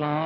تعالیٰ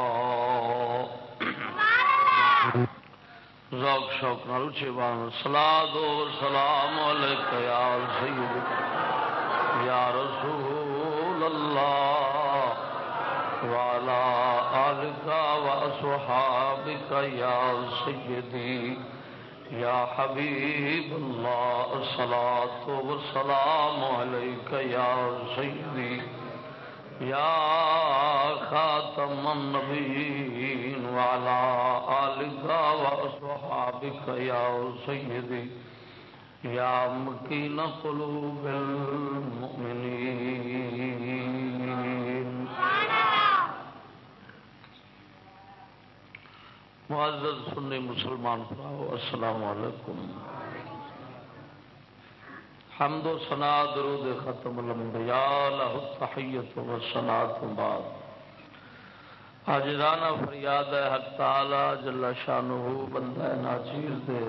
ذوق شوق نال اچھی بان سلا دو سلام یا سید، یا رسول اللہ والا آلکا و صحابک یا سیدی، یا حبیب اللہ صلاة و سلام علیک یا سیدی، یا خاتم النبیین، وعلا آلکا وصحابکا یا سیدی یا مکین قلوب المؤمنین۔ معزز سنی مسلمان پراؤ، السلام علیکم۔ حمد و سنا درود ختم الانبیاء له التحیت و سنا تو بعد۔ حاجرانہ فریاد ہے حق تعالی جل شانہ بندہ ناچیر دے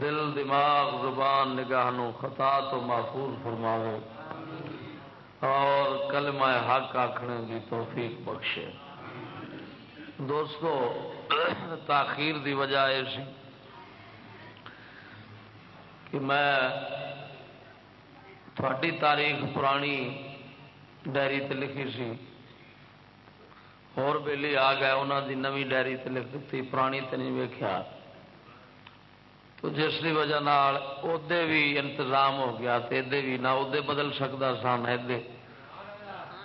دل دماغ زبان نگاہ نو خطا تو محفوظ فرماوے اور کلمہ حق آکھنے دی توفیق بخشے دوستو تاخیر دی وجہ ایسی کہ میں تھوڑی تاریخ پرانی ڈائری تے لکھی سی اور بیلی آ گئے انہوں دی نوی ڈائری تے لکھ دیتی پرانی تے نہیں ویکیا تو جس کی وجہ ادے بھی انتظام ہو گیا تو ادے بھی نہ ادے بدل سکتا سن ادے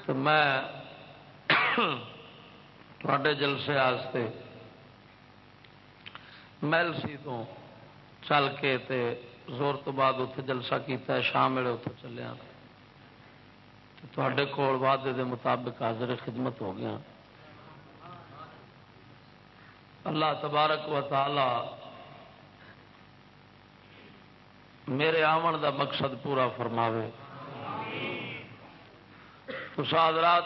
تو میں تھوڑے جلسے آستے محل سی تو چل کے تے زور تو بعد اتنے جلسہ کیتا ہے شام ویلے اتنے چلیا تے کول وعدے دے مطابق حاضر خدمت ہو گیا اللہ تبارک و تعالی میرے آمن دا مقصد پورا فرماوے۔ تو حضرات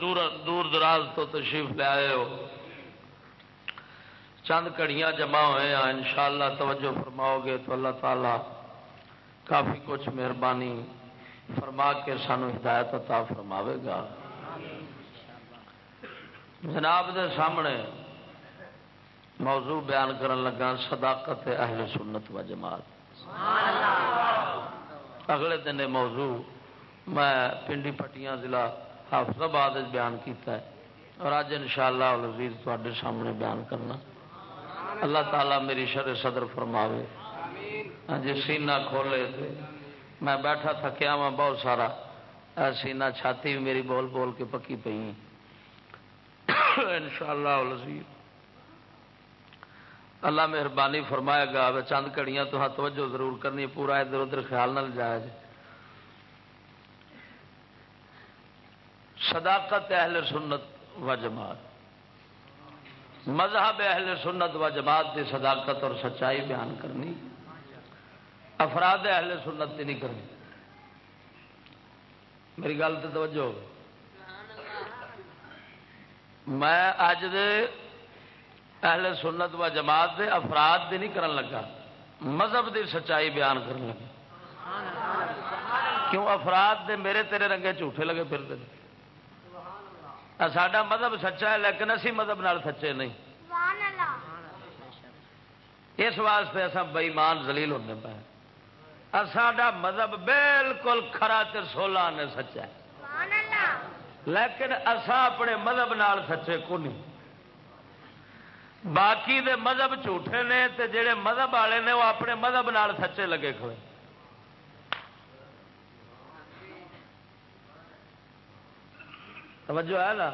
دور دور دراز تو تشریف لے آئے ہو۔ چند کڑیاں جمع ہوئے ہیں ان شاء اللہ توجہ فرماؤ گے تو اللہ تعالی کافی کچھ مہربانی فرما کے سانو ہدایت عطا فرماوے گا۔ جناب دے سامنے موضوع بیان کرن لگا صداقت اہل سنت و جماعت۔ اگلے دن موضوع میں پنڈی پٹیاں ضلع حافظ آباد بیان کیتا ہے اور اج ان شاء اللہ تے سامنے بیان کرنا۔ اللہ تعالیٰ میری شر صدر فرماوے۔ ہاں جی سینہ کھولے تھے میں بیٹھا تھکیا وا بہت سارا۔ سینہ چھاتی بھی میری بول بول کے پکی پی ان شاء اللہ اللہ مہربانی فرمائے گا چند کڑیاں تو توجہ ضرور کرنی، پورا ادھر ادھر خیال نہ جائے جی صداقت اہل سنت و جماعت۔ مذہب اہل سنت و جماعت کی صداقت اور سچائی بیان کرنی۔ افراد اہل سنت نہیں کرنی۔ میری گل تو توجہ۔ میں اج دے اہل سنت و جماعت دے افراد دی نہیں کرن لگا۔ مذہب دی سچائی بیان کرنے لگا۔ کیوں افراد دے میرے تیرے رنگے جھوٹے لگے پھرتے ساڈا مذہب سچا ہے، لیکن اسی مذہب نال سچے نہیں۔ اس واسطے اصا بئیمان زلیل ہونے پہ ساڈا مذہب بالکل خرا سولہ نے سچا ہے۔ لیکن اصا اپنے مذہب نال سچے کو نہیں۔ باقی دے مذہب جھوٹے نے تے جڑے مذہب والے نے وہ اپنے مذہب نال سچے لگے کھڑے۔ توجہ ہے نا؟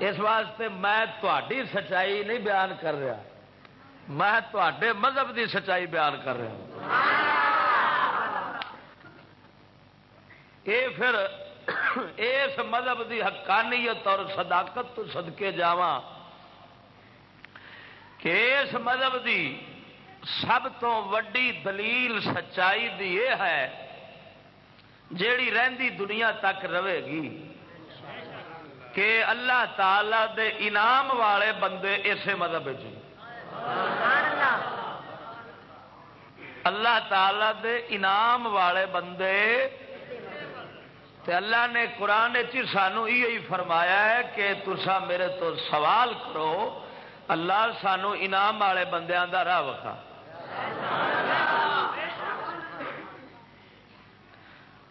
اس واسطے میں تھی سچائی نہیں بیان کر رہا۔ میں تے مذہب دی سچائی بیان کر رہا۔ یہ پھر اس مذہب دی حقانیت اور صداقت تو سدکے جا کہ اس مذہب دی سب تو وڈی دلیل سچائی دی یہ ہے، جیڑی رہندی دنیا تک رہے گی، کہ اللہ تعالی دے انعام والے بندے اسے مذہب اللہ تعالی دے انعام والے بندے، تے اللہ نے قرآن چی سانو یہ فرمایا ہے کہ تسا میرے تو سوال کرو اللہ سانو انعام والے بندیاں دا راہ وکھا۔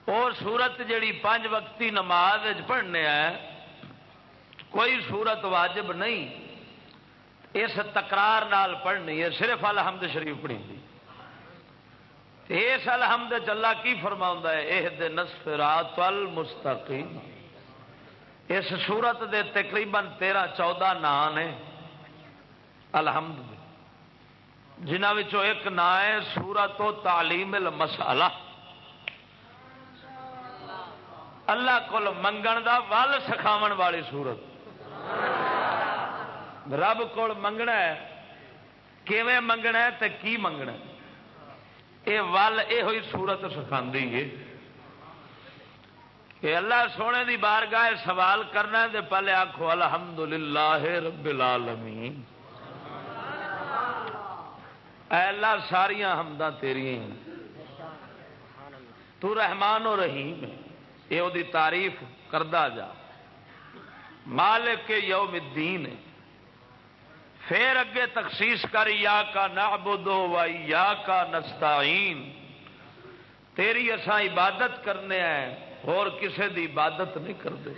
اور سورت جیڑی پانچ وقتی نماز پڑھنے ہے کوئی صورت واجب نہیں۔ اس تکرار نال پڑھنی ہے، صرف الحمد شریف پڑھی اس الحمد چلا کی فرما ہے یہ نسف رات مستقیم اس سورت دے تقریباً تیرہ چودہ نام نے الحمد جنہ ایک نا ہے سورت و تعلیم المسالہ اللہ کو منگن دا ول سکھاو والی سورت۔ رب کو منگنا ہے۔ کیویں منگنا ہے تے کی منگنا یہ ول یہ ہوئی سورت سکھا کہ اللہ سونے دی بارگاہ سوال کرنا ہے پہلے آخو الحمد للہ رب العالمین۔ اے اللہ ساریا حمدہ تیری تو رحمان و رحیم یہ وہ تعریف کردہ جا۔ مالک یوم الدین پھر اگے تخصیص کر یا کا نعبدو و یا کا نستعین۔ تیری اسا عبادت کرنے ہیں، اور کسے دی عبادت نہیں کرتے۔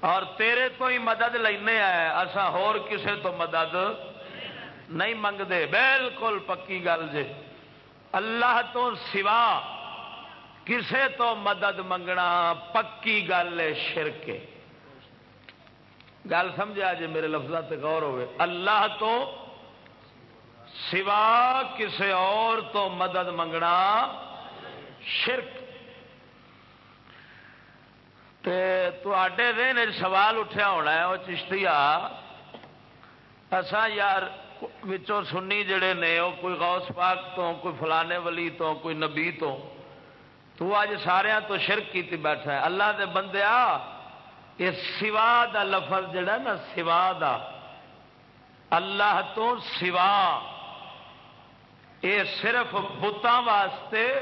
اور تیرے تو ہی مدد لینے آئے اسا ہور کسے تو مدد نہیں منگتے بالکل پکی گل جے۔ اللہ تو سوا کسے تو مدد منگنا پکی گل شرکے۔ گل سمجھا جی میرے لفظ غور ہوئے۔ اللہ تو سوا کسی اور تو مدد منگنا شرک۔ تے دن سوال اٹھیا ہونا ہے وہ چشتی اسا یار سنی جڑے نے وہ کوئی غوث پاک تو، کوئی فلانے ولی تو، کوئی نبی تو۔ تو اج سارا تو شرک کی بیٹھا ہے۔ اللہ دے بندے آ یہ سوا دا لفظ جڑا نا، سوا دا۔ اللہ تو سوا۔ یہ صرف بتان واسطے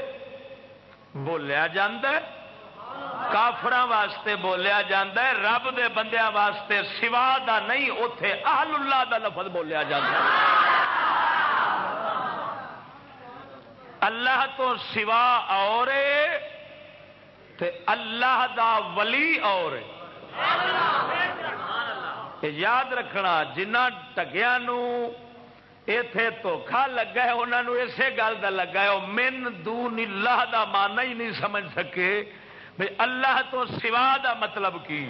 بولیا کافر واسطے بولیا ہے، رب دے بندیاں واسطے سوا دا نہیں اتے آل اللہ دا لفظ بولیا جا اللہ تو سوا اور اللہ دا ولی اور یاد رکھنا، جنہ ٹگیا اتے دھوکھا لگا ہے انہوں اسی گل کا لگا ہے من دون اللہ دا مانا ہی نہیں سمجھ سکے۔ بھائی اللہ تو سوا دا مطلب کی؟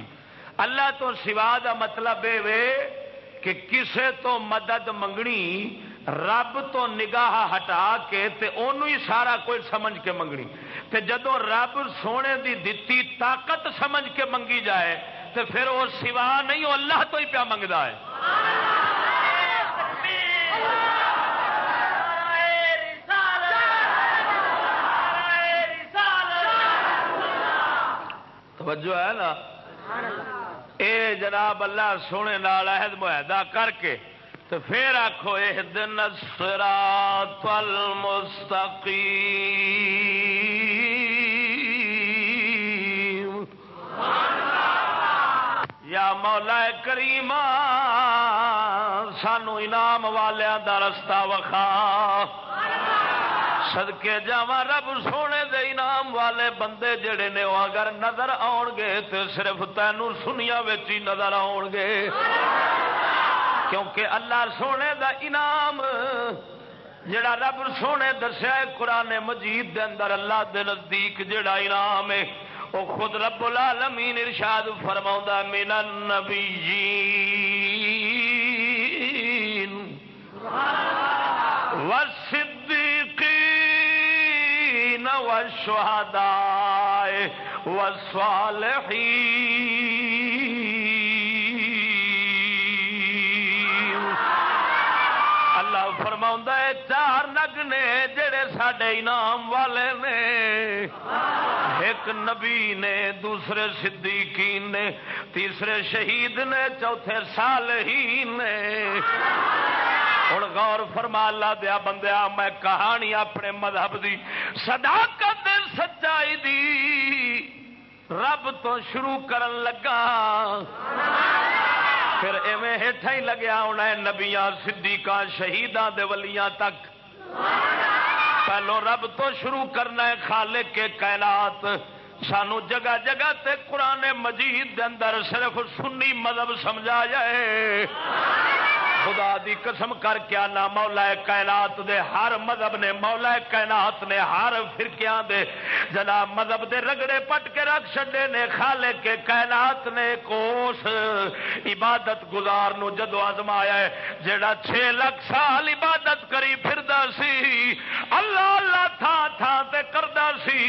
اللہ تو سوا دا مطلب یہ کہ کسے تو مدد منگنی، رب تو نگاہ ہٹا کے تے ہی سارا کوئی سمجھ کے منگنی۔ تے جدو رب سونے دی دتی طاقت سمجھ کے منگی جائے، تے پھر وہ سوا نہیں، وہ اللہ تو ہی پیا منگتا ہے۔ توجہ ہے نا؟ اے جناب اللہ سونے نال عہد معاہدہ کر کے تو پھر آخو یہ دن سرا تل مستقی یا مولا کریم، سانو انعام والوں دا رستہ وکھا۔ سدکے جا رب سونے دے انعام والے بندے جڑے نے وہ اگر نظر آن گے تو صرف تینوں سنیا ہی نظر آن گے. کیونکہ اللہ سونے دا انعام جڑا رب سونے دسیا قرآن مجید دے اندر اللہ دے نزدیک جڑا انعام ہے وہ خود رب العالمین ارشاد فرما من النبیین. والشهداء والصالحين. اللہ فرما چار نگ نے جڑے سڈے انعام والے نے، ایک نبی نے، دوسرے صدیقین نے، تیسرے شہید نے، چوتھے صالحین نے۔ ہوں غور فرما، اللہ دیا بندیا، میں کہانی اپنے مذہب دی، صداقت سچائی دی۔ رب تو شروع کرن لگا۔ پھر ایویں ہیٹھا ہی لگیا ہونا ہے، نبیاں، صدیقاں، شہیداں دے ولیاں تک۔ پہلو رب تو شروع کرنا ہے، خالق کے کائنات۔ سانو جگہ جگہ تے قرآن مجید دے اندر صرف سنی مذہب سمجھا جائے خدا دی قسم کر کے آنا، مولا کائنات دے، ہر مذہب نے، مولا کائنات نے ہر فرقیاں دے، جناب مذہب دے رگڑے پٹ کے رکھ چڈے نے خالے کے کائنات نے کوس عبادت گزار نو جدو آزمایا ہے جڑا چھ لاکھ سال عبادت کری پھردا سی، اللہ اللہ تھا تھا تے کردا سی،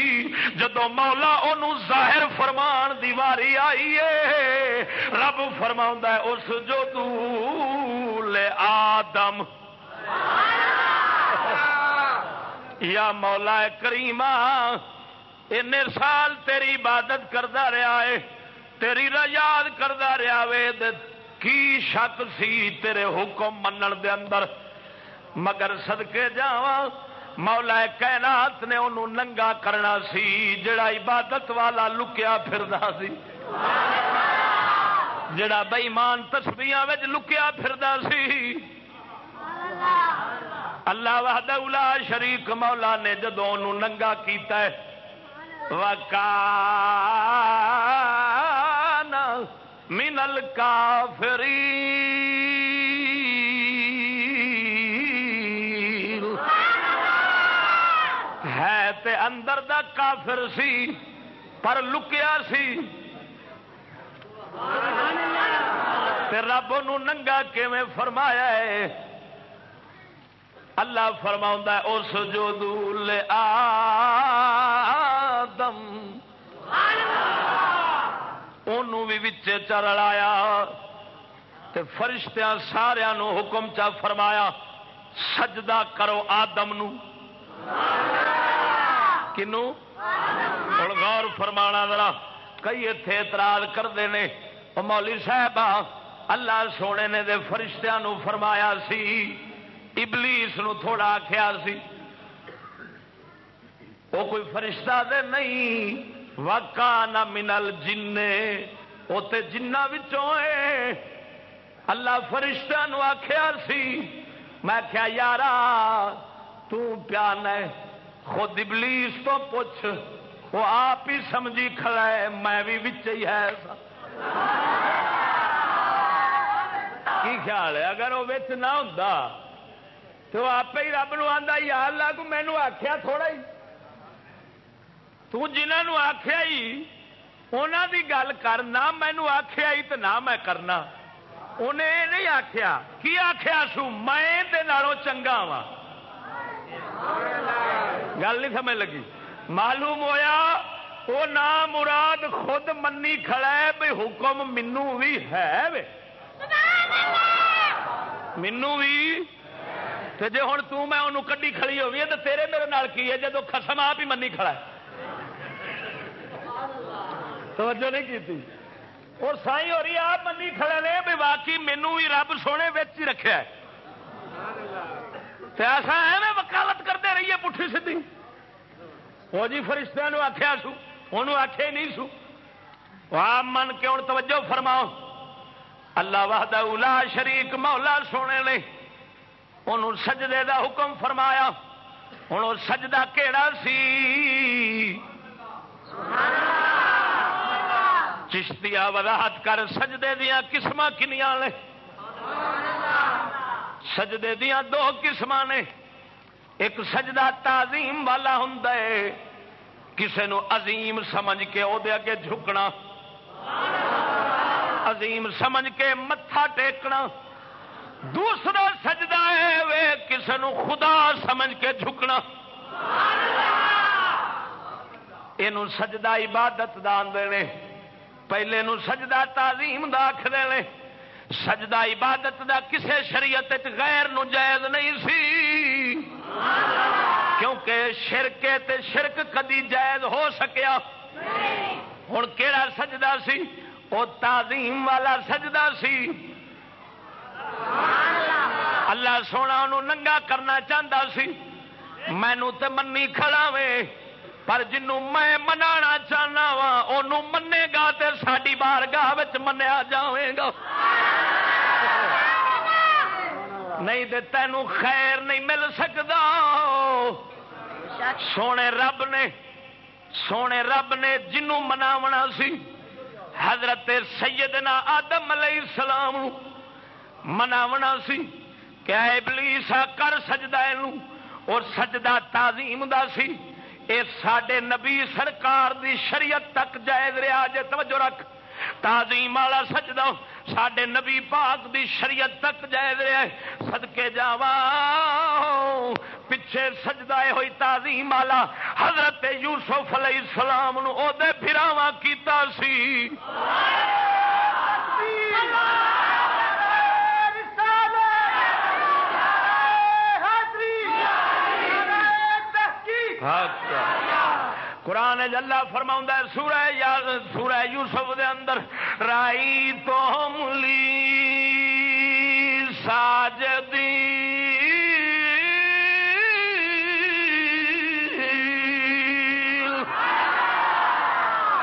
جدو مولا اونوں ظاہر فرمان دیواری آئی ہے، رب فرماؤں ہے، اس جو تو دور آدم۔ یا مولا کریم این سال تیری عبادت کرتا رہا ہے، تیری یاد کرتا رہا وے کی شک سی تیرے حکم منن دے اندر؟ مگر سدکے جا مولا کائنات نے انہوں ننگا کرنا سی، جڑا عبادت والا لکیا پھر سی۔ جڑا بئیمان تسبیاں لکیا پھر سی۔ اللہ وحد الا شریک مولا نے جدو ننگا کیتا ہے وکا منل کافری ہے تے اندر دا کافر سی، پر لکیا سی۔ رب ننگا کیویں فرمایا ہے؟ اللہ فرما اس جو دول آدم بھی بچے چرڑایا فرشتیاں سارا حکم چا فرمایا، سجدہ کرو آدم نو۔ کنو؟ ہوں غور فرمانا ذرا۔ کئی اتے اعتراض کرتے ہیں مولی صاحب اللہ سونے نے دے فرشتیاں نو فرمایا سی، ابلیس نو تھوڑا آخیا سی۔ وہ کوئی فرشتہ دے نہیں وکا نہ منل جن وہ جنہ اللہ فرشتہ نو آخیا سی۔ میں کیا یارا تیان خود ابلیس تو پوچھ۔ وہ آپ ہی سمجھی کھڑا ہے، میں بھی ہی ہے۔ کی خیال ہے؟ اگر وہ نہ ہوں تو آپ ہی رب نو آتا یا اللہ کو مینو آخیا تھوڑا ہی۔ تنہوں آخیا ہی انہوں کی گل کر، نہ مینو آخیا ہی تو نہ میں کرنا۔ انہیں نہیں آخیا کی آخیا سو؟ میں چنگا وا گل نہیں سمجھ لگی۔ معلوم ہویا وہ نام مراد خود منی کھڑا ہے بھائی حکم منو بھی ہے مینو بھی جی ہوں توں کڈی کھڑی ہوئی تو تیرے میرے نال کی ہے جدو خسم آپ ہی منی کھڑا ہے۔ توجہ نہیں کی اور سائی ہو رہی آپ منی کھڑے نے بھی واقعی مینو بھی رب سونے بچ ہی رکھا ہے۔ ایسا ہے میں وکالت کرتے رہیے پٹھی سی وہ جی فرشتہ آخیا سو انہوں آخیا ہی نہیں سو۔ آپ من کے ہوں توجہ فرماؤ۔ اللہ وحدہ اولا شریک، مولا سونے نے انہوں سجدے دا حکم فرمایا۔ ہوں سجدہ کہڑا سی؟ چشتیا وضاحت کر، سجدے دیا قسم کنیا نے؟ سجدے دیا دو قسم نے۔ ایک سجدہ تعظیم والا ہوں کسی نو عظیم سمجھ کے وہ اگے جھکنا۔ عظیم سمجھ کے متھا ٹیکنا۔ دوسرا سجدہ ہے وے کسی نو خدا سمجھ کے جھکنا۔ یہ سجدہ عبادت دان دے پہلے نو سجدہ تعظیم دا آخر سجدہ عبادت دا کسے شریعت غیر نو جائز نہیں سی۔ کیونکہ شرک تے شرک کدی جائز ہو سکیا۔ ہوں کہڑا سجدہ سی؟ وہ تعظیم والا سجدہ سی۔ اللہ سونا انہوں ننگا کرنا چاہتا سی۔ مینو تو منی کھڑا وے۔ پر جنوں میں منا چاہنا وا منے گا تو ساری بار گاہ منیا جائے گا۔ نہیں تو تینوں خیر نہیں مل سکتا سونے رب نے سونے رب نے جنوں مناونا سی حضرت سیدنا آدم علیہ السلام مناونا سی کیا ابلیس کر سجدہ اور سجدہ تعظیم دا سی۔ اے ساڈے نبی سرکار دی شریعت تک جائز رہا جے توجہ رکھ۔ تعظیم والا سجدہ سڈے نبی پاک دی شریعت تک جائز رہا ہے۔ سدکے جاوا پیچھے سجدہ ہوئی تعظیم والا۔ حضرت یوسف علیہ السلام نو او دے پھراوا کیتا سی۔ قرآن اللہ فرما سورہ یا سورہ یوسف دے اندر، رائی تو ملی ساجدی۔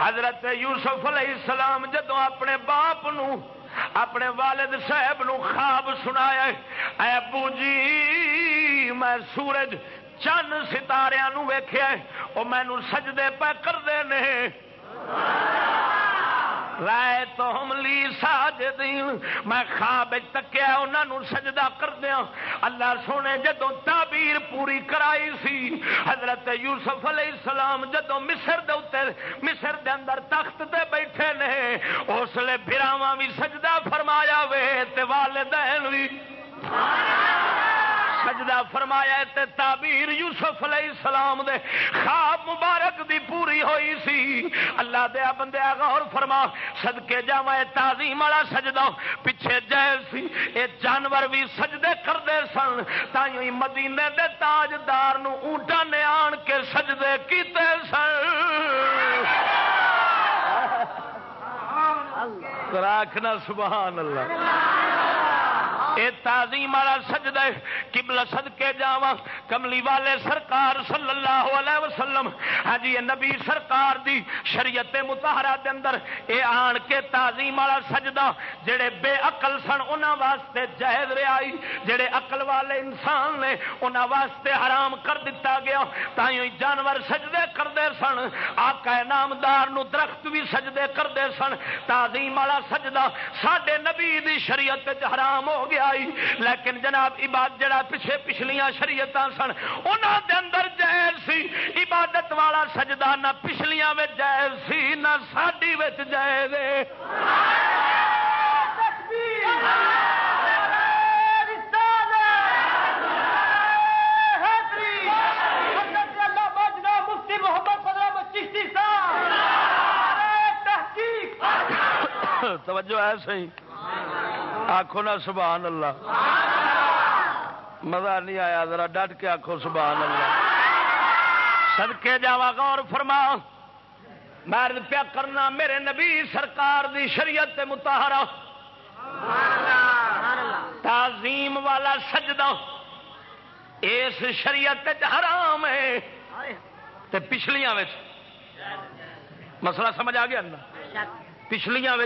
حضرت یوسف علیہ السلام جدو اپنے باپ نو، اپنے والد صاحب نو خواب سنایا، اے ابو جی میں سورج چند ستاریا ویخیا وہ مینو سجدے پہ کرتے ہیں رائے تو ہم لی ساج میں خواب تکیا انہوں سجدہ کر دیا اللہ سونے جدو تعبیر پوری کرائی سی، حضرت یوسف علیہ السلام جدو مصر دے اتر مصر دے اندر تخت تے بیٹھے نے، اس لیے براواں بھی سجدہ فرمایا وے، تے والدین وی۔ بھی سجدہ فرمایا تے تعبیر یوسف علیہ السلام دے۔ خواب مبارک دی پوری ہوئی سی۔ اللہ دیا بندے غور فرما۔ صدقے جاوا تعظیم والا سجدہ۔ پیچھے جائے سی۔ اے جانور بھی سجدے کرتے سن۔ تھی مدینے دے تاجدار اونٹا نے آن کے سجدے کیتے سن۔ راکھنا سبحان اللہ۔ اے تعظیم والا سجدہ قبلہ صدقے جاواں، کملی والے سرکار صلی اللہ علیہ وسلم۔ ہاں جی نبی سرکار دی شریعت متحرہ دے اندر اے آن کے تعظیم والا سجدہ، جڑے بے عقل سن، انہاں واسطے جائز رہائی جڑے عقل والے انسان نے انہاں واسطے حرام کر دیتا گیا تائیں جانور سجدے کرتے سن۔ آقا نامدار نو درخت بھی سجدے کرتے سن۔ تعظیم والا سجدہ سڈے نبی دی شریعت حرام ہو گیا۔ لیکن جناب، عبادت جڑا پیچھے پچھلیاں شریعت سن انہوں دے اندر جائز سی۔ عبادت والا سجدہ نہ پچھلیاں جائز سی، نہ ساڈی جائز توجہ ہے، صحیح۔ آخو نا سبحان اللہ۔ مزہ نہیں آیا، ذرا ڈٹ کے آخو سبحان اللہ۔ سدکے جا غور فرما۔ میں پیا کرنا، میرے نبی سرکار دی شریعت متحرہ تعظیم والا سجدہ۔ اس شریعت حرام ہے۔ تے پچھلیاں مسئلہ سمجھ آ گیا نا؟ پچھلیاں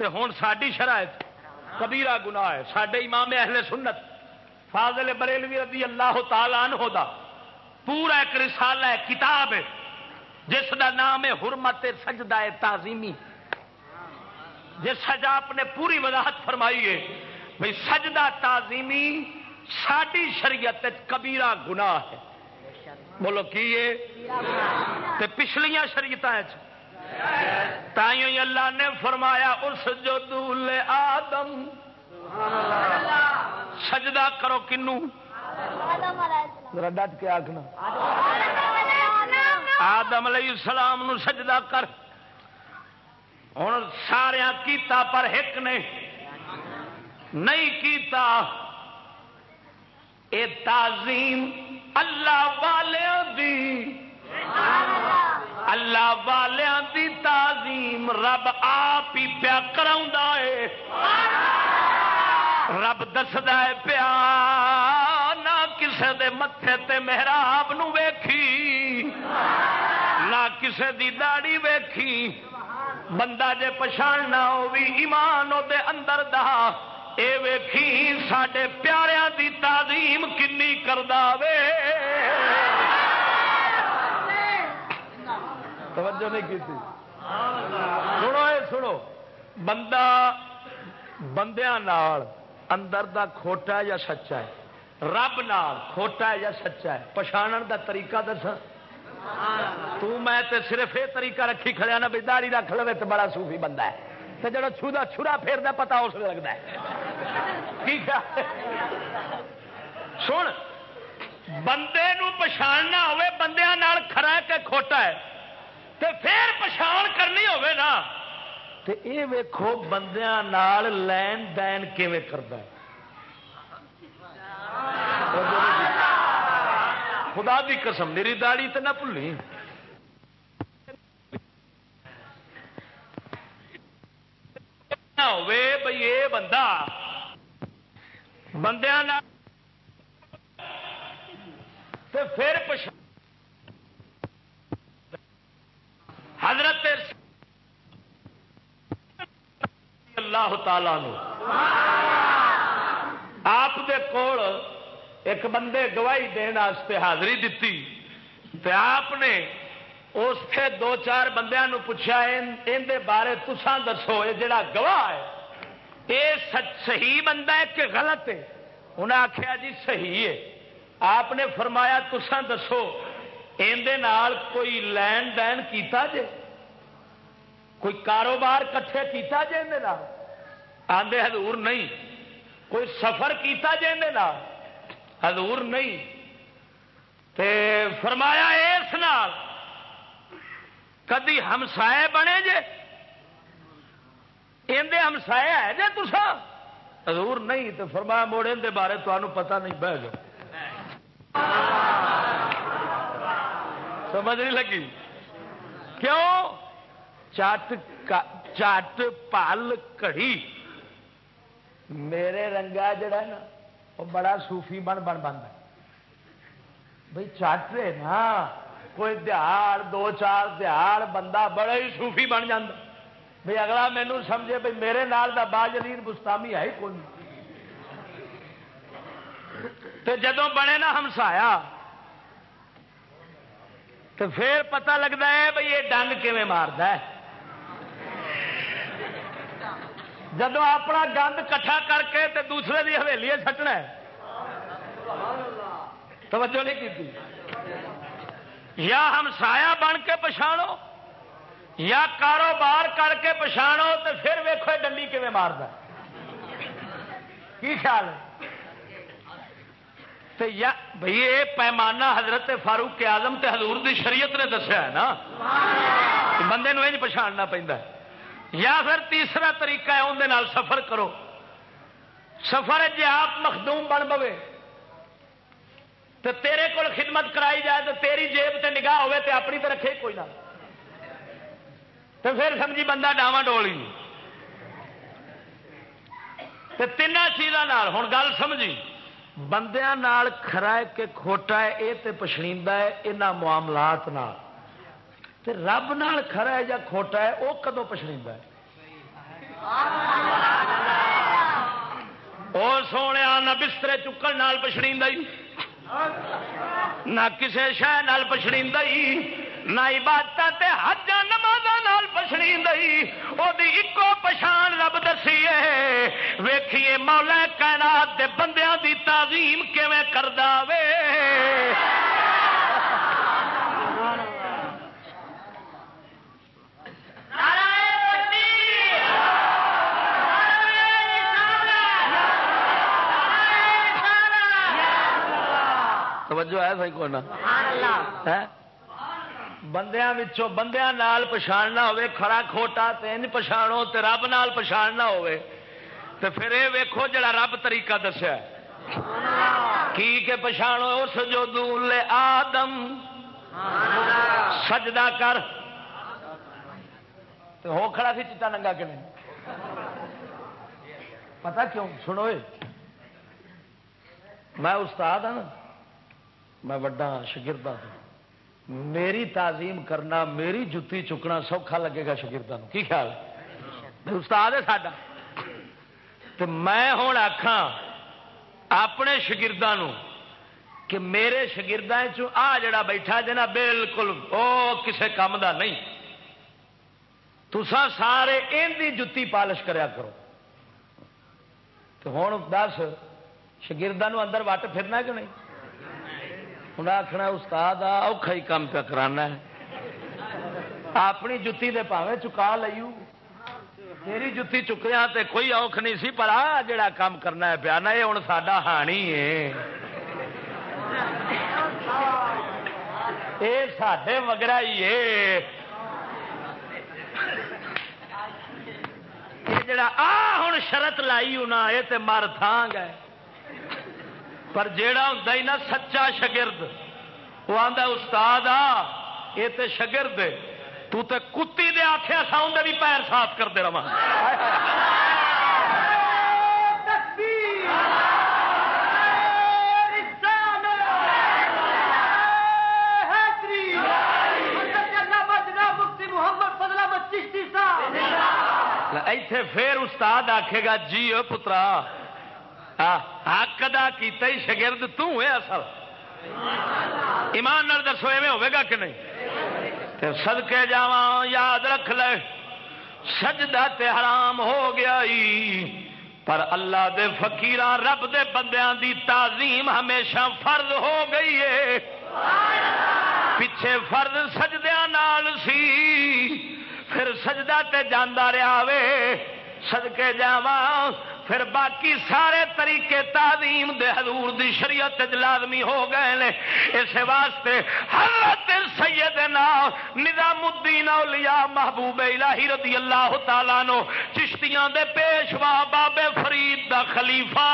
ہوں ساری شرائط۔ کبیرا گنا ہے۔ سڈے امام اہل سنت فاضل بریلوی رضی اللہ تعالی عنہ دا پورا ایک رسالہ ہے کتاب ہے جس کا نام ہے حرمت سجدہ تعظیمی۔ جس سجا آپ نے پوری وضاحت فرمائی ہے بھائی سجدہ تعظیمی ساری شریعت کبیرا گنا ہے۔ بولو کی پچھلیاں شریعت تائیوں اللہ نے فرمایا، اس جو دول آدم۔ سجدہ کرو کنو۔ ڈٹ کے آخنا آدم علیہ السلام نو سجدہ کر۔ ہوں سارا کیتا پر ایک نے۔ نہیں کیتا۔ اے تعظیم اللہ والوں دی۔ اللہ والوں دی تعظیم رب آپ ہی پیا کرا رب دسدا دسد پیا، نہ کسے دے متے تے محراب نو ویکھی، نہ کسے دی داڑی ویکھی۔ بندہ جے پچھاڑنا ہو بھی ایمان او دے اندر دہا اے ویکھی، ساڈے پیاریاں دی تعظیم کنی کردا وے۔ توجہ نہیں کی تھی۔ سنو اے، سنو۔ بندہ، بندیاں نال اندر دا کھوٹا یا سچا ہے۔ رب نال کھوٹا ہے یا سچا ہے۔ پچھاڑن دا طریقہ دس تو میں تے صرف یہ طریقہ رکھی کھڑیا نا بھائی داڑی رکھ لو تو بڑا صوفی بندہ ہے۔ تو جڑا چھوڑا چھڑا پھیرتا پتا اس لیے لگتا ہے۔ ٹھیک ہے؟ سن، بندے نو پچھاڑنا ہوئے بندیاں نال کھڑا کہ کھوٹا ہے۔ تے پھر پچھان کرنی ہوے نا، تے اے ویکھو بندیاں نال لین دین کیویں کردا ہے؟ خدا دی قسم، میری داڑی تے نہ بھلی ہوے بھئی اے بندہ، بندیاں نال تے پھر پچھان حضرت اللہ تعالی آپ دے کول ایک بندے گواہی دن حاضری دیتی تے آپ نے اس سے دو چار بندیاں پوچھا ان دے بارے تسان دسو یہ جڑا گواہ ہے؟ یہ صحیح بندہ ہے کہ غلط ہے؟ انہیں آخیا جی صحیح ہے۔ آپ نے فرمایا تسان دسو اندر کوئی لین دین کیتا جے؟ کوئی کاروبار کٹھے کیتا جے اندر آدھے حضور نہیں۔ کوئی سفر کیتا جے اندر حضور نہیں۔ تے فرمایا اس نال کدی ہمسائے بنے جے؟ اندے ہمسائے ہے جے تسا حضور نہیں تو فرمایا موڑے دے بارے تمہیں پتہ نہیں، بہ جاؤ۔ سمجھ نہیں لگی۔ کیوں؟ چٹ چٹ پل کڑی۔ میرے رنگا جڑا نا، وہ بڑا صوفی بن بن بنتا بھائی چٹ رہے نا، کوئی دہاڑ دو چار دہاڑ بندہ بڑا ہی سوفی بن جا بھائی اگلا مینو سمجھے بھائی میرے نال دا باجرین بستامی ہے کوئی۔ تو جدو بنے نا ہمسایا تو پھر پتہ لگتا ہے بھائی یہ ڈنگ کیون مارد جدو اپنا گند کٹھا کر کے تے دوسرے کی حویلی سٹنا توجہ نہیں کی یا ہم سایا بن کے پچھاڑو یا کاروبار کر کے پچھاڑو تو پھر ویکو ڈنڈی کیون مارد کی خیال ہے؟ یا بھائی یہ پیمانہ حضرت فاروق کے آزم تے حضور دی شریعت نے دسیا ہے نا؟ بندے نو پچھاڑنا پہنتا ہے۔ یا پھر تیسرا طریقہ ہے اندر سفر کرو۔ سفر جی آپ مخدوم بن پوے۔ تو تیرے کول خدمت کرائی جائے تو تیری جیب تے نگاہ ہوے تے اپنی تو رکھے، کوئی نہ۔ تو پھر سمجھی بندہ ڈاوا ڈولی تین چیزوں ہوں گل سمجھی۔ بندیا خرا ہے کہ کھوٹا ہے یہ تو پچھڑی ہے یہاں معاملات نال۔ تے رب نال خرا ہے یا کھوٹا ہے وہ کدو پچھڑی ہے؟ وہ سونے نہ بسترے چکن نال پچھڑی نہ کسی شہ پچھڑی نہ عبادت حج نماز پچھڑی وہ ایکو پچھان رب دسی ویکھیے مولا کائنات دے بندیاں دی تعظیم کیویں کردا وے۔ توجہ ہے صحیح کو بندیاں وچوں بندیاں نال پچھاڑنا ہوئے کھڑا کھوٹا تین پچھاڑو تے رب نال پچھاڑنا ہوئے تے پھر یہ ویکھو جڑا رب طریقہ دسیا کی کہ پچھاڑو اس جو دول آدم۔ سجدہ کر۔ تو ہو کھڑا سی چٹا ننگا کہ نہیں پتا کیوں؟ سنو میں استاد ہوں میں وڈا شگردہ ہوں میری تعظیم کرنا، میری جتی چکنا سوکھا لگے گا شگردوں کی خیال؟ استاد ہے ساڈا۔ تو میں ہوں آخا اپنے شگردوں کہ میرے شگردان آ جڑا بیٹھا جنا بالکل وہ کسے کام دا نہیں۔ تسا سارے ان جتی پالش کریا کرو۔ تو ہوں دس شگردوں اندر وٹ پھرنا کہ نہیں؟ انہیں آخنا استاد اوکھا ہی کام پہ کرانا ہے۔ اپنی جتی دے پاوے چکا لئیو میری جتی چکیا تے کوئی اوکھ نہیں سی، پر آ جڑا کام کرنا ہے پیا نا، یہ ہوں ساڈا ہانی ہے۔ یہ سڈے وگڑا ہی ہے۔ جڑا آ ہوں شرط لائی انہیں یہ تے مر تھانگ ہے۔ پر جیڑا ہوں نا سچا شگرد، وہ آتا استاد آ، یہ تو شگرد تو تے کتی دے آخیا سا اندر بھی پیر صاف کرتے رہا ایتھے پھر استاد آکھے گا جی پترا ہاں، حق ادا کیتا ہی شگرد تے اصل۔ ایمان نال دسو ایویں ہوے گا کہ نہیں؟ سد کے جا یاد رکھ لے۔ سجدہ تے حرام ہو گیا ہی۔ پر اللہ دے فقیر رب دے بندیاں دی تعظیم ہمیشہ فرض ہو گئی ہے۔ پیچھے فرض سجدیا نال سی۔ پھر سجدہ تے جانا رہا وے۔ سدکے جاواں، پھر باقی سارے طریقے تعلیم دے حضور دی شریعت لازمی ہو گئے نے۔ اس واسطے حضرت سیدنا نظام الدین اولیاء محبوب الہی رضی اللہ تعالیٰ نو چشتیاں دے پیشوا بابے فرید دا خلیفہ۔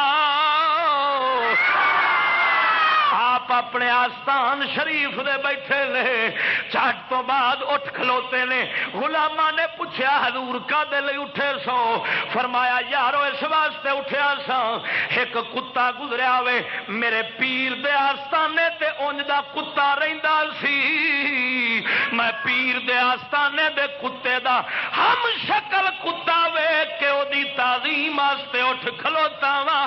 آپ اپنے آستان شریف دے بیٹھے نے چٹ تو بعد اٹھ کھلوتے نے۔ غلامہ نے پوچھا، حضور کا دل اٹھے سو؟ فرمایا، یارو، اس واسطے اٹھیا سا۔ ایک کتا گزریا وے، میرے پیر دے آستانے تے اونج دا کتا رہندا سی۔ میں پیر دے آستانے دے کتے دا ہم شکل کتا وے کہ او دی تعظیم واسطے اٹھ کھلوتا وا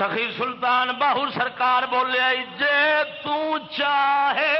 سخی سلطان باہو سرکار بولیا جے تو چاہے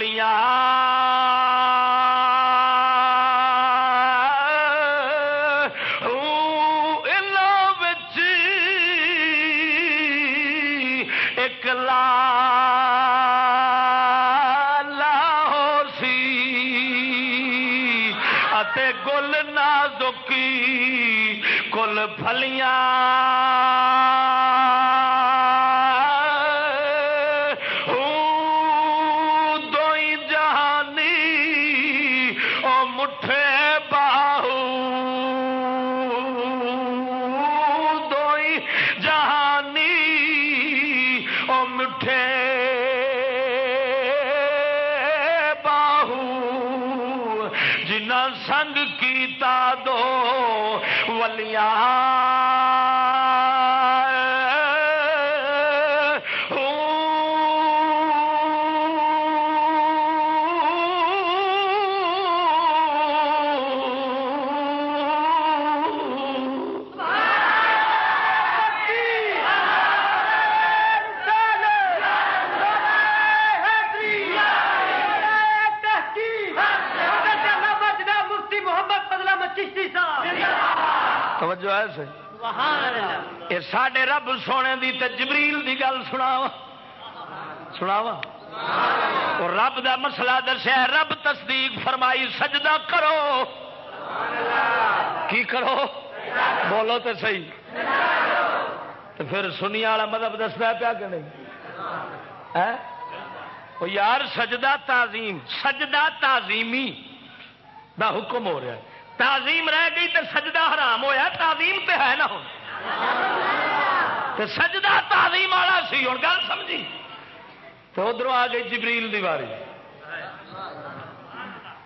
کلیاں توجہ ہے صحیح یہ ساڈے رب سونے دی تے جبریل دی گل سناوا سناوا اور رب دا مسئلہ دسیا رب تصدیق فرمائی سجدہ کرو۔ کی کرو؟ بولو تو صحیح۔ تو پھر سنیا والا مطلب دستا پیا کہ نہیں؟ ہے وہ یار سجدہ تعظیم سجدہ تعظیمی دا حکم ہو رہا ہے۔ تعظیم رہ گئی تو سجدہ حرام ہویا تعظیم تے ہے نا ہوں تو سجدہ تعظیم والا سی ہوں گل سمجھی؟ تو ادھر آ گئی جبریل دی واری۔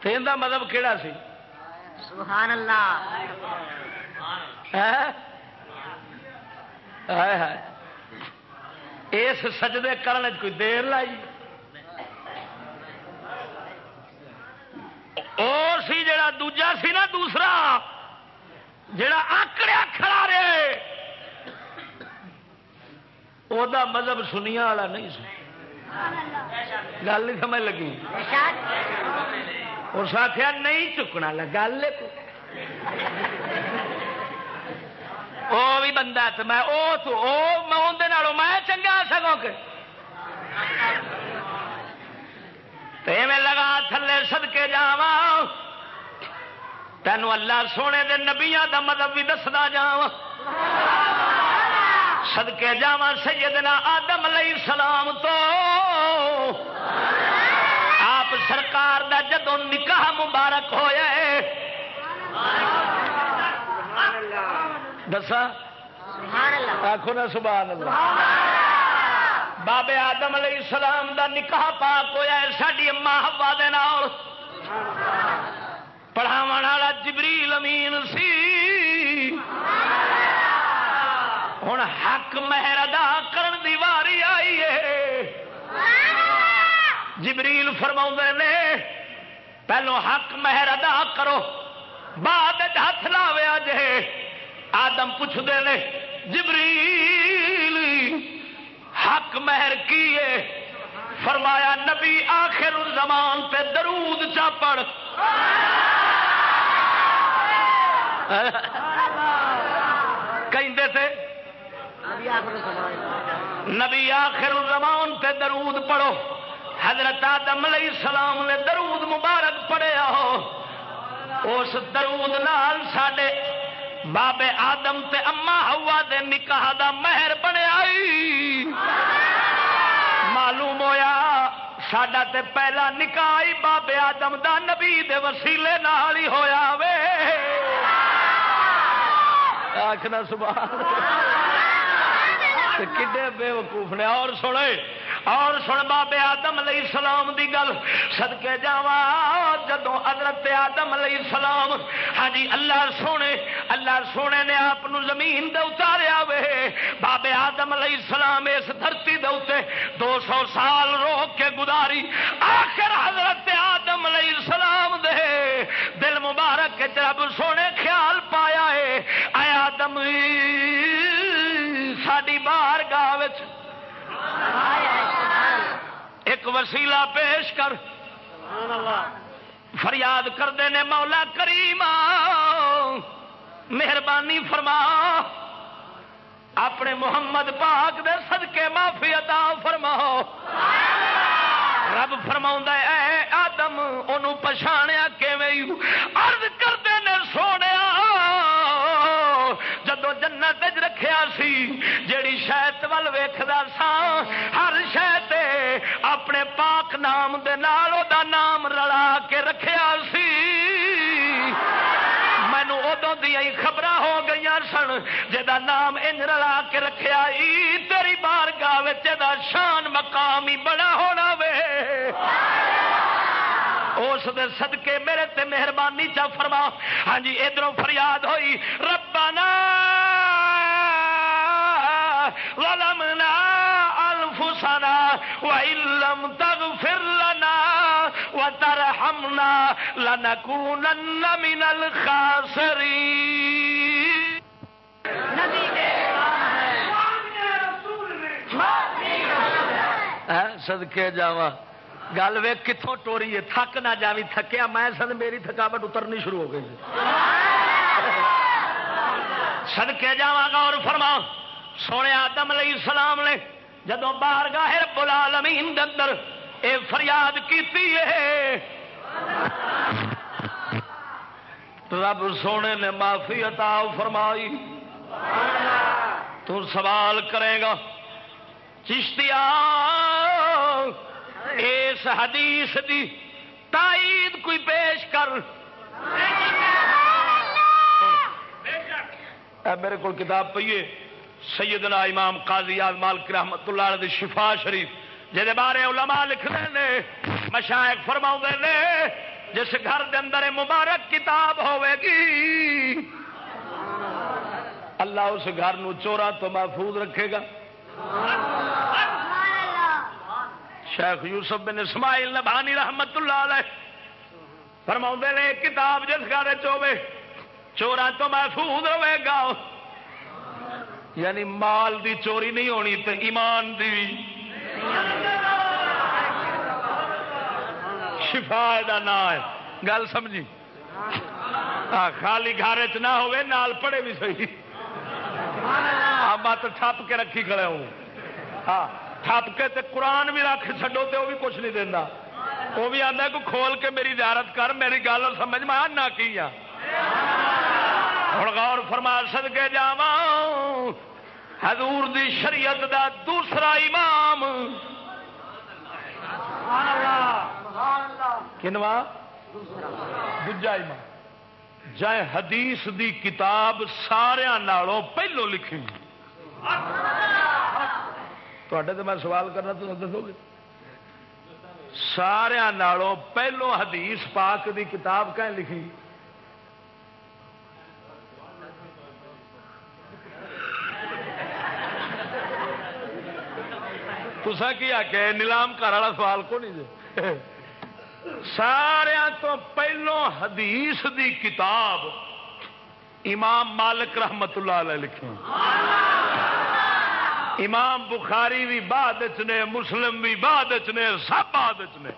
تو ان مطلب کہڑا سی؟ سبحان اللہ۔ ہے ہائے ہائے اس سجدے کرنے کوئی دیر لائی اور سی جڑا دوجا سی نا دوسرا، جڑا آکڑیا کھڑا رہے۔ وہ مذہب سنیا والا نہیں سی۔ گل نہیں سمجھ لگی۔ اس آخیا نہیں چکنا گل وہ بھی بندہ تو میں، او تو، او میں اندر میں چنگا سگوں کہ۔ میں لگا تھلے سدکے جا تینوں اللہ سونے دے نبیاں دا مذہب بھی دسدا جا سدکے جا سیدنا آدم علیہ السلام تو۔ آپ سرکار دا جدو نکاح مبارک ہویا ہے۔ دسا آخو نا سبحان اللہ۔ بابے آدم علیہ السلام دا نکاح پاک ہوا ساری اما ہوا پڑھاو والا جبریل امین سی۔ ہوں حق مہر ادا کرن دی واری آئی ہے۔ جبریل فرما نے، پہلو حق مہر ادا کرو، بعد ہاتھ لاویا جے۔ آدم پوچھتے ہیں جبریل حق مہر کی فرمایا، نبی آخر زمان پہ درود چاپڑ۔ تھے، نبی آخر زمان پہ درود پڑھو۔ حضرت آدم علیہ السلام نے درود مبارک پڑھیا ہو۔ اس درود نال ساڈے بابے آدم تے اما ہوا دے نکاح دا مہر بنیا معلوم ہویا ساڈا تے پہلا نکاح بابے آدم دا نبی دے وسیلے نال ہی ہویا وے۔ آخنا سبحان کڈے بے وقوف نے؟ اور سنے اور سن بابے آدم علیہ السلام دی گل سدکے جا جدو حضرت آدم علیہ السلام ہاں جی اللہ سونے اللہ سونے نے آپ زمین دے اتاریا وے، بابے آدم علیہ السلام اس دھرتی دے اتنے دو سو سال روک کے گزاری، آخر حضرت آدم علیہ السلام دے، دل مبارک رب سونے ایک وسیلہ پیش کر۔ فریاد کرتے نے مولا کریم مہربانی فرما۔ اپنے محمد پاک دے صدقے معافی عطا فرماؤ۔ رب فرما اے آدم ان پچھاڑیا ارد کرتے نے سونے جدو جنت رکھیا سی جیڑی شاید ول ویختا سا رلا کے رکھا تیری بار گاہ شان مقام ہی بڑا ہونا وے۔ اس دے صدقے میرے تے مہربانی چا فرما۔ ہاں جی ادھر فریاد ہوئی، ربنا ظلمنا انفسنا وان لم تغفر لنا وترحمنا لنكونن من الخاسرين صدقے جاواں گل وے کتوں ٹوری ہے تھک نہ جاوی تھکیا میں سن میری تھکاوٹ اترنی شروع ہو گئی سد کے جا گا اور فرما سونے آدم علیہ السلام نے جدو باہر گاہر بلا لمین اندر اے فریاد کی رب سونے نے معافی عطا فرمائی تو سوال کرے گا چشتیا اس حدیث دی تائید کوئی پیش کر۔ میرے کو کتاب پیے سیدنا امام قاضی آز مالک رحمت اللہ علیہ شفا شریف جہد بارے علماء لکھ رہے ہیں مشائق فرما نے، جس گھر دے اندر مبارک کتاب ہوے گی۔ اللہ اس گھر نو چورا تو محفوظ رکھے گا۔ شیخ یوسف بن اسماعیل نبانی رحمت اللہ علیہ فرما نے، کتاب جس گھر چوے چورا تو محفوظ رہے گا۔ یعنی مال دی چوری نہیں ہونی تو ایمان دی شفا دا نا ہے۔ گل سمجھی؟ خالی گھر چ نہ ہوئے نال پڑے بھی صحیح۔ مت ٹھپ کے رکھی کھڑے ہوں۔ ہاں۔ تھپ کے تے قرآن بھی رکھ چڈو تو وہ بھی کچھ نہیں دینا وہ بھی آتا کو کھول کے میری زیارت کر میری گل سمجھ میں نہ کی ہوں غور فرما سد کے جا حضور دی شریعت دا دوسرا امام۔ کنوا دجا امام۔ جائے حدیث دی کتاب سارا پہلو لکھی۔ تو میں سوال کرنا تو دسو گے؟ سارا پہلو حدیث پاک دی کتاب کہ لکھی؟ تسا کی آخیا نیلام کر والا سوال کو نہیں دے سارا تو پہلو حدیث دی کتاب امام مالک رحمت اللہ علیہ لکھی۔ امام بخاری بھی بعد نے، مسلم بھی بعد نے، سب بعد نے۔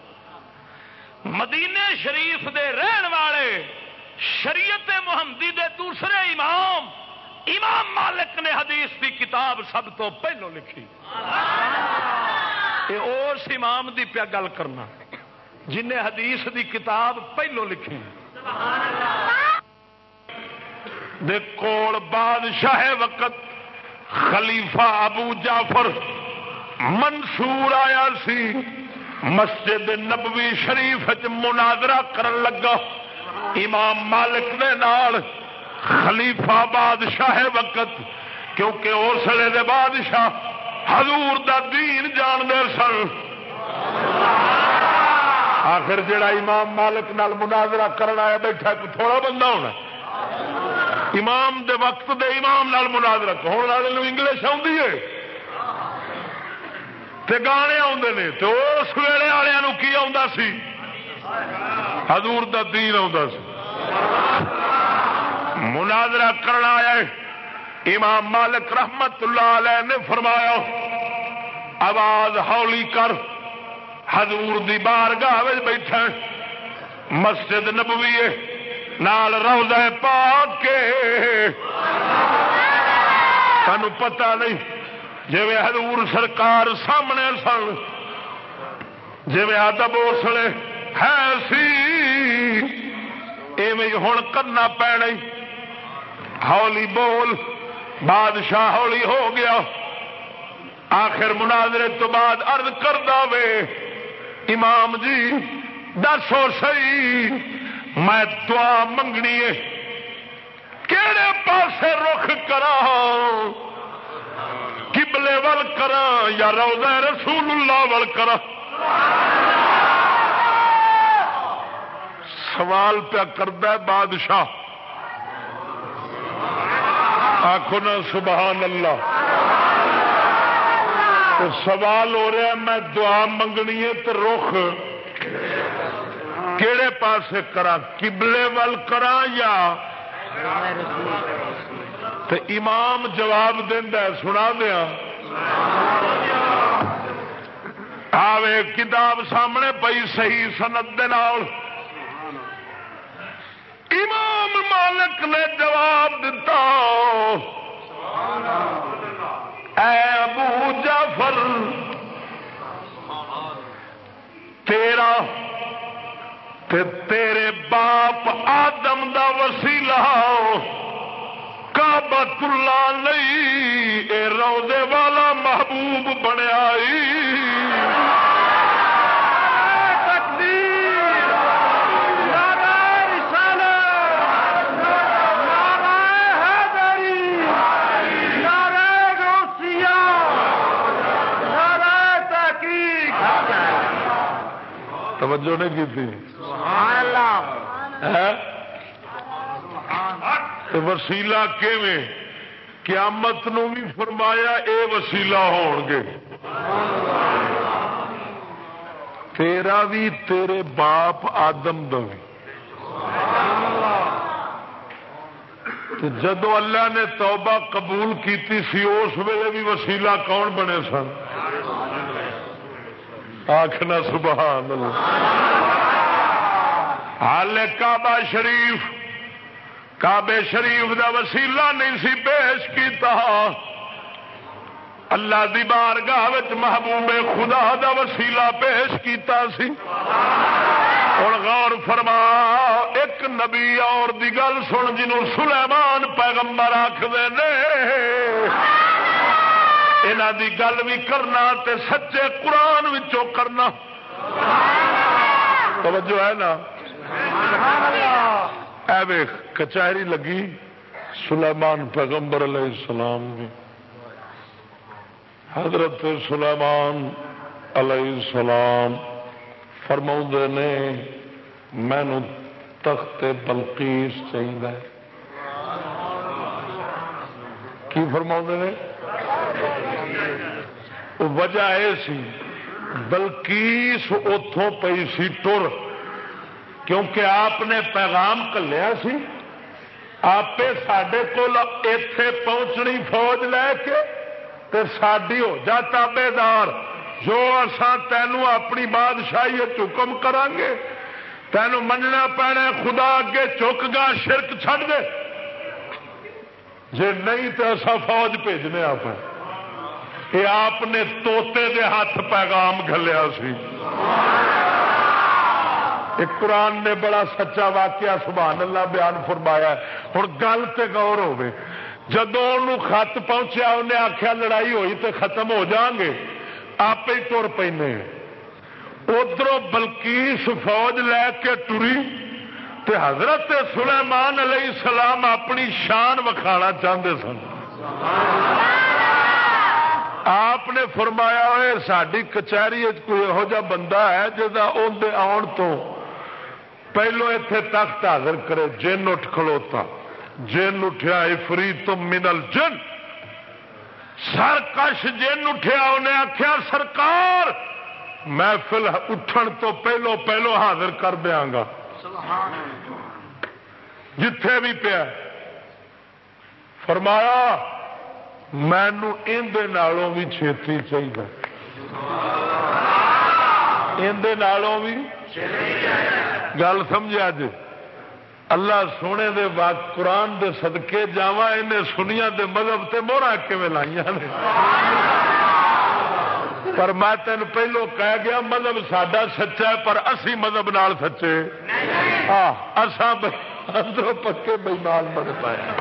مدینے شریف دے رہن والے، شریعت محمدی دے دوسرے امام امام مالک نے حدیث کی کتاب سب تو پہلو لکھی۔ اس امام دی پیا گل کرنا جن حدیث دی کتاب پہلو لکھی۔ دے کول بادشاہ وقت خلیفہ ابو جعفر منصور آیا سی۔ مسجد نبوی شریف مناظرہ کرن لگا۔ امام مالک دے نال خلیفہ بادشاہ وقت، کیونکہ اسلے دے بادشاہ حضور دا دین جان دے سن۔ آخر جڑا امام مالک نال مناظرہ کرنا آیا بیٹھا تھوڑا بندہ ہونا امام دے وقت دے امام نال مناظرہ ہونے والے انگلش آدھی ہے۔ تے گانے آدھے نے۔ تو اس ویلے والوں کی آ سی؟ حضور دا دین آ سی۔ مناظرہ کرنا آیا امام مالک رحمت اللہ علیہ نے فرمایا، آواز ہولی کر۔ حضور دی بار گاہ بیٹھا مسجد نبوی ہے۔ نال روزہ پاک کے سانو پتا نہیں جی حضور سرکار سامنے سن جی ادب اسلے ہے سی ایویں ہوں کرنا پینا ہولی بول بادشاہ ہولی ہو گیا آخر مناظرے تو بعد ارد کر دے امام جی دسو سی میں دعا منگنی ہے۔ کہڑے پاسے رخ کرا کبلے ول کرا یا روزہ رسول اللہ ول کرا سوال پیا کرتا بادشاہ۔ آخو نا سبحان اللہ تو سوال ہو رہا میں دعا منگنی ہے تو رخ۔ کہڑے پاس کرا کبلے ول کرا یا؟ تو امام جواب دینا سنا دیا آوے، کتاب سامنے پئی، صحیح سند امام مالک نے جواب دیتا اے ابو جعفر، تیرا تے تیرے باپ آدم دا وسیلہ کابت اللہ نہیں، اے روزے والا محبوب بنیا توجہ نہیں کی تھی وسیلا قیامت نو بھی فرمایا اے وسیلا ہون گے تیرا بھی تیرے باپ آدم بھی۔ جدو اللہ نے توبہ قبول کیتی سی، اس ویلے بھی وسیلہ کون بنے سن؟ آخنا سبحان اللہ۔ حال کعبہ شریف کعبے شریف دا وسیلہ نہیں سی پیش کیتا۔ اللہ دی بارگاہ محبوب خدا دا وسیلہ پیش کیتا سی۔ ہوں غور فرما، ایک نبی اور دی گل سن جنوں سلیمان پیغمبر آخر یہاں دی گل بھی کرنا تے سچے قرآن وچوں کرنا۔ توجہ ہے نا؟ اے کچہری لگی سلیمان پیغمبر علیہ السلام بھی حضرت سلیمان علیہ السلام فرما نے مینو تخت بلکیس چاہیے کی فرما نے؟ وجہ یہ سی بلکیس اتوں پی سی ٹر۔ کیونکہ آپ نے پیغام کلیا سی، آپ سڈے کول اتے پہنچنی فوج لے کے تے ساری ہو جا تابے دار جو اسان تینوں اپنی بادشاہی حکم کران گے تینوں مننا پینا خدا اگے چک گا، شرک چھڑ دے۔ جی نہیں تو ایسا فوج بھیجنے آپ۔ یہ آپ نے توتے دے ہاتھ پیغام گلیا سی۔ ایک قرآن نے بڑا سچا واقعہ سبحان اللہ بیان فرمایا ہوں گل تو گور ہوے جدو خط پہنچیا، انہیں آخیا لڑائی ہوئی تو ختم ہو جان گے۔ آپ ہی تر پہ ادھر بلکیس فوج لے کے ٹری تے حضرت سلیمان علیہ السلام اپنی شان وکھانا چاہتے سن۔ آپ نے فرمایا ہوئے ساری کچہری کوئی یہو جا بندہ ہے جا آن تو پہلو اتے تخت حاضر کرے، جن اٹھ کھلوتا۔ جن اٹھیا فری تو منل جن۔ سر کش جن اٹھیا، انہیں آخیا سرکار! محفل اٹھن تو پہلو پہلو حاضر کر دیا گا۔ جتھے بھی پیا۔ فرمایا مینو اندر بھی چھتی چاہیے اندر بھی گل سمجھا جی اللہ سونے دے بات قرآن دے صدقے جاوا انہیں سنیا دے مذہب تے مورا کیون لائیا نے؟ پر میں تین پہلو کہہ گیا، مذہب سڈا سچا ہے، پر اسی مذہب نال سچے۔ ہاں اندروں پکے بےمان بن پایا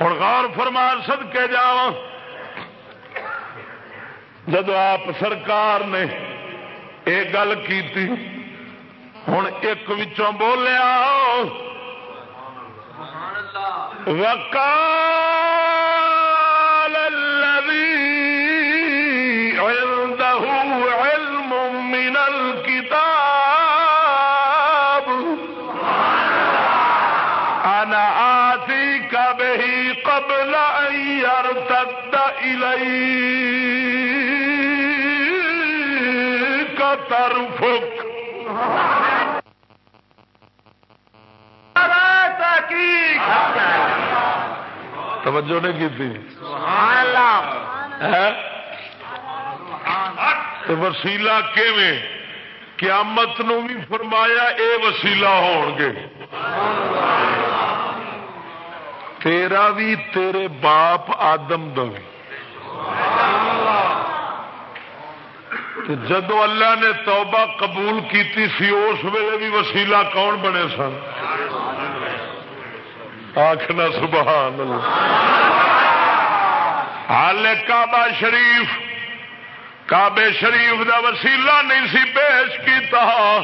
ہوں غور فرمان سد کے جا جب آپ سرکار نے یہ گل کی ہوں ایک بولیا وکال توجہ نہیں کی تھی؟ وسیلا کیویں؟ قیامت نو بھی فرمایا اے وسیلا ہون گے۔ تیرا بھی تیرے باپ آدم دو جدو اللہ نے توبہ قبول کیتی سی اس ویلے بھی وسیلہ کون بنے سن؟ آخنا سبحان اللہ۔ حال کعبہ شریف کعبے شریف دا وسیلہ نہیں سی پیش کیتا۔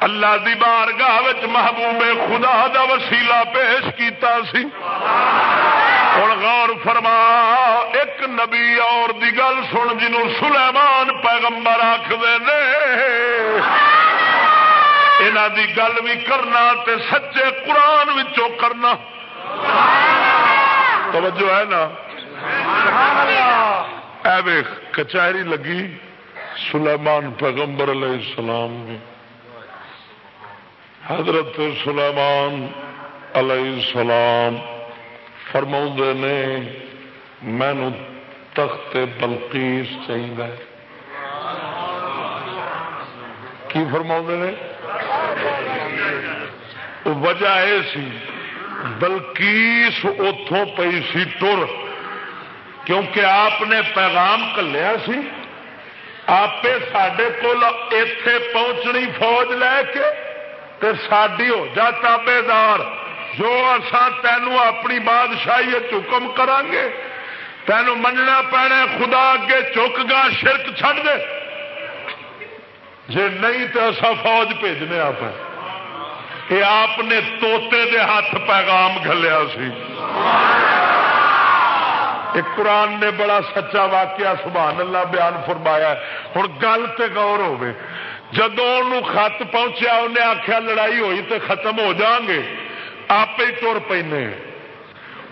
اللہ دی بارگاہ محبوب خدا دا وسیلہ پیش کیتا سی۔ ہوں غور فرما، ایک نبی اور دی گل سن جنوں سلیمان پیغمبر آخر یہاں دی گل بھی کرنا تے سچے قرآن وچوں کرنا۔ توجہ ہے نا؟ اے کچہری لگی سلیمان پیغمبر علیہ السلام۔ حضرت سلیمان علیہ السلام فرما نے مینو تخت بلکیس چاہیے کی فرما نے؟ وجہ یہ سی، بلکیس اتوں پی سی ٹر۔ کیونکہ آپ نے پیغام کلیا سی، آپ سڈے کول اتے پہنچنی فوج لے کے تے ساری ہو جا تابے دار جو اسان تینوں اپنی بادشاہی حکم کران گے تینوں مننا پینا خدا اگے چک گا، شرک چھڑ دے۔ جی نہیں تو ایسا فوج بھیجنے آپ یہ آپ نے توتے دے ہاتھ پیغام گلیا سی۔ ایک قرآن نے بڑا سچا واقعہ سبحان اللہ بیان فرمایا ہوں گل تو غور ہوے جدو خط پہنچیا، انہیں آخیا لڑائی ہوئی تو ختم ہو جان گے۔ آپ ہی تر پہ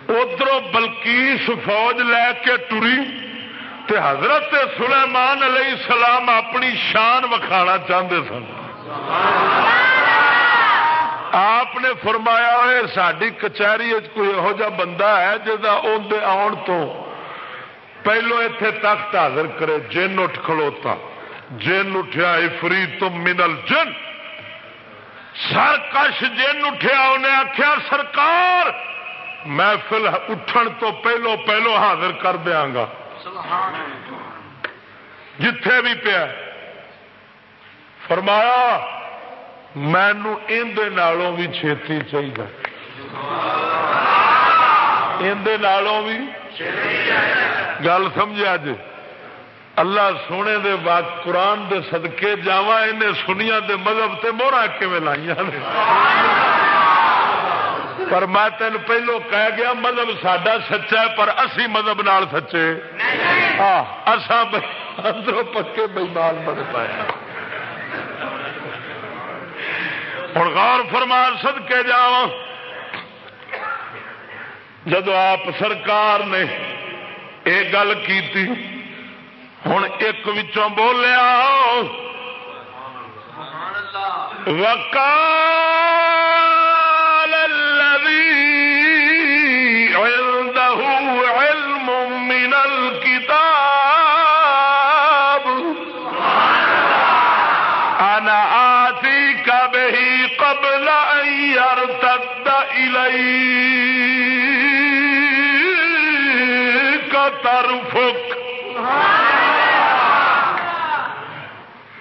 ادھر بلکیس فوج لے کے ٹری تے حضرت سلیمان علیہ السلام اپنی شان وکھانا چاہتے سن۔ آپ نے فرمایا ساری کچہری کوئی یہو جا بندہ ہے جا آن تو پہلو اتے تخت حاضر کرے جن اٹھ کھلوتا جن اٹھیا فری تم منل جن۔ سر کش جن اٹھیا انہیں آخیا سرکار محفل اٹھن تو پہلو پہلو حاضر کر دیا گا۔ جتھے بھی پیا فرمایا مینو اندر بھی چھتی چاہیے اندر بھی گل سمجھا جی اللہ سونے دے بعد قرآن دے صدقے جاوا ان سنیا دے مذہب تے مورا کیون لائیا پر میں تین پہلو کہہ گیا، مذہب سڈا سچا ہے، پر اسی مذہب نال سچے۔ ہاں اصا اندروں پکے بےمان بن پایا ہوں غور فرمان سد کے جا جدو آپ سرکار نے یہ گل کی ہوں ایک بولیا وکال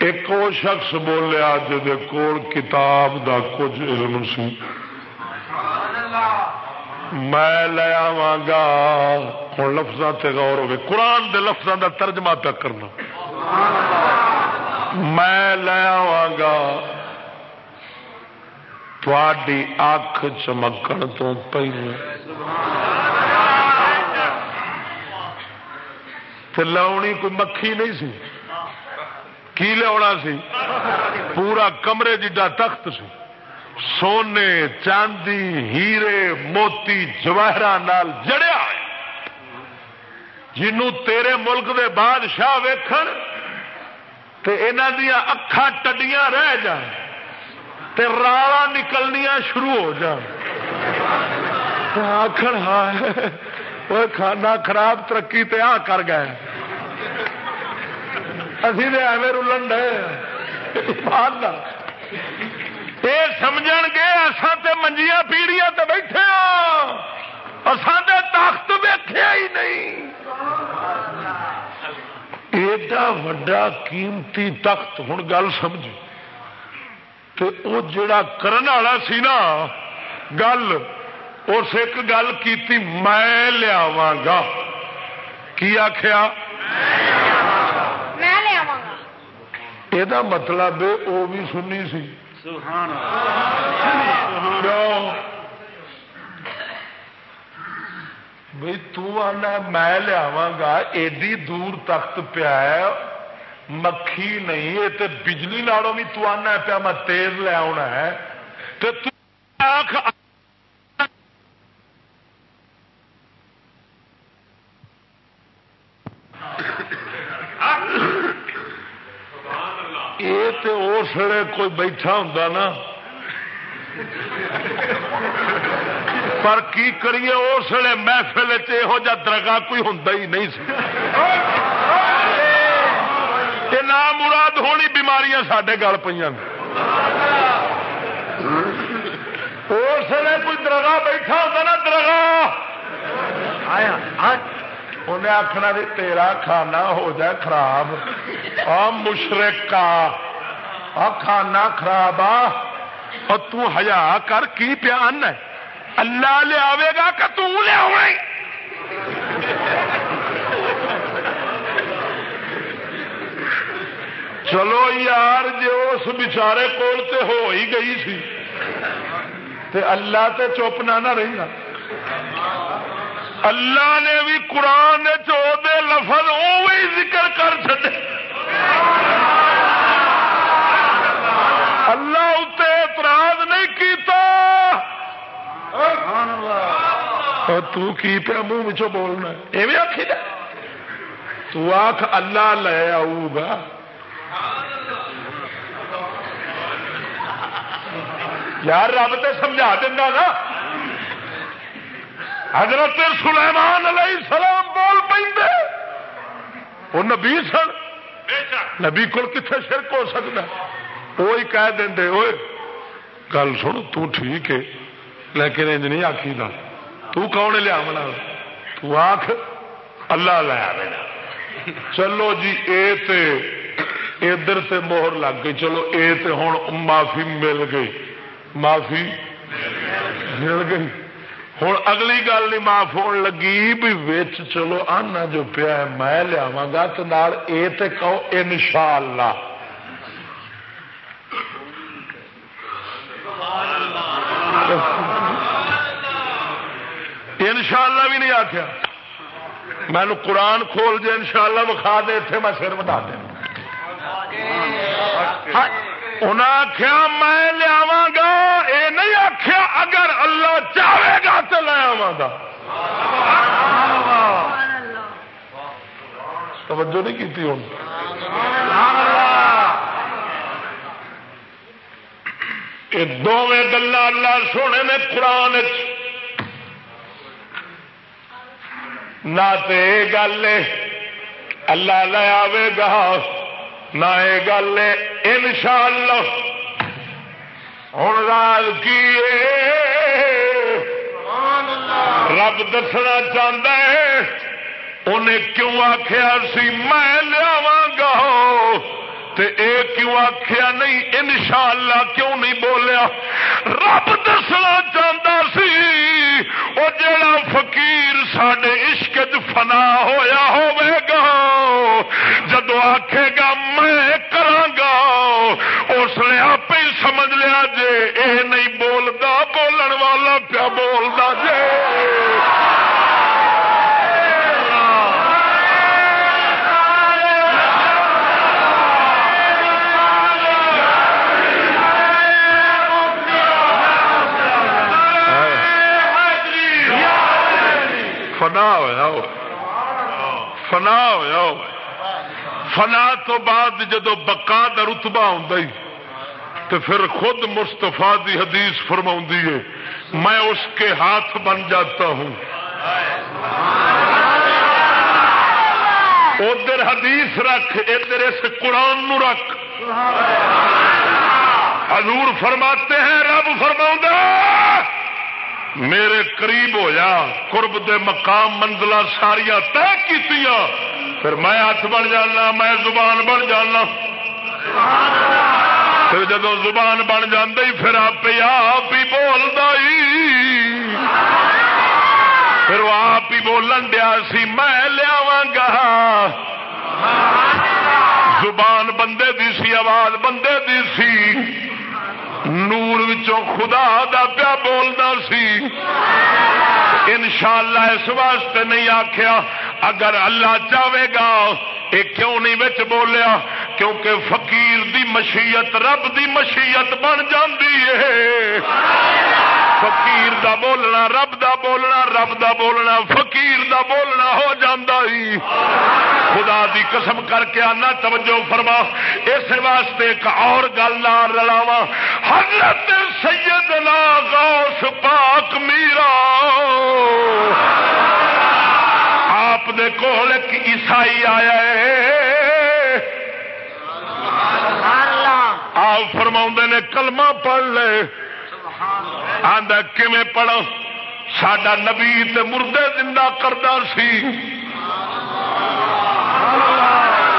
ایک وہ شخص بولیا کول کتاب دا کچھ علم سی۔ میں لیا گا ہوں لفظوں سے غور ہوگی قرآن دے لفظوں دا ترجمہ پہ کرنا۔ میں لیا گا تھی اکھ چمکن تو پہلے۔ لاؤنی کوئی مکھی نہیں سی۔ کی لیا سی؟ پورا کمرے جڈا تخت سی۔ سونے، چاندی، ہیرے، موتی جواہر جڑیا جنوں تیرے ملک دے بادشاہ ویکھن تے انہاں دیا اکھا ٹڈیاں رہ جان تے رالا نکلنیاں شروع ہو جان۔ آخر ہاں کھانا خراب ترقی تے آ کر گئے۔ اسی تو ایویں رلن ڈے یہ سمجھ گے اصا تے منجیاں پیڑیاں تے بیٹھے ہاں۔ تے تخت ویخیا ہی نہیں۔ ایڈا وڈا قیمتی تخت ہوں گل سمجھ تو وہ جڑا کرن والا سی نا، گل، اس ایک گل کی میں لیا گا۔ کی آخیا یہ مطلب وہ بھی سنی سی بھائی تنا میں لیا گا ایڈی دور تخت پیا مکھی نہیں یہ تو بجلی لاڑوں بھی تنا پیا میں تیز لیا ہے یہ تو اس ویلے کوئی بیٹھا ہوں نا۔ پر کی کریے اس ویلے محفل یہو جا درگاہ کوئی ہوں ہی نہیں سی۔ نام مراد ہونی بیماریاں سڈے گل پہ اس ویلے کوئی درگاہ بیٹھا ہوں نا، درگاہ۔ انہیں آخنا بھی تیرا کھانا ہو جائے خراب۔ آ مشرقہ کھانا خراب آ۔ تجا کر، کی پیان ہے؟ اللہ لیا گا کہ تیا چلو یار جی اس بچارے کول تے ہو ہی گئی سی، تے اللہ تے چپ نہ رہا اللہ نے بھی قرآن دے لفظ اوی ذکر کر چکے اللہ اتنے اعتراض نہیں کیتا۔ تو کی پیا منہ بولنا ایویں آخی تو آخ اللہ لے آؤ گا۔ یار رب تو سمجھا دینا نا۔ حضرت سلیمان علیہ السلام بول پہ وہ نبی سن۔ نبی کو کتنے شرک ہو سکتا؟ وہی کہہ دیں ہوئے گل سن تو ٹھیک ہے لیکن انج نہیں آخی نا تو کون لیا منا تو آخ اللہ لیا میرا چلو جی اے تے ادھر سے موہر لگ گئی۔ چلو اے تے ہوں معافی مل گئی۔ معافی مل گئی۔ ہوں اگلی گل نہیں معاف ہون لگی بھی وچ چلو آنا جو پیا ہے میں لیا گا تو اے تے کہو ان شاء اللہ ان شاء اللہ بھی نہیں آخیا مینو قرآن کھول جے ان شاء اللہ وکھا دے اتنے میں سر بتا دیں انہیں آخیا میں لیا گا یہ نہیں آخیا اگر اللہ چاہے گا تو لیا گا۔ توجہ نہیں کی ہوں۔ یہ دونیں گلا اللہ سونے نے قرآن نہ گل اللہ لے آئے گا۔ نہ یہ گل ان شاء اللہ ہوں راج کی رب دسنا چاہتا ہے انہیں کیوں آخیا سی؟ میں لیا گا۔ اے کیوں آخیا نہیں؟ انشاءاللہ کیوں نہیں بولیا؟ رب دسنا چاہتا سی وہ جڑا فقیر سڈے عشق فنا ہویا ہوے گا۔ جدو آخے گا فنا تو بعد جدو بکا کا رتبا آ تو پھر خود مستفا دی حدیث فرما ہے، میں اس کے ہاتھ بن جاتا ہوں۔ ادھر حدیث رکھ، ادھر اس قرآن نو رکھ۔ حضور فرماتے ہیں، رب فرما میرے قریب ہو جا قرب دے مقام منزل ساریا طے کی پھر میں ہاتھ بن جانا، میں زبان بن جانا۔ پھر جب زبان بن جی پھر آپ آپ ہی بولتا پھر وہ آپ ہی بولن دیا سی، میں لیا گا۔ زبان بندے دی سی، آواز بندے دی سی۔ نور خدا دا پیا بولنا سی۔ انشاءاللہ اس واسطے نہیں آخیا اگر اللہ چاہے گا، یہ کیوں نہیں بچ بولیا؟ کیونکہ فقیر دی مشیت، رب دی مشیت بن جاندی ہے۔ فقیر دا بولنا رب دا بولنا رب دا بولنا فقیر دا بولنا ہو جاندہ ہی۔ خدا دی قسم کر کے آنا توجہ فرما۔ اس واسطے ایک اور گل نہ رلاوا حضرت سیدنا غوث پاک میرا۔ آپ دے کول ایک عیسائی آیا ہے۔ آپ فرما نے کلمہ پڑھ لے۔ آدھا کیویں پڑھو؟ سڈا نبی تے مردے زندہ کرتا سی۔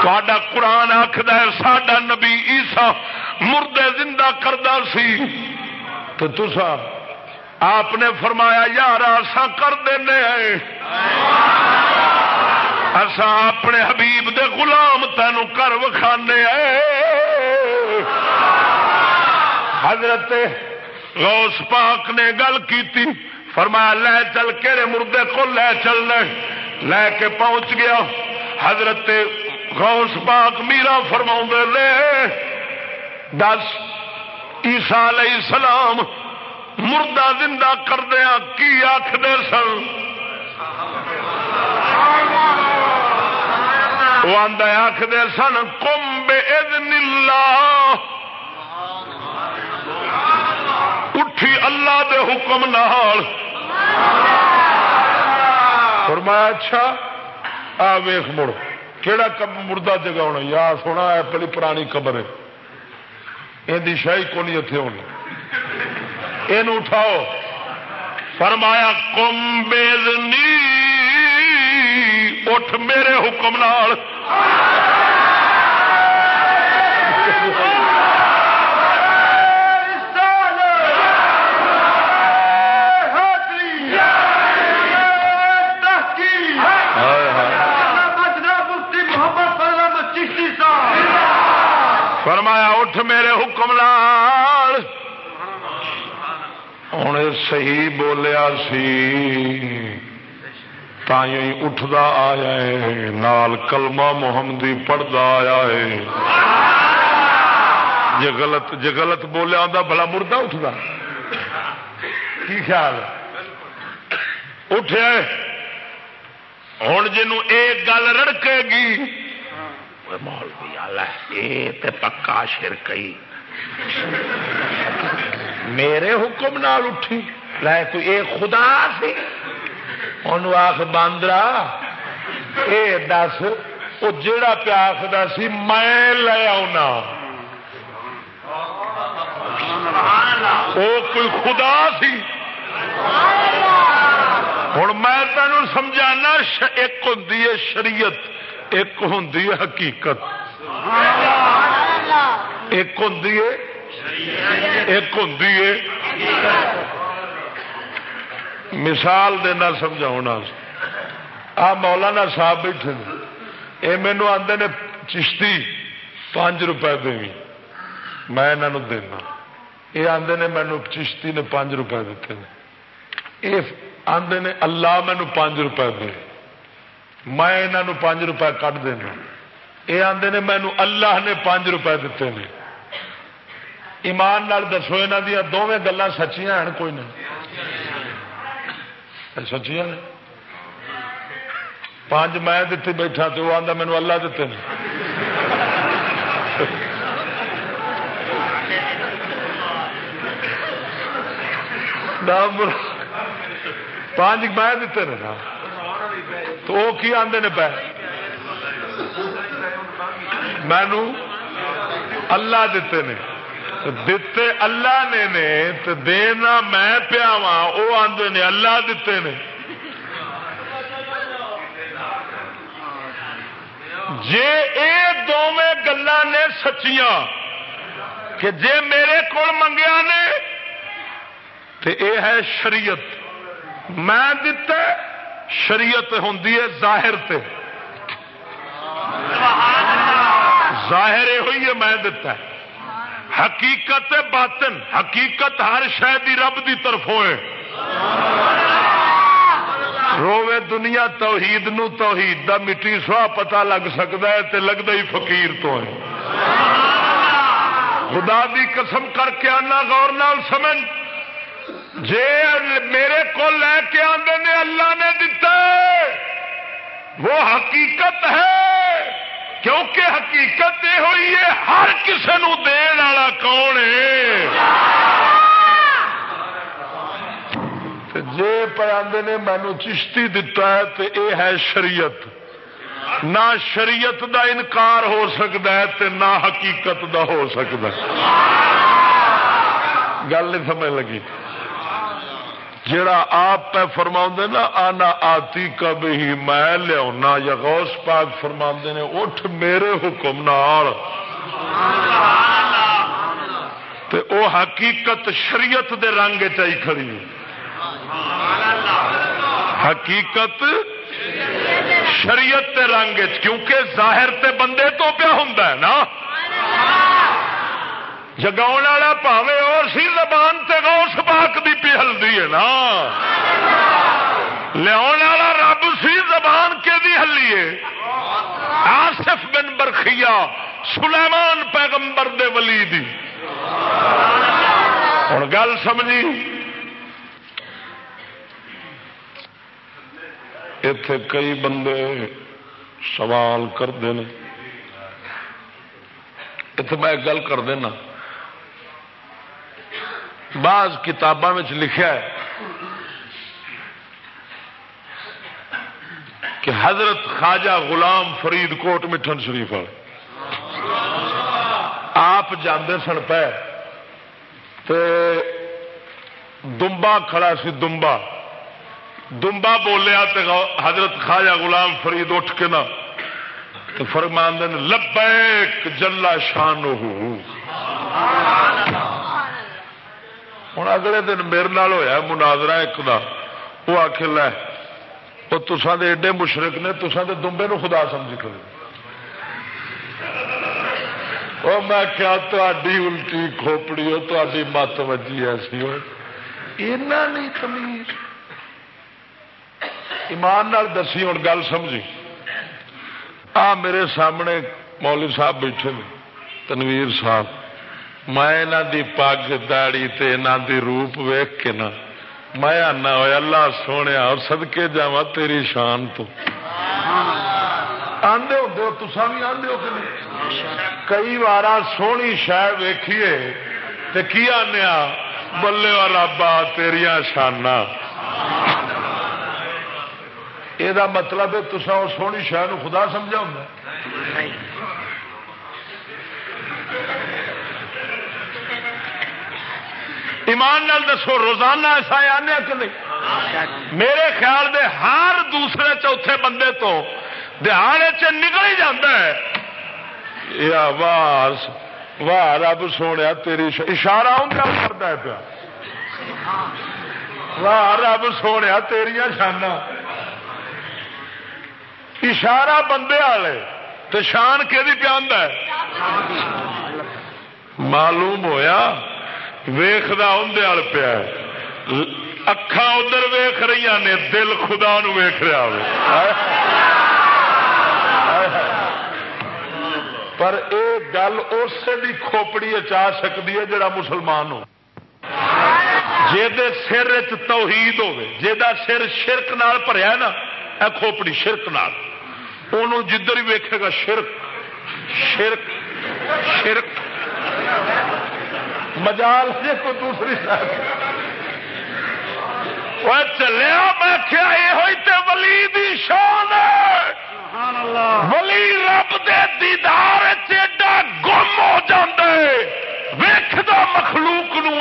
تا قرآن آخد ساڈا نبی عیسا مردے زندہ کرتا سی۔ تو تسا آپ نے فرمایا، یار آسا کر دینے اسا اپنے حبیب دے غلام تینوں کر وکھانے حضرت غوث پاک نے گل کی فرمایا، لے چل کے مردے کو لے چل لے۔ کے پہنچ گیا۔ حضرت غوث پاک میرا فرما لے، دس عیسا علیہ السلام مردہ زندہ کردیا کی آخر سن؟ وہ آخر سن کم بے اللہ۔ اٹھی اللہ دے حکم نال۔ فرمایا اچھا آ ویخ مڑ کہڑا کب مردہ جگہ ہونا؟ یا سونا ہے پہلی پرانی قبر ہے۔ یہ شاہی کو نہیں اتنے ہونی؟ یہ اٹھاؤ۔ فرمایا، کم بےزنی اٹھ میرے حکم نال۔ میرے حکم لال ہوں صحیح بولیا سی۔ اٹھتا آیا ہے۔ نال کلمہ محمدی پڑھتا آیا ہے۔ جی غلط جی غلط بولیا ہوں بلا مردہ اٹھتا کی خیال؟ اٹھے ہوں جنوں ایک گل رڑکے گی۔ مولوی والا یہ پکا شرکئی میرے حکم نال اٹھی۔ لے کوئی اے خدا سی۔ ان آخ، باندرا، اے دس وہ جڑا پیا آخر سی، میں لے آنا وہ کوئی خدا سی۔ ہوں میں تینوں سمجھانا ایک ہوں شریعت۔ ایک ہوں حقیقت۔ ایک ہوں ایک ہوں مثال دینا سمجھا آ مولانا صاحب بیٹھے یہ مینو آتے نے چشتی پانچ روپئے دیں میں یہاں دینا۔ یہ آتے نے مینو چشتی نے پانچ روپئے دیتے ہیں یہ آتے نے اللہ مینو پانچ روپئے دے۔ میں یہاں پانچ روپئے کٹ دینا یہ آتے نے مینو اللہ نے پانچ روپئے دیتے ہیں۔ ایمان نال دسو یہاں دیا دونیں گلیں سچیاں ہیں، کوئی نہیں۔ سچیاں نے پانچ میں دیتی بیٹھا تو وہ آتا مینو اللہ دیتے ہیں۔ پانچ میں دیتے نا۔ تو وہ کی آدھے نے پہ مینو اللہ دیتے نے۔ دیتے اللہ نے نے، تو دینا میں پیا وا وہ آدھے نے اللہ دیتے نے۔ جے اے دونوں گلا نے سچیاں، کہ جے میرے کو منگیا نے تو اے ہے شریعت۔ میں دیتے شریعت ہوں ظاہر تے۔ ظاہر یہ ہوئی ہے، میں دتا ہے۔ حقیقت باطن، حقیقت ہر شہ رب دی طرف ہوئے۔ روے دنیا توحید نو توحید دا مٹی سوا پتا لگ سکتا ہے تے لگتا ہی فقیر تو ہے۔ خدا دی قسم کر کے آنا، غور نال سمجھ۔ جے میرے کو لے کے آدھے نے اللہ نے دتا وہ حقیقت ہے۔ کیونکہ حقیقت یہ ہوئی ہے، ہر کسی نو دین والا کون ہے؟ جی پہ آدھے نے مینو چشتی دتا ہے تو یہ ہے شریعت۔ نہ شریعت دا انکار ہو سکتا ہے، تے نہ حقیقت دا ہو سکتا گل نہیں سمجھ لگی۔ جڑا آپ پہ فرما نا، آنا آتی کب ہی میں لیا یا غوث پاک فرما نے، اٹھ میرے حکم نال۔ تے او حقیقت شریعت دے رنگ چاہی کھڑی حقیقت شریعت دے رنگ کیونکہ ظاہر تے بندے تو پیا ہوں نا۔ جگاؤ والا پاوے اور سی زبان تے غوث پاک دی پی ہلدی ہے نا۔ لیا والا رب سی زبان کے بھی ہلیے آصف بن برخیا سلیمان پیغمبر دے ولی دی۔ ہوں گل سمجھی؟ اتے کئی بندے سوال کرتے ہیں اتنے میں گل کر دینا۔ بعض کتابوں میں لکھا ہے کہ حضرت خواجہ غلام فرید کوٹ مٹھن شریف والے آپ جانے سن پہ دمبا کھڑا سی دمبا۔ دمبا بولیا حضرت خواجہ غلام فرید اٹھ کے نا تو فرمان دن لبیک جلا شان ہوں اگلے دن میرے نال ہوا مناظرہ ایک دا وہ آخ لے وہ تسان دے ایڈے مشرق نے تسان دے دمبے نو خدا سمجھ کر وہ میں کیا تھی الٹی کھوپڑی ہو تاری مت وجی ایسی ہو نہیں کمیز ایمان نال دسی ہوں گل سمجھی آ میرے سامنے مولوی صاحب بیٹھے تنویر صاحب میں یہاں دی پگ داڑی دی روپ ویخ کے نا، میں آنا ہوا اللہ سونے اور سدکے جا تیری شان تو۔ آدھے ہوں تسا بھی آدھے ہو کئی بار سونی شہ ویکھیے تے کی آنے بلے والا با تیریا شانا یہ مطلب ہے تسا وہ سونی شہ خدا سمجھا ہوں ایمان نال دسو، روزانہ ایسا آنے کہ نہیں؟ میرے خیال دے ہر دوسرے چوتھے بندے تو دہاڑے چ نکل ہی جاتا ہے۔ واہ واہ، رب سونے، تیری اشارہ ہوں کرتا ہے پیا۔ واہ، رب سونے تیریا شانہ اشارہ بندے والے تو شان کہ ہے؟ معلوم ہویا ویخا اندر پیا اکھا ادھر ویخ رہی نے، دل خدا نو ویخ رہا ہو پر یہ گل اسے بھی کھوپڑی چاہ سکتی ہے جڑا مسلمان ہو۔ سر توحید ہوے سر شرک نال بھریا نا، اے کھوپڑی شرک نال۔ انہوں جدھر ہی ویکھے گا، شرک شرک شرک۔ مجال جی کوئی دوسری چلیا میں کیا یہ ولی دی شان ولی رب دے دیدار چیڈا گم ہو جاندے۔ ویکھدا مخلوق نو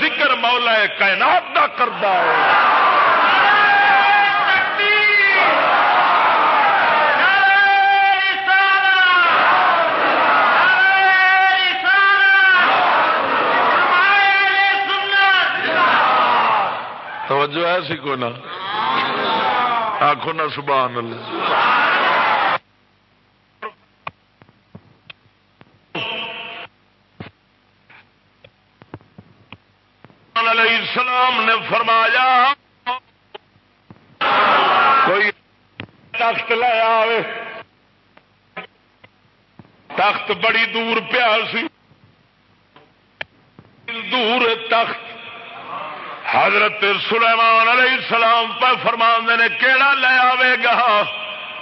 ذکر مولا کائنات دا کردا ہے توجہ ہے سی نہ؟ آخو نہ، سبحان اللہ۔ علیہ السلام نے فرمایا، کوئی تخت لایا آئے تخت بڑی دور پیا سی۔ دور تخت حضرت سلیمان علیہ السلام پہ فرمان نے کیڑا لے آئے گا؟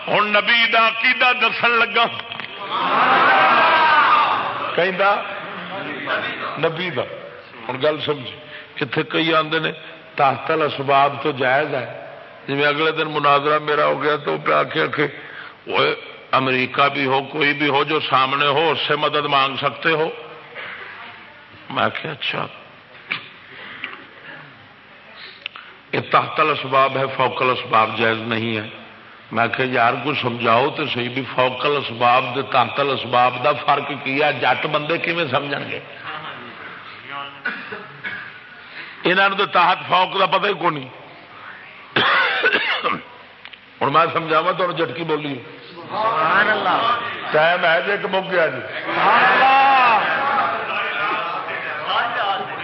ہوں نبی دا کیدا دسن لگا۔ نبی دا۔ ہوں گل سمجھ کتنے کئی آتے نے تاختل اسباب تو جائز ہے۔ جی اگلے دن مناظرہ میرا ہو گیا تو پہ آخر کہ وہ امریکہ بھی ہو، کوئی بھی ہو جو سامنے ہو، اس سے مدد مانگ سکتے ہو؟ میں کہ اچھا۔ یہ تحتل اسباب ہے فوکل اسباب جائز نہیں ہے۔ میں کہ یار کو سمجھاؤ تو صحیح بھی فوکل اسباب دے تحتل اسباب دا فرق کیا جٹ بندے کیون سمجھ گے؟ یہاں تو تحت فوک کا پتہ ہی کون ہوں میں سمجھاوا تو جٹکی بولی ٹائم ہے جی ایک مک گیا جی۔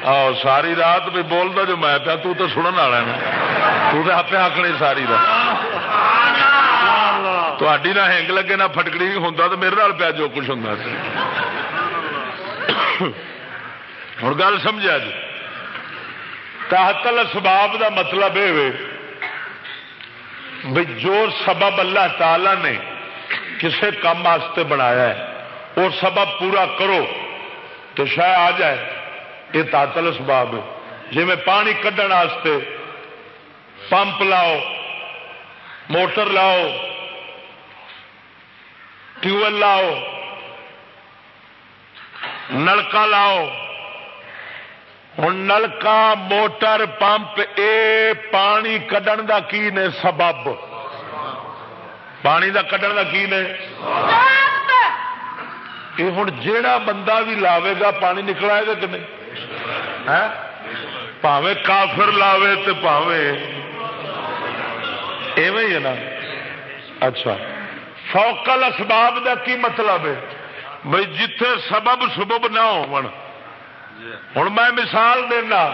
ساری رات بھی بولتا جو میں پیا تو سنن والا تو آپ آخنے ساری رات تھی نہ ہنگ لگے نہ فٹکڑی ہوں تو میرے نال پیا جو کچھ ہوں ہوں گل سمجھا جی تحتل اسباب دا مطلب یہ جو سبب اللہ تعالی نے کسے کام واسطے بنایا ہے وہ سبب پورا کرو تو شاید آ جائے یہ تاتل اسباب جی میں پانی کھڈن واسطے پمپ لاؤ موٹر لاؤ ٹیوبل لاؤ نلکا لاؤ۔ ہوں نلکا موٹر پمپ اے پانی کڈن دا کی نے سبب؟ پانی دا کڈن دا کی نے؟ یہ ہوں جیڑا بندہ بھی لاوے گا پانی نکلائے گا کہ نہیں؟ ہاں؟ پاوے کافر لاوے تو پاوے۔ ایویں ہی ہے نا؟ اچھا۔ فوکل اسباب دا کی مطلب ہے؟ بھائی جتھے سبب سبب نہ ہو ہوں میں مثال دینا۔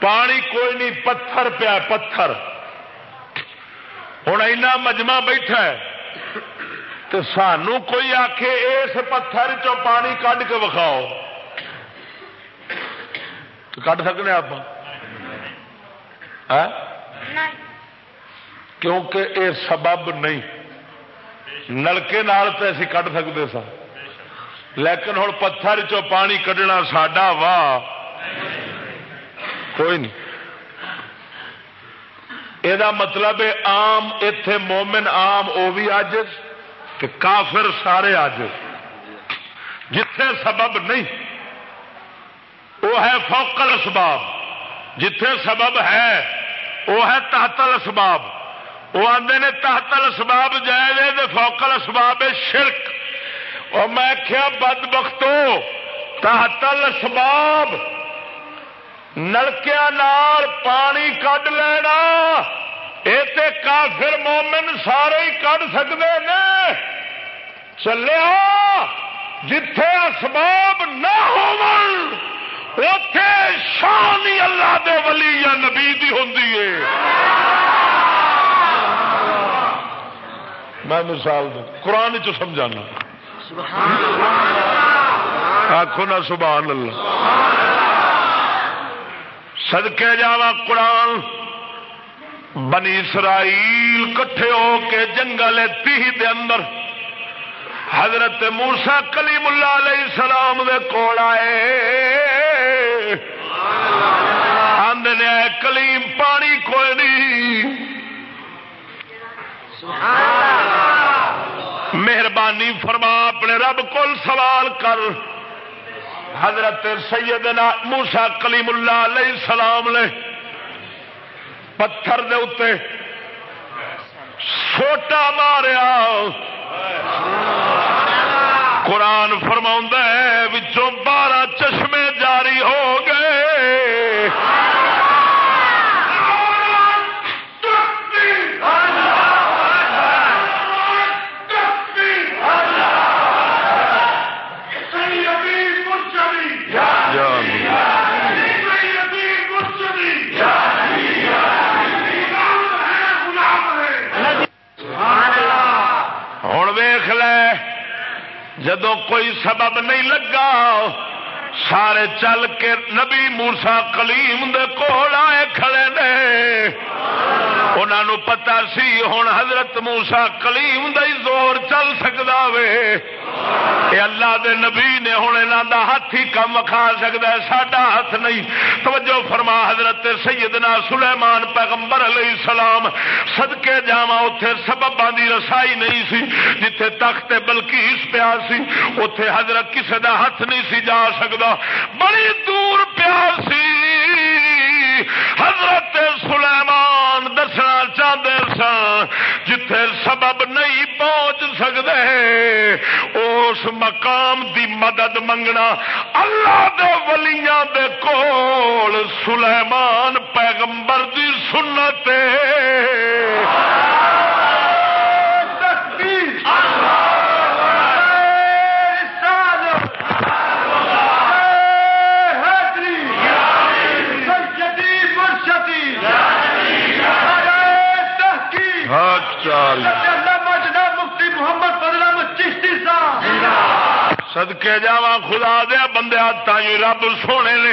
پانی کوئی نہیں، پتھر پیا، پتھر۔ ہوں اینا مجمع بیٹھا ہے۔ تو سانو کوئی آخ اس پتھر چو پانی کھ کے وکھاؤ؟ کھ سکنے آپ؟ کیونکہ یہ سبب نہیں۔ نلکے نال تو اسی کھ سکتے سا لیکن ہوں پتھر چو پانی کھڈنا ساڈا واہ کوئی نہیں۔ یہ مطلب ہے آم اتے مومن آم وہ بھی اج کافر سارے اج۔ جتھے سبب نہیں۔ وہ ہے فوکل اسباب جتھے سبب ہے، وہ ہے تحتل اسباب وہ آدھے نے تحتل اسباب جائے فوکل اسباب شرک۔ اور میں کیا بد بختو تحتل اسباب نلکیا پانی کھ لینا یہ کافر مومن سارے ہی کھ سکتے ہیں چلے جتھے اسباب نہ ہو شان ہی اللہ دے ولی یا نبی دی ہوں میں مثال دوں، قرآن چ سمجھانا۔ آخو نا سبحان اللہ۔ سدکے جا قرآن، بنی اسرائیل کٹھے ہو کے جنگل تی دے اندر حضرت مورسا کلیم اللہ علیہ السلام دے کول آئے۔ آدھے کلیم پانی کوئی نہیں۔ مہربانی فرما اپنے رب کو سوال کر۔ حضرت سیدنا موسا کلیم اللہ علیہ السلام نے پتھر دے اتے سوٹا ماریا۔ قرآن فرما ہے بارہ چشمے جاری ہو گئے۔ جدو کوئی سبب نہیں لگا، سارے چل کے نبی موسا کلیم دے کول آئے کھڑے نے۔ انہوں پتا سی ہوں حضرت موسا کلیم دور زور چل سکتا وے۔ اے اللہ دے نبی نے ہوں یہاں دا ہاتھ ہی کم کھا سکتا ہے، ساڈا ہاتھ نہیں۔ توجہ فرما حضرت سیدنا سلیمان پیغمبر علیہ السلام سدکے جا اتے سبباں دی رسائی نہیں سی، جتھے تخت بلکیس پیا سی اتے حضرت کسے دا ہاتھ نہیں سی جا سکتا بڑی دور پیا سی۔ حضرت سلیمان دسنا چاہتے سن، جتھے سبب نہیں پہنچ سکتے اس مقام دی مدد منگنا اللہ دے ولیاں دے کول سلیمان پیغمبر دی سنت چال سدکے جا خدا دیا بندے تھی رب سونے نے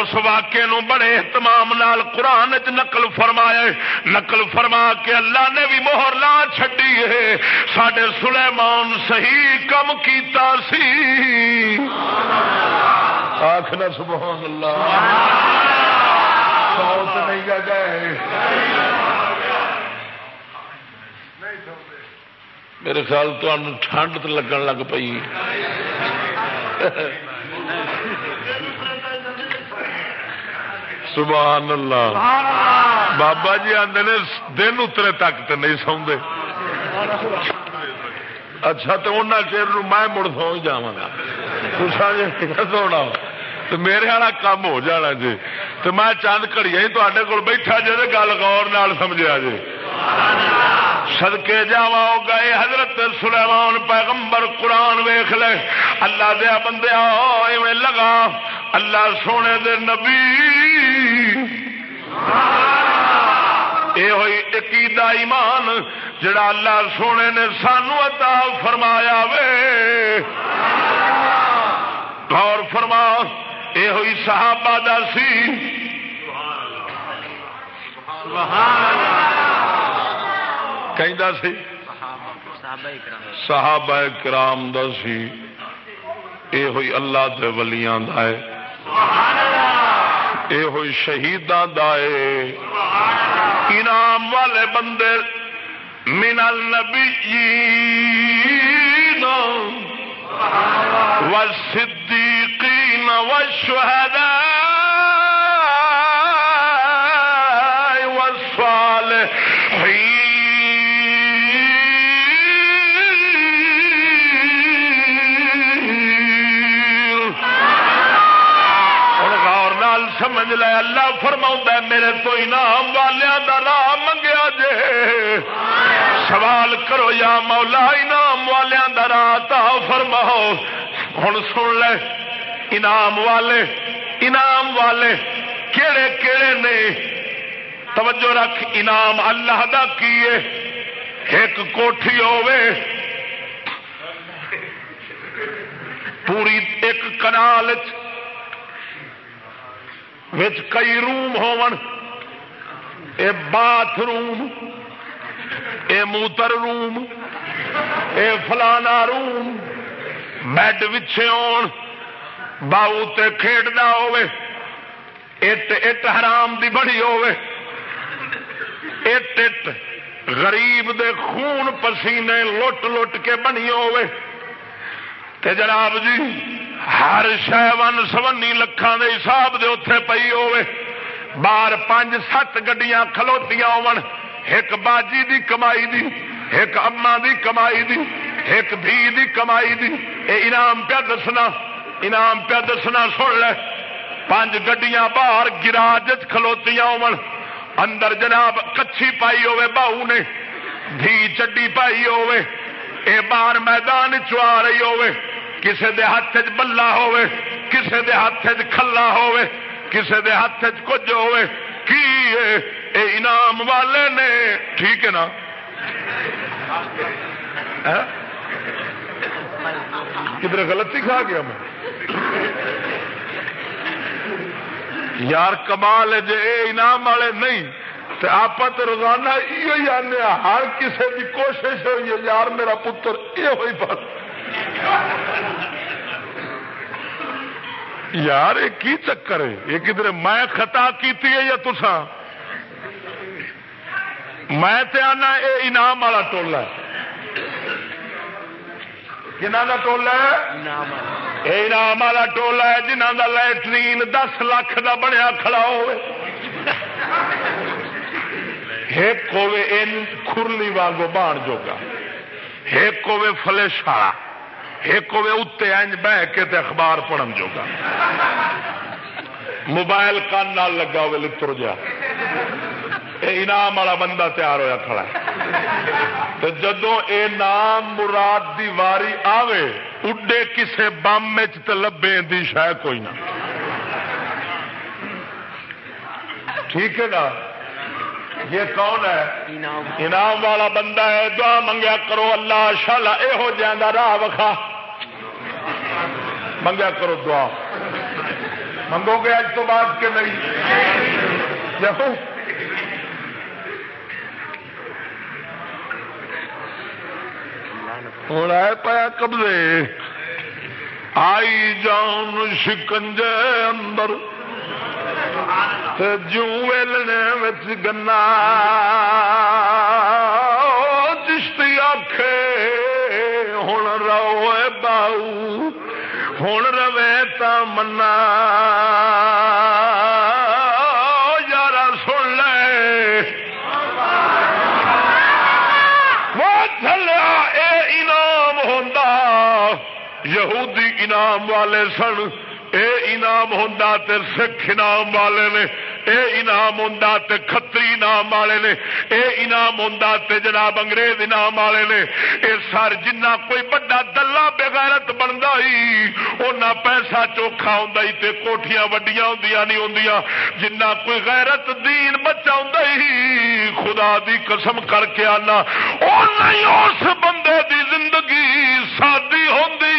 اس واقعے نو بڑے اہتمام نال قرآن چ نقل فرمایا نقل فرما کے اللہ نے بھی مہر لا چڈی ہے۔ سڈے سلیمان صحیح کم کیتا سی۔ آخنا سبحان اللہ۔ سوت نہیں گئے میرے خیال تمہیں ٹھنڈ تو لگن لگ پی سبحان اللہ۔ بابا جی آدھے نے دن اترے تک تو نہیں سوندے اچھا تو ان چیر میں مڑ سو جا جی سونا۔ تو میرے والا کام ہو جانا جی تو میں چند کڑیا ہی تے کول بیٹھا جی گل غور نال سمجھا جی سدکے جا گئے حضرت سلیمان پیغمبر قرآن ویخ لے اللہ دیا بندے لگا اللہ سونے دے نبی یہ ہوئی عقیدہ ایمان جڑا اللہ سونے نے سانو عطا فرمایا وے غور فرما یہ ہوئی صحابہ دا سی۔ کہیں سی۔ صحابہ کرام دا سی۔ اے ہوئی اللہ دے ولیاں دا ہے اے ہوئی شہیدان دا ہے انعام والے بندے من النبیین والصدیقین والشہداء والصالحین سمجھ لے، اللہ فرما میرے تو انعام والوں کا نام منگیا جے۔ سوال کرو یا مولا، انعام والوں کا راہ تا فرماؤ۔ ہوں سن لے۔ انعام والے انعام والے کہڑے کہڑے نے؟ توجہ رکھ، انعام اللہ دا کیے ایک کوٹھی ہوے پوری ایک کنال کئی روم ہون اے باتھ روم اے موتر روم، اے فلانا روم۔ بیڈ بچھے آن باؤ تے کھیڈنا ہوے اٹ اٹ حرام دی بڑی ہوے اٹ اٹ غریب دے خون پسینے لٹ لٹ کے بنی ہوے تے جناب جی ہر شہ ون سونی لکھان دے حساب دے اتے پی ہوے بار پانچ سات گڈیاں کھلوتیاں ہون۔ ایک باجی دی کمائی دی ایک اما دی کمائی دی ایک دھی دی کمائی دی۔ اے انعام پیا دسنا۔ انعام پیا دسنا سن لے۔ پانچ گڈیاں باہر گراج کھلوتیاں ہون۔ اندر جناب کچھی پائی ہوے باہو نے۔ دھی چڈی پائی ہوے اے باہر میدان چوا رہی ہوے کسے دے ہاتھ چ بلا ہوے کسے دے ہاتھ چ کھلا ہوے کسے دے ہاتھ چ کچھ ہوے کی اے اے انعام والے نے۔ ٹھیک ہے نا؟ ہاں؟ کدھر غلطی کھا گیا میں؟ یار کمال جے اے انعام والے نہیں تو آپ تو روزانہ یہ آنے ہر کسی کی کوشش ہوئی ہے، یار میرا پتر یہ ہوئی بات یار یہ کی چکر ہے؟ یہ کدھر میں خطا کیتی ہے یا تسا میں تے آنا یہ انعام والا ٹولا جنہ کا ٹولا ہے؟ یہ انعام والا ٹولا ہے جنہ کا لٹرین دس لاکھ کا بنیا کھڑا ہوئے۔ ایک ہوے کھرلی واگو بان جوگا۔ ایک ہوے فلش والا۔ ایک ہوے اتنے انج بہ کے تے اخبار پڑھن جوگا۔ موبائل کان نال لگا ہوئے لتر جا۔ اے انعام والا بندہ تیار ہویا کھڑا ہے۔ تو جدو اے نام مراد دی واری آوے، اڈے کسے بم تے لبے دی شاید کوئی نہ۔ ٹھیک ہے نا؟ یہ کون ہے؟ انعام والا بندہ ہے، دعا منگیا کرو، اللہ شالا یہو جہاں راہ وکھا۔ منگیا کرو دعا۔ منگو گے اج تو بعد کے نہیں؟ ہوں آئے پایا قبضے آئی جان شکنجے اندر ویلنے گنا چشتی آخ ہوں رو باؤ ہوں روے تا منا انعام والے سن۔ اے انعام ہوں سکھ انعام والے نے۔ اے انعام ہوں کتری انعام والے نے۔ اے انعام ہوں جناب انگریز انعام والے نے۔ اے سر جنہ کوئی بڑا دلہ بغیرت بنتا ہی اُنہ پیسہ چوکھا ہوں تے کوٹیاں وڈیاں ہوں نہیں ہوں جنہ کوئی غیرت دین بچا ہی، خدا دی قسم کر کے آنا۔ نہیں اس بندے دی زندگی سادی ہوں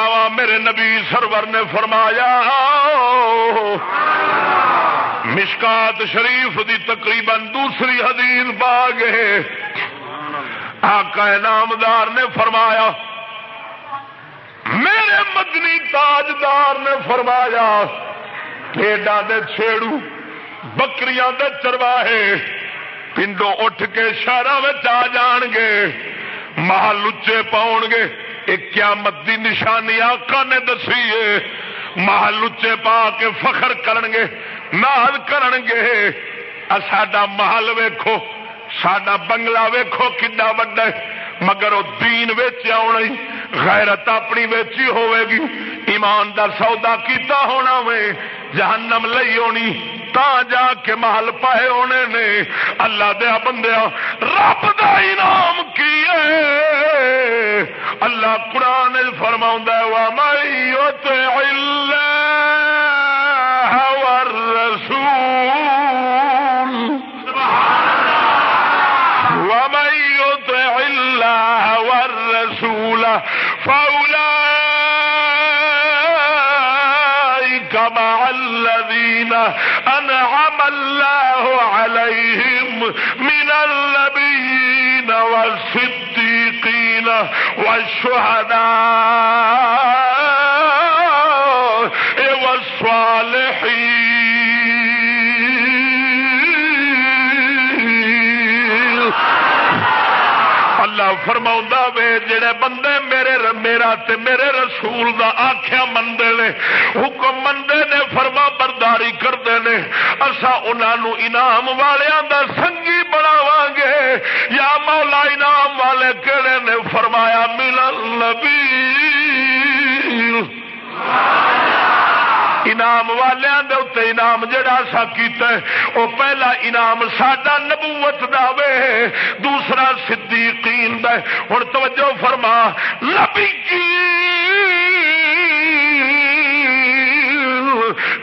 جاوا میرے نبی سرور نے فرمایا۔ مشکات شریف دی تقریباً دوسری حدیث باغ آقا نامدار نے فرمایا، میرے مدنی تاجدار نے فرمایا پیڈا دے چھیڑو، بکریاں دے چرواہے پنڈوں اٹھ کے شہر آ جان گے، محل اچے پاؤ گے۔ ایک قیامت دی نشانی آقا نے دسی ہے۔ محل اچے پا کے فخر کرنگے گے کرنگے۔ کرن ساڈا محل ویکھو۔ ساڈا بنگلہ ویکھو کڈا وڈا مگر وہ دین ویچ آنا غیرت اپنی ویچی ہوے گی۔ ایمان دا سودا کیتا ہونا وے، جہنم لئی ہونی، تا جا کے محل پائے ہونے نے۔ اللہ دیا بندیا، رب دا انعام کی اللہ قرآن فرما وا مائی والرسول والشهداء والصالحين. اللہ فرما وے، جڑے بندے میرے میرا تے میرے رسول دا آخیا مندے نے، حکم مندے نے فرما برداری کرتے ہیں اصا انہوں انعام والوں دا سنگی بناو گے۔ یا مولا انعام والے کہڑے نے؟ فرمایا، ملن نبی۔ انعام والوں کے اتنے انعام جڑا سا کیتا ہے وہ پہلا انعام ساڈا نبوت دا وے، دوسرا صدیقین دا ہوں توجہ فرما لبی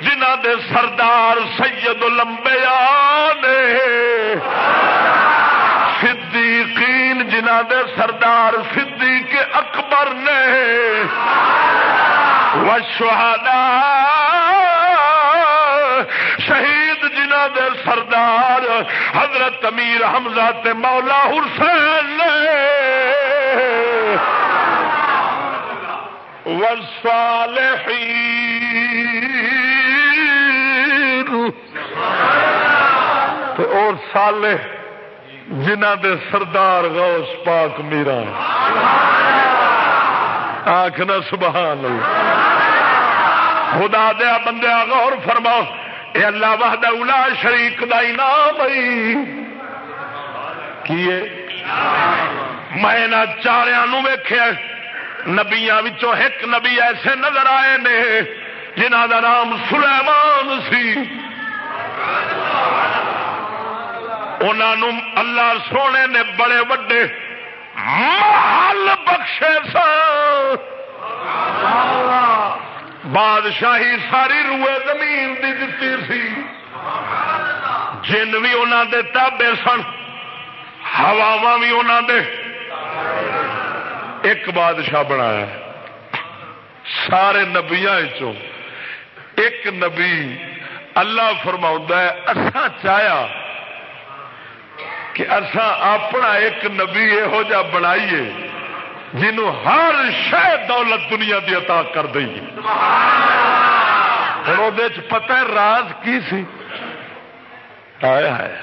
جنہ دے سردار سید لمبیا نے۔ صدیقین جنہ دے سردار صدیق اکبر نے۔ وشہدا شہید جنہ دے سردار حضرت امیر حمزہ تے مولا حسین اور سالے جنہ دے سردار غوث پاک میرا۔ آخنا سبحان اللہ۔ خدا دیا بندے غور فرماؤ اے اللہ وحد اولا شریک دا انعام کیے؟ میں چاریا ویخیا نبیا ایک نبی ایسے نظر آئے نے جنہ کا نام سلیمان سی۔ انہوں اللہ سونے نے بڑے وڈے محل بخشے بادشاہی ساری روئے زمین دی دتی سی۔ جن بھی انہوں دے تابے سن ہوا بھی انہوں دے۔ ایک بادشاہ بنایا سارے نبیا ایک نبی اللہ فرما ہے اسا چاہیا کہ اسا اپنا ایک نبی یہو جا بنائیے جنوں ہر شہ دولت دنیا دی عطا کر دئیے۔ ہوں وہ پتہ راز کی سی؟ آیا ہے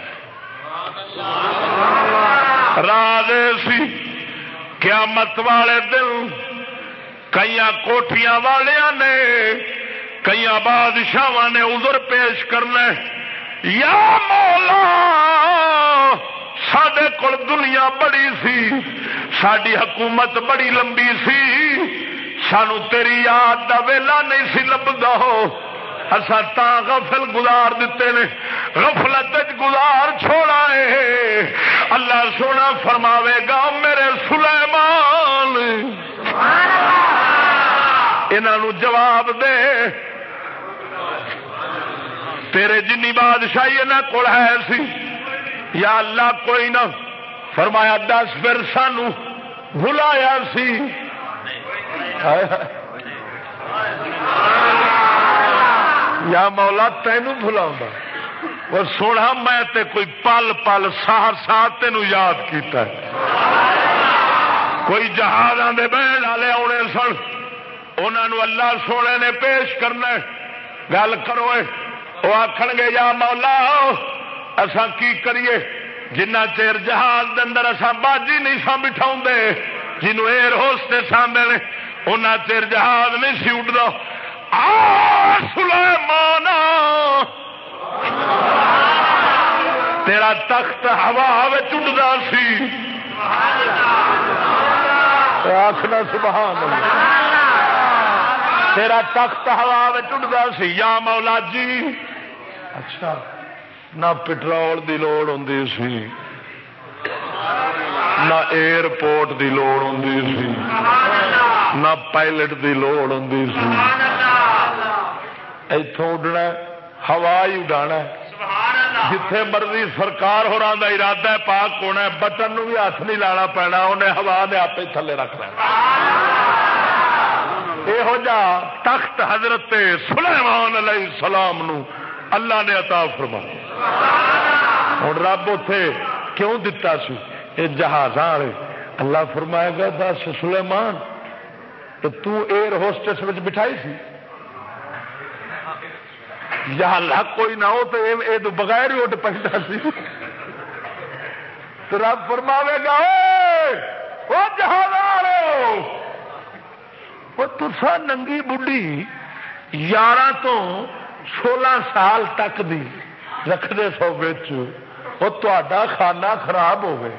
راز سی قیامت والے دن کئی کوٹیاں والیا نے کئی بادشاہ نے ازر پیش کرنا یا مولا سڈے کول دنیا بڑی سی ساری حکومت بڑی لمبی سی، سانو تیری یاد کا ویلا نہیں سی لبدا اصا تا غفل گزار دیتے نے، غفلت گزار چھوڑا ہے۔ اللہ سونا فرماوے گا، میرے سلیمان انہوں جواب دے۔ تیرے جنی بادشاہی یہاں کول ہے سی۔ یا اللہ کوئی نہ، فرمایا دس پھر سانو بلایا سی۔ یا مولا تینوں بلا وہ سونا میں تے کوئی پل پل سہ سا تین یاد کیتا ہے۔ کوئی جہاز آدھے بہن والے آنے سن۔ انہوں اللہ سونے نے پیش کرنا گل کرو وہ آخ گے، یا مولا اسا کی کریے؟ جنہ چیر جہاز اندر اسا باجی نہیں سا بٹھا جنوب ایئر ہوستے سامنے ان چیر جہاز نہیں سی اڈتا سلیمان! تیرا تخت ہوا چڈتا سی۔ آخنا سبحان تیرا تخت ہوا چڈتا سی۔ یا مولا جی۔ اچھا۔ نہ پٹرول دی لوڑ ہوں سی۔ نہ ایئرپورٹ دی لوڑ ہوں سی نہ پائلٹ دی لوڑ ہوں سی اتوں اڈنا ہوا ہی اڈانا جتھے مرضی سرکار ہو رہا ارادہ ہے پاک ہونا ہے بٹن نو بھی ہاتھ نہیں لانا پینا انہیں ہوا نے آپ تھلے رکھنا یہو جا تخت حضرت سلیمان علیہ السلام نو اللہ نے عطا فرما ہوں رب اتے کیوں دتا سی؟ یہ جہاز والے اللہ فرمائے گا، دس سلیمان، تو تو ایئر ہوسٹس بٹھائی سی۔ جہاں لگ کوئی نہ ہو تو یہ تو بغیر ہی اٹھ پہنتا سی۔ تو رب فرماوے گا وہ جہاز تسا ننگی بڑھی یارہ تو سولہ سال تک دی رکھتے سو بچ وہ تا خانہ خراب ہو گئے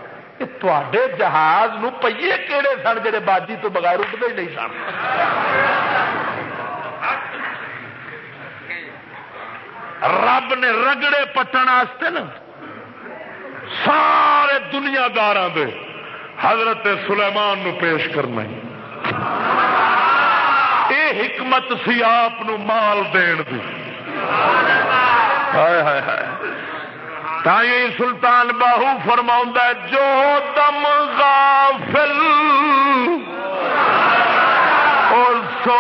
تے جہاز نو کہڑے سن جڑے باجی تو بغیر اٹھتے ہی نہیں سن رب نے رگڑے پٹن نا سارے دنیا دار حضرت سلیمان نو پیش کرنا یہ حکمت سی آپ مال دین دی تھی سلطان باہو فرما جو دم غافل اور سو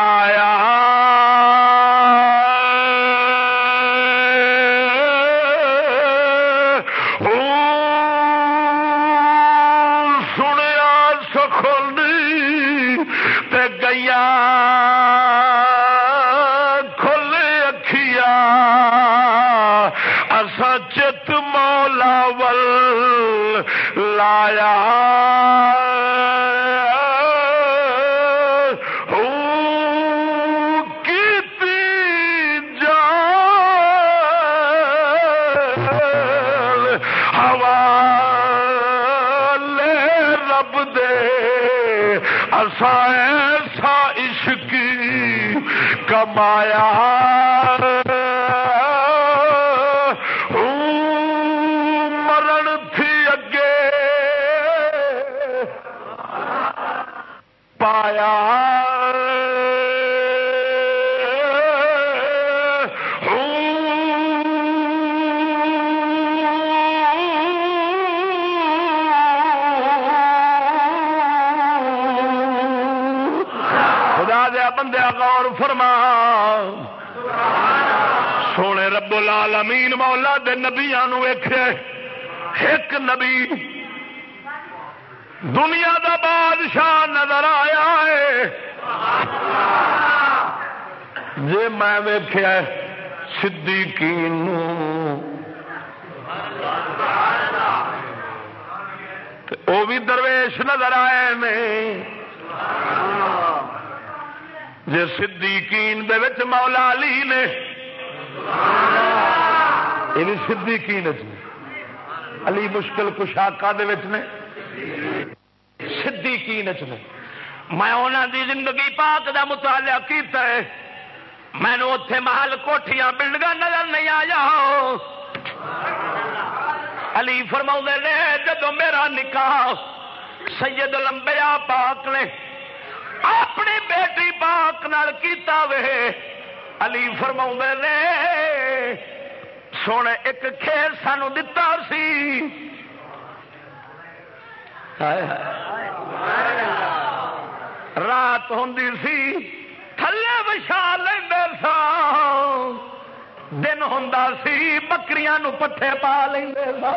آیا مولا دے نبیا ویخے ایک نبی دنیا دا بادشاہ نظر آیا ہے۔ جی میں ویخیا سی وہ بھی درویش نظر آئے میں جی صدیقین دے وچ مولا علی نے۔ یہ صدیقین جی۔ علی مشکل کشاکا دے وچ نے۔ صدیقین جی نے۔ میں انہوں دی زندگی پاک دا مطالعہ کیتا ہے۔ میں اتے محل کوٹیاں بلڈنگ نظر نہیں آیا۔ علی فرما نے جدو میرا نکاح سید لمبیا پاک نے اپنی بیٹی پاک نال کیتا وے، علی فرما نے سونے ایک کھیل سانو دتا سی۔ رات ہوں سی، تھلے بچا لے سا دن ہوں سی، بکریاں پٹھے پا لیں سا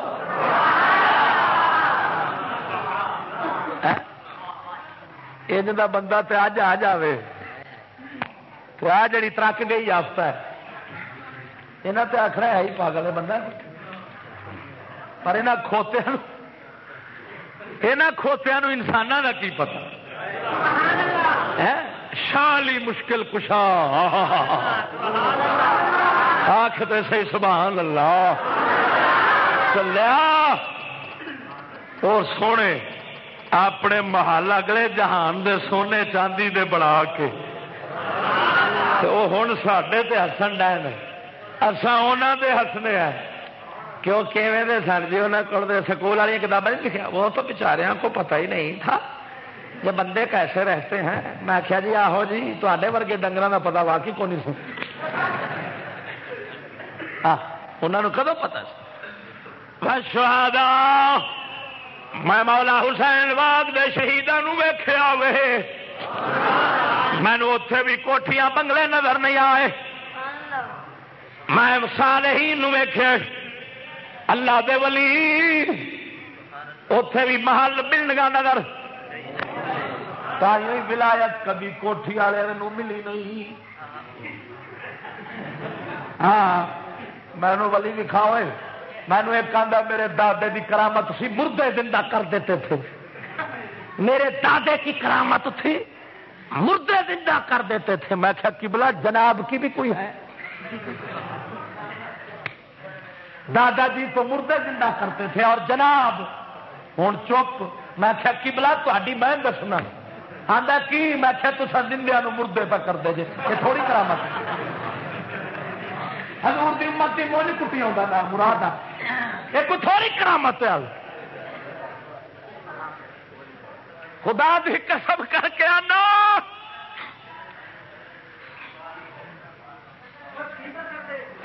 ان بندہ تے اج آ جائے تو آ جڑی ترک گئی آفت ہے۔ یہاں تے آخر ہے ہی پاگل ہے بندہ۔ پر یہاں کھوتیا یہاں کھوتیا انسانوں کا کی پتا شالی مشکل کشا۔ آختے سی سبحان اللہ۔ چلیا۔ اور سونے اپنے محل اگلے جہان دے سونے چاندی دے بڑا کے۔ وہ ہوں سڈے ہسن ڈے اصا دے ہسنے ہیں۔ کیوں کیویں دے سن جی؟ انہوں کو سکول والی کتابیں لکھا وہ تو بچارے کو پتہ ہی نہیں تھا۔ یہ بندے کیسے رہتے ہیں؟ میں آخیا جی آہو جی تے ورگے ڈنگر کا پتا واقعی کو نہیں سن۔ انہوں کدو پتا میں مولا حسین واگ دے شہیدان ویخیا وے۔ مینو اتے بھی کوٹیاں بنگلے نظر نہیں آئے۔ میں سال ہی ویخیا اللہ دے ولی۔ اتے بھی محل بلڈنگ نظر تھی ولایت کبھی کوٹھی والے ملی نہیں۔ ہاں مینو ولی لکھا ہوئے مینو ایک آدھا میرے دادے کی کرامت سی، مردے زندہ کر دیتے تھے۔ میرے دادے کی کرامت تھی، مردے زندہ کر دیتے تھے۔ میں کیا کی بلا جناب کی بھی کوئی ہے؟ دادا جی تو مردے زندہ کرتے تھے اور جناب ہوں چپ، میں کیا کی بلا تاری میں دسنا۔ آدھا کی؟ میں کیا تو زندہ مردے پہ کر دے جی یہ تھوڑی کرامت ہزور کی امت کی مونج کٹی آتا مراد یہ کوئی تھوڑی کرامت ہے۔ خدا دی قسم کر کے آنا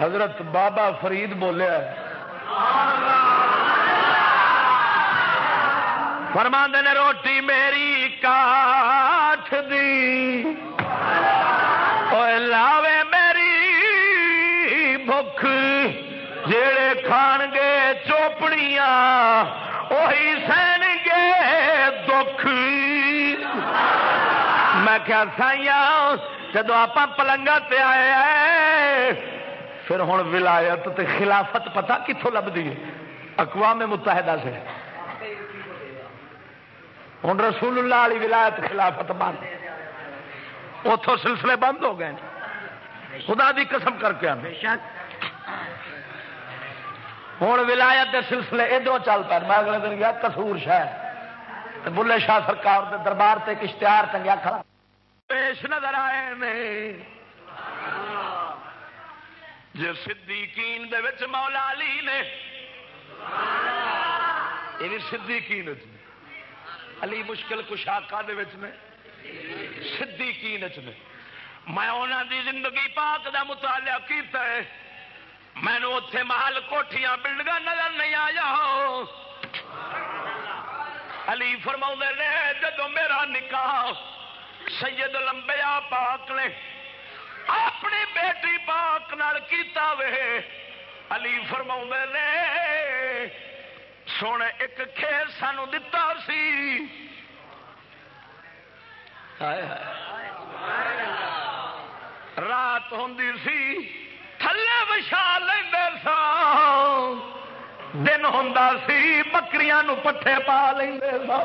حضرت بابا فرید بولیا فرماند نے روٹی میری کاٹ دی۔ لاوے بخ جڑے کھان گے چوپڑیاں وہی سہن گے دکھ۔ میں کیا سائیا جدو آپ پلنگا تے آئے پھر ہوں ولایت تے خلافت پتا کتوں لبھی ہے؟ اقوام متحدہ سے۔ ہوں رسول اللہ علی ولایت خلافت بند اتوں سلسلے بند ہو گئے۔ خدا دی قسم کر کے ہوں ولایت کے سلسلے ادھر چل پہ میں اگلے دن گیا کسور شہر۔ بلے شاہ سرکار دے دربار سے اشتہار ٹنگیا کھڑا۔ پیش نظر آئے نے۔ جو صدیقین دے وچ مولا علی نے۔ یہ بھی صدیقین وچ نے۔ علی مشکل کشاکا دے وچ نے۔ صدیقین وچ نے۔ میں انہوں دی زندگی پاک دا مطالعہ کیتا ہے۔ میں نے اتے محل کوٹیاں بلڈنگ نظر نہیں آیا۔ علی فرما نے جدو میرا نکاح سید لمبیا پاک نے اپنی بیٹی پاک نال کیتا وے۔ علی فرما نے، سونے ایک کھیل سانو دتا سی۔ رات ہوں سی، تھلے بچا لے سا۔ دن ہوں سی، بکریاں نو پٹھے پا لیں سا۔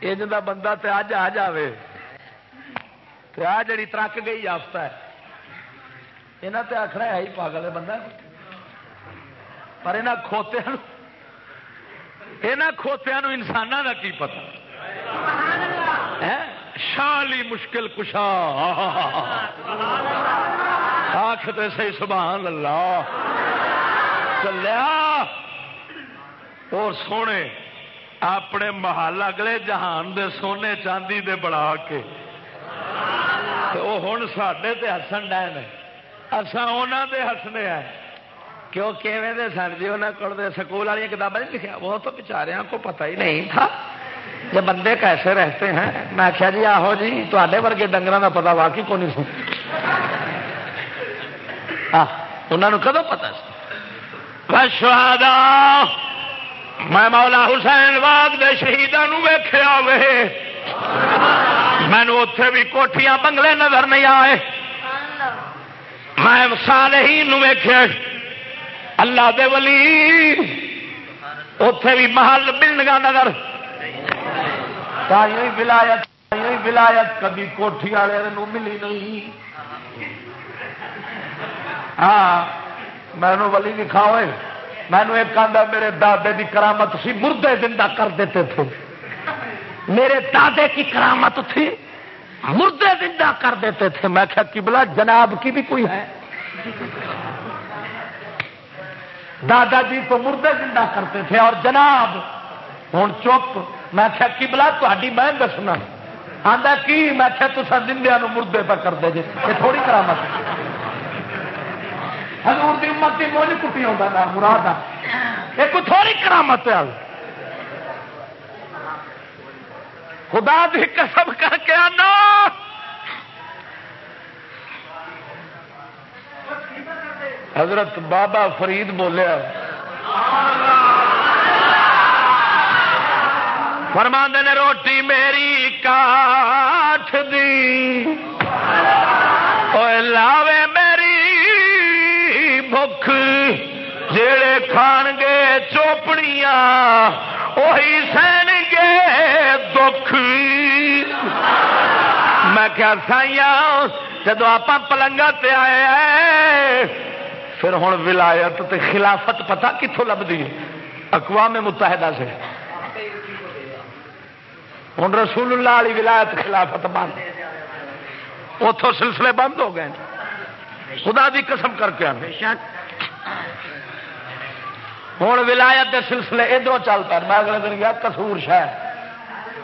یہ جا بندہ تے اج آ جائے تو آ جڑی ترک گئی آفت ہے یہاں تے آخر ہے ہی پاگل ہے بندہ پر یہاں کھوتیا یہاں کھوتیا انسان کا کی پتا شالی مشکل کشا آختے سی سبحان اللہ چلیا اور سونے اپنے محل اگلے جہان دے سونے چاندی دے بڑا کے۔ وہ ہوں سڈے تے ہسن ڈے اصا انہوں دے ہسنے ہیں کیوں کیویں دے سن جی؟ انہوں کو سکول والی کتابیں نہیں لکھا وہ تو بچاروں کو پتہ ہی نہیں تھا۔ یہ بندے کیسے رہتے ہیں؟ میں آخیا جی آہو جی تے ورگے ڈنگر کا پتا واقعی کو نہیں سن۔ انہوں کدو پتا میں مولا حسین باغ دے شہیدان ویخیا وے۔ مینو اتے بھی کوٹیاں بنگلے نظر نہیں آئے۔ میں سال ہی ویخیا اللہ دے ولی۔ اتے بھی محل بلڈنگ نظر۔ ولایت ولایت کبھی کوٹھی والے ملی نہیں۔ ہاں مینو ولی لکھا ہوئے مینو ایک آدھا میرے دادے کی کرامت سی، مردے زندہ کر دیتے تھے۔ میرے دادے کی کرامت تھی، مردے زندہ کر دیتے تھے۔ میں کیا کبلا جناب کی بھی کوئی ہے؟ دادا جی تو مردے زندہ کرتے تھے اور جناب ہوں چپ۔ میں کیا کبلا تاری میں دسنا۔ آتا کی؟ میں کیا تو زندیا مردے پہ کر دے جی یہ تھوڑی کرامت حضور دی امت کی موج کٹی ہوتا نا مراد یہ کوئی تھوڑی کرامت ہے۔ خدا دی قسم کر کے آنا۔ حضرت بابا فرید بولیا فرما نے، روٹی میری کاٹ دی۔ لاوے میری بخ جڑے کھان گے چوپڑیاں وہی سہن گے دکھ میں کیا سائیا جدو آپ پلنگا تے آئے پھر ہوں ولایت تے خلافت پتا کتوں لبھی اقوام متحدہ سے ہوں رسول اللہ علی ولایت خلافت بند اتوں سلسلے بند ہو گئے خدا دی قسم کر کے ہوں ولایت کے سلسلے ادھر چل پہ میں اگلے دن گیا کسور شہر۔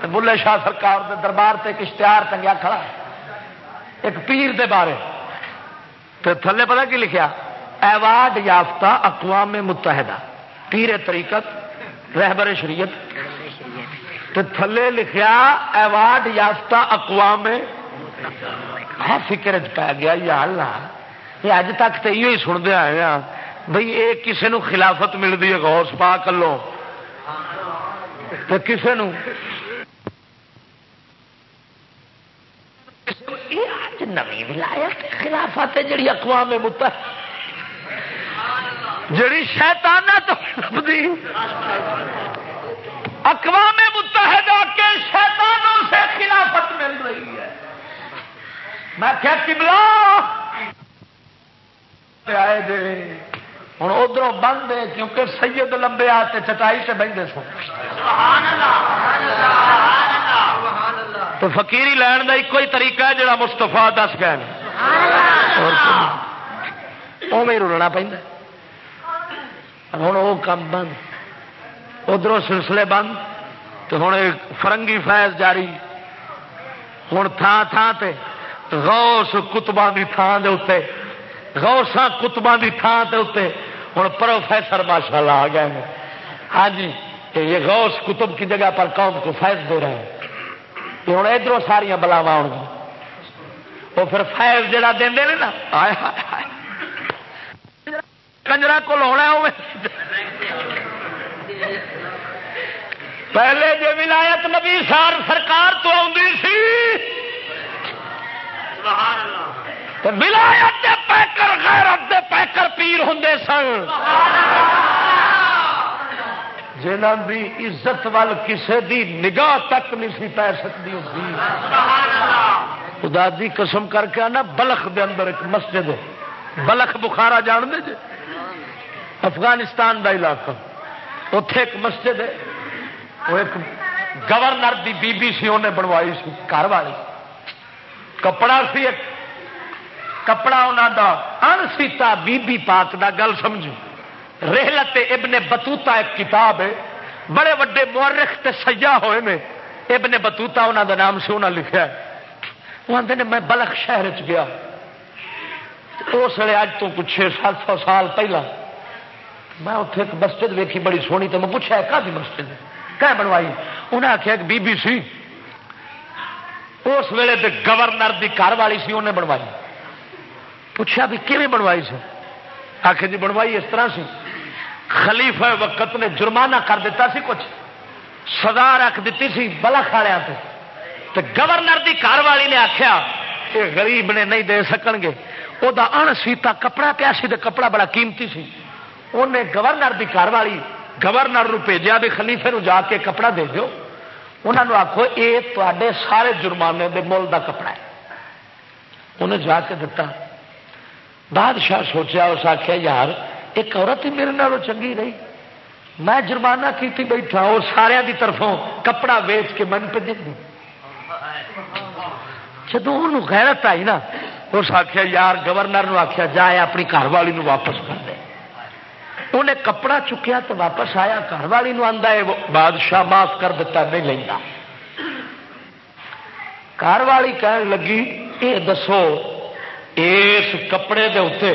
بلے شاہ سرکار دے دربار سے ایک اشتہار ٹنگیا کھڑا ایک پیر دے بارے۔ تو تھلے پتا کی لکھیا؟ ایوارڈ یافتہ اقوام متحدہ۔ پیر طریقت رہبر شریعت۔ تو تھلے لکھیا ایوارڈ یافتہ اقوام۔ فکر پی گیا یا اللہ۔ یہ اج تک تو یہ سنتے آئے ہیں بھائی یہ کسی نو خلافت ملتی ہے غوث پا کلو۔ تو کسی نو نوی ولایت، خلافت جڑی اقوام متحدہ جڑی شیطانہ تو لبھی اقوام متحدہ کے شیطانوں سے خلافت مل رہی ہے۔ میں کیا کبلا آئے دے۔ ہوں ادھر بند ہے کیونکہ سید لمبے آتے چٹائی سے بہتے سو تو فقیری لین کا ایک ہی طریقہ ہے جڑا مستفا دس گئے اوے رولنا پہ ہوں وہ کام بند ادھر سلسلے بند تو ہوں فرنگی فیض جاری۔ ہوں تھان تھان تے غوث کتباں کی تھان دے اتنے غوثاں کتباں کی تھان دے اتنے ہوں پروفیسر ماشاء اللہ آ گئے ہیں ہاں جی یہ غوث کتب کی جگہ پر قوم کو فیض دے رہے ہیں۔ ہوں ادھر ساریا بلاوا آؤ گی۔ وہ پھر فیض جڑا دے نا۔ کنجرا کو ہونا ہو پہلے جو ولایت نبی سار سرکار تو آئی سی۔ ولایت پیکر، غیرت دے پیکر پیر ہوں سن۔ جنہ دی عزت وال کسے دی نگاہ تک نہیں سی پی سکتی ہوتی خدا دی قسم کر کے آنا، بلخ دے اندر ایک مسجد ہے۔ بلخ بخارا جان دے جے۔ افغانستان دا علاقہ۔ اتے ایک مسجد ہے۔ وہ ایک گورنر دی بی بی سی انہیں بنوائی سی، گھر والی۔ کپڑا سی ایک کپڑا انہوں دا ان سیتا بی بی پاک دا، گل سمجھو۔ رحلت ابن بتوتا ایک کتاب ہے۔ بڑے وڈے مورخ تے سیاح ہوئے میں ابن بتوتا انہوں دا نام سے انہوں لکھا ہے۔ وہ آتے نے، میں بلخ شہر چ گیا۔ اس ویلے اج تو کچھ چھ، سات سو سال پہلا۔ میں اتنے ایک مسجد ویکھی، بڑی سونی تو میں پوچھا ہے کافی مسجد کہ بنوائی؟ انہیں آخیا ایک بی بی سی۔ اس ویلے تے گورنر دی گھر والی سی انہیں بنوائی۔ پوچھا بھی کیون بنوائی سی آخر جی بنوائی اس طرح سی۔ خلیفہ وقت نے جرمانہ کر دیتا سی کچھ۔ سزا رکھ دیتی سی بلخ والے تو گورنر دی گھر والی نے آخیا کہ غریب نے نہیں دے سکن گے۔ وہ سیتا کپڑا پیا سی تو کپڑا بڑا قیمتی سی۔ انہیں گورنر دی گھر والی گورنر بھیجا بھی خلیفے نو جا کے کپڑا دے دو انہوں آخو یہ تے سارے جرمانے دے مل دا کپڑا ہے۔ انہیں جا کے دتا۔ بادشاہ سوچا اس آخیا یار، ایک عورت ہی میرے نالوں چنگی رہی میں جرمانہ کی بیٹھا اور سارے دی طرفوں کپڑا ویچ کے من پہ دے جدو غیرت آئی نا، اس آخیا یار، گورنر آخیا جائے اپنی گھر والی واپس کر دے۔ انہیں کپڑا چکیا تو واپس آیا گھر والی آتا ہے بادشاہ معاف کر دیتا نہیں لینا گھر والی کہن لگی یہ دسو اس کپڑے دے اتنے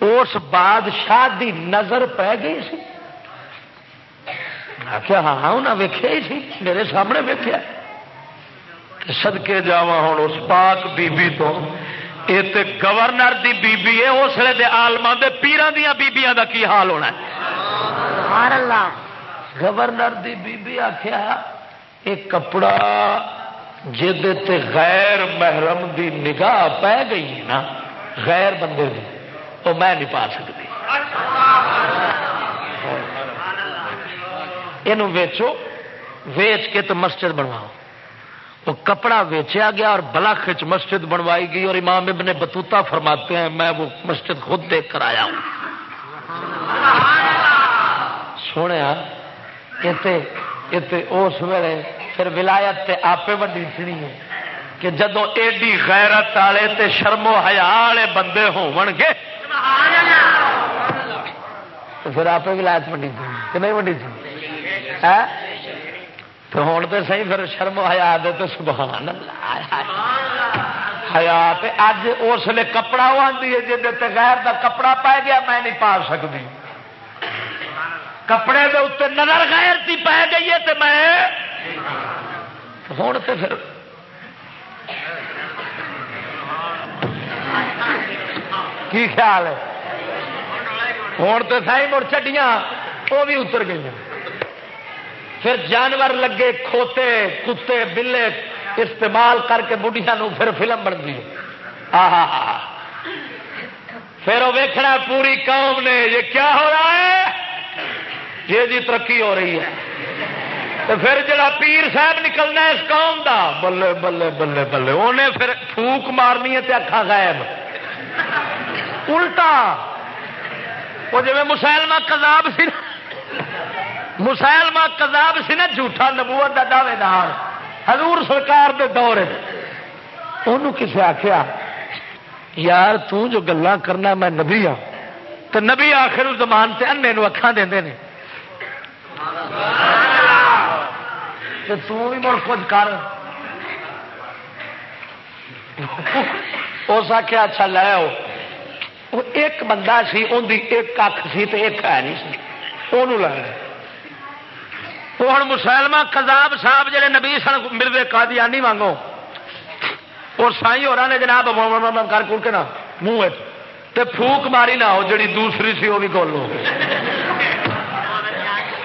اس بادشاہ دی نظر پی گئی سی۔ آخیا ہاں ہاں انہیں ویخیا ہی سی میرے سامنے ویخیا سدکے جا ہوں اس پاک بی بی تو یہ گورنر دی بی بی ہے اس لیے دے آلما دے پیران دیا بیبیاں دا کی حال ہونا ہے؟ گورنر دی بی بی آخیا یہ کپڑا جہد غیر محرم دی نگاہ پی گئی نا، غیر بندے دی وہ میں نہیں پا سکتی۔ یہ ویچو، ویچ کے تو مسجد بنواؤ۔ وہ کپڑا ویچیا گیا اور بلاخ مسجد بنوائی گئی اور امام ابن بتوتا فرماتے ہیں، میں وہ مسجد خود دیکھ کر آیا ہوں۔ سونے اس ویلے پھر ولایت تے آپ وڈی سنی ہے کہ جدو ایڈی غیرت والے تے شرم و حیا والے بندے ہون گے تو پھر آپ ولایت وڈی سی کہ نہیں وڈی سی تو ہوں تو سی پھر شرم ہیا دے تو سبحان ہیا اج اس لیے کپڑا وہ آتی ہے جی غیر دا کپڑا پی گیا، میں نہیں پا سکتی۔ کپڑے دے اتنے نظر غیر کی پی گئی ہے تو میں ہوں تو پھر کی خیال ہے؟ ہوں تو سی مڑ چڈیاں وہ بھی اتر گئی پھر جانور لگے، کھوتے، کتے، بلے استعمال کر کے بڑھیا پھر فلم بنتی پھر وہ ویکھنا پوری قوم نے، یہ کیا ہو رہا ہے؟ یہ جی ترقی ہو رہی ہے۔ تو پھر جڑا پیر صاحب نکلنا ہے اس قوم دا، بلے بلے بلے بلے۔ انہیں پھر پھوک مارنی ہے اکھا غائب۔ الٹا۔ وہ جی مسلمہ کذاب سی مسلمہ کذاب سی نا، جھوٹا نبوت کا دعوے دار حضور سرکار دے دور انہوں کسے آخیا یار تو جو گلا کرنا میں نبی ہاں۔ تو نبی آخر زمان سے انے اکھان دے نے۔ تو مڑ کچھ کر۔ اس آخیا اچھا لے آؤ۔ ایک بندہ سی ان ایک کھ سی ایک ہے نہیں سی۔ وہ لے ہوں مسلمہ کزاب صاحب جہے نبی سن مرزے قادیانی وانگو۔ اور سائی ہو نے جناب کر کر کے نا منہ تے پھوک ماری نہ ہو، جڑی دوسری سی، وہ بھی کول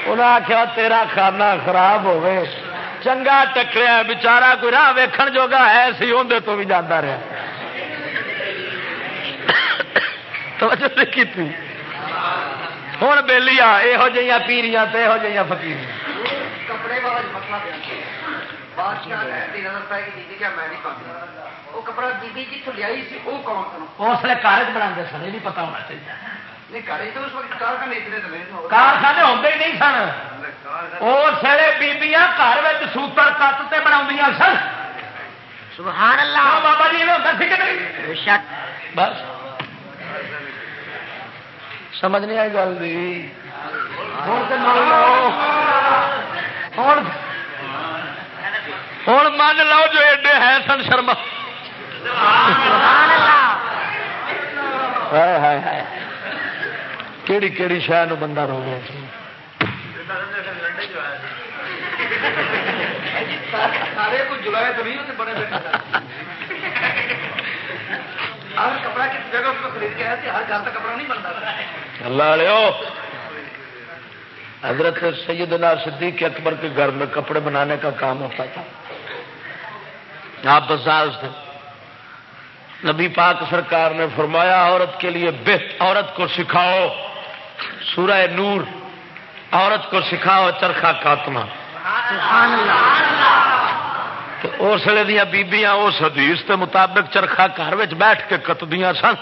انہیں آخیا تیرا کھانا خراب ہوے چنگا ٹکریا بچارا کوئی راہ ویکھن جوگا ہے سی اندر تو بھی جانا رہا توجہ کی ہوں بہلی آ یہو جہاں پیریاں تو یہو فکیر کپڑے والا مسئلہ بادشاہ تین ہزار روپئے کی دیدی کیا میں نہیں پاتی وہ کپڑا دیدی جتوں لیا سی وہ کون سن اس لیے کارج بنا سن یہ بھی پتا ہونا چاہیے۔ کارخانے ہوتے ہی نہیں سن اس ویلے بیبیاں گھر سوتر کت سے بنا سن سبحان اللہ بابا جی ہوتا سی بس سمجھ نہیں آئی گل ہوں من لو جو ایڈے ہے سن شرما کیڑی کیڑی شہ بندہ رو گیا اللہ حضرت سیدنا صدیق اکبر کے گھر میں کپڑے بنانے کا کام ہوتا تھا۔ آپ بزاز تھے۔ نبی پاک سرکار نے فرمایا عورت کے لیے بہت عورت کو سکھاؤ۔ سورہ نور، عورت کو سکھاؤ چرخا کاتما اس لیے دیا بیبیاں اس حدیث کے مطابق چرخا گھر بیٹھ کے کتدیاں سن۔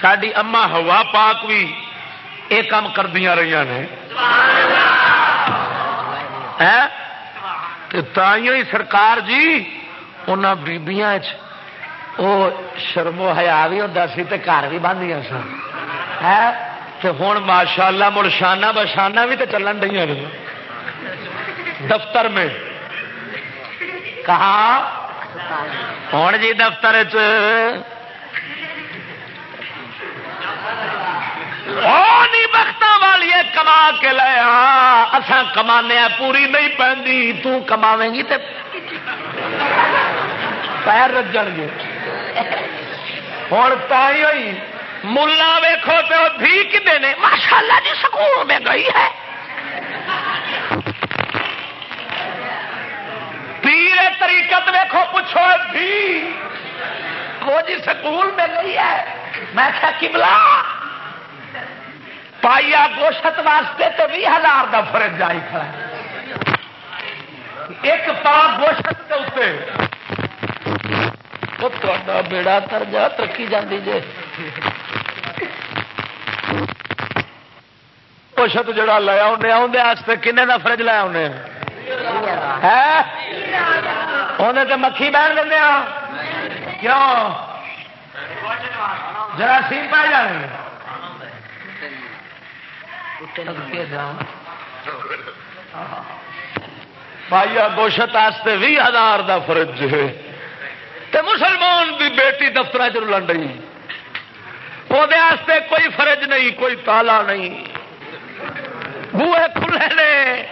ساری اما ہوا پاک بھی یہ کام کردیا رہی نے۔ ہاں؟ ہی سرکار جی ان بیبیاں وہ شرمو ہیا بھی ہوتا سی گھر بھی باندھیا سن ہوں ماشاء اللہ مڑشانہ بشانہ بھی تو چلن دیا دفتر میں کہا ہوں جی دفتر چ بخت والی کما کے لیا اصا کمانے پوری نہیں پہنتی تماوے گی تو پیر رجن گے ہوں تھی ہوئی۔ ملا ویخو تو بھی کتنے نے۔ ماشاء اللہ جی سکول میں گئی ہے۔ پیر طریقت ویخو پوچھو بھی۔ وہ جی سکول میں گئی ہے۔ میں کیا کملا پائیا گوشت واسطے تو بھی ہزار کا فرق جائی کھڑا ایک پا گوشت کے اتنے بیڑا تر جا ترقی جاتی جی گوشت جڑا لیا انہیں آدھے کنے کا فرج لایا انہیں انہیں تو مکھی بہن دیا کیوں جراثیم پہ جانے پائیا گوشت بھی ہزار کا فرج ہے مسلمان کی بیٹی دفتر چ چلن رہی وہ کوئی فرج نہیں، کوئی تالا نہیں۔ بوے کھلے نے۔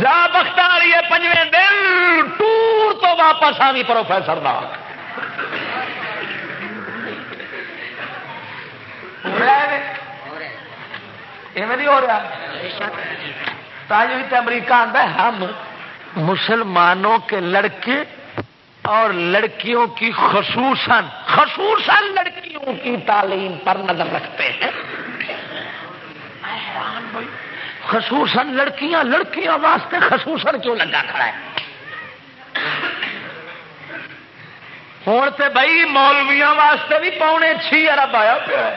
جا بخت والی ہے پنجے دن ٹور تو واپس آ گئی پروفیسر کا نہیں ہو رہا؟ امریکہ آتا ہے، ہم مسلمانوں کے لڑکے اور لڑکیوں کی خصوصاً خصوصاً لڑکیوں کی تعلیم پر نظر رکھتے ہیں۔ خصوصاً لڑکیاں لڑکیاں واسطے خصوصاً کیوں لگا کھڑا ہے؟ ہوں تو بھائی مولویا واسطے بھی پونے چھ ارب آیا پیا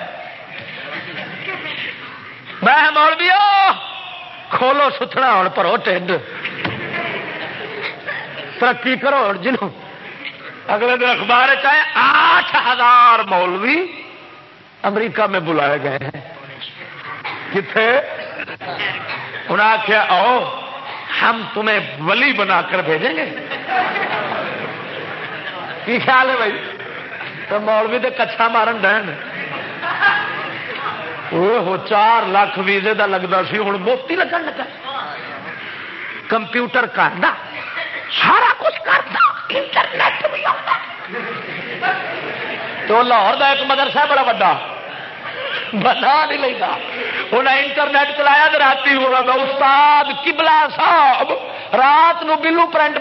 میں مولوی کھولو ستنا ہوں پرو ٹھنڈ ترقی کرو جنوں اگلے دن اخبار چاہے آٹھ ہزار مولوی امریکہ میں بلائے گئے ہیں۔ کتنے انہیں آخیا آؤ، ہم تمہیں ولی بنا کر بھیجیں گے۔ کی خیال ہے بھائی؟ تو مولوی تو کچھا مارن ڈین وہ چار لاکھ ویزے کا لگتا سی ہوں موتی لگن لگا۔ کمپیوٹر کرنا سارا کچھ کرتا، انٹرنیٹ بھی آتا۔ تو لاہور کا ایک مدرسہ بڑا وا بنا نہیں لینا انہیں انٹرنیٹ چلایا تو رات استاد کبلا صاحب، رات نو بلو پرنٹ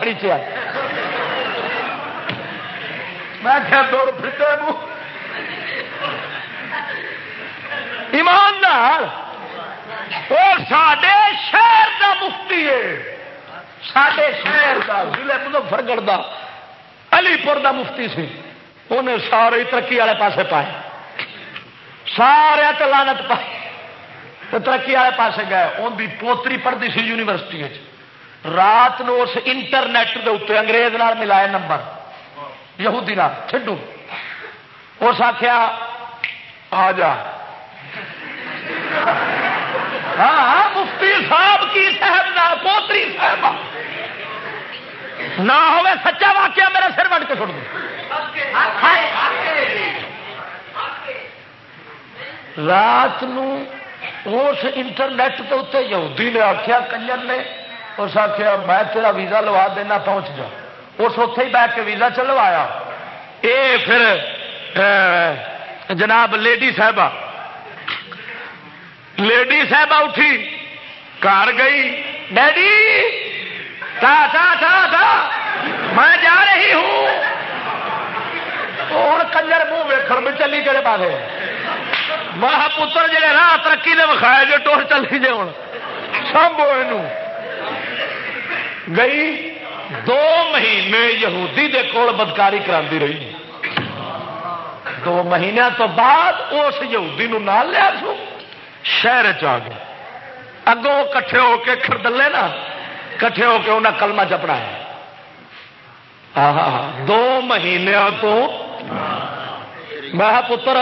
فری چیا۔ میں کیا دور پھٹے ایماندار وہ سڈے شہر کا مفتی ہے۔ سڈے شہر کا ضلع مظفرگڑھ کا علی پور کا مفتی سی۔ انہیں سارے ترقی والے پاسے پائے۔ سارے لانت پائے ترقی والے پاس گئے۔ ان کی پوتری پڑھتی سی یونیورسٹی رات نو اس انٹرنیٹ کے اتنے انگریز نال ملایا نمبر۔ یہودی نال۔ چڈو اس آخیا آ جا۔ ہاں،, ہاں, مفتی صاحب کی صاحب پوتری صاحب۔ نہ ہوئے سچا واقعہ میرا سر وٹ کے چھوڑ دو۔ رات اس انٹرنیٹ کے اتنے یہودی نے آخیا کنجر نے، اس آخیا میں تیرا ویزا لوا دینا، پہنچ جا۔ اس اتے ہی بہ کے ویزا چلوایا۔ یہ پھر جناب لیڈی صاحبہ لیڈی صاحبہ اٹھی، گھر گئی، ڈیڈی! تا تا تا تا میں جا رہی ہوں۔ ہوں کنجر منہ ویکن میں چلی کہڑے پاس مہا پتر جی راہ ترقی نے وکھایا جو ٹور چلی جی ہوں سمبو گئی، دو مہینے یہودی دے کول بدکاری کرا رہی۔ دو مہینوں تو بعد اس یہودی نو نال لیا سو۔ شہر چ گئے۔ اگوں کٹھے ہو کے خردلے نا۔ کٹھے ہو کے انہیں کلمہ چپڑا ہے۔ دو مہینے تو میں پتر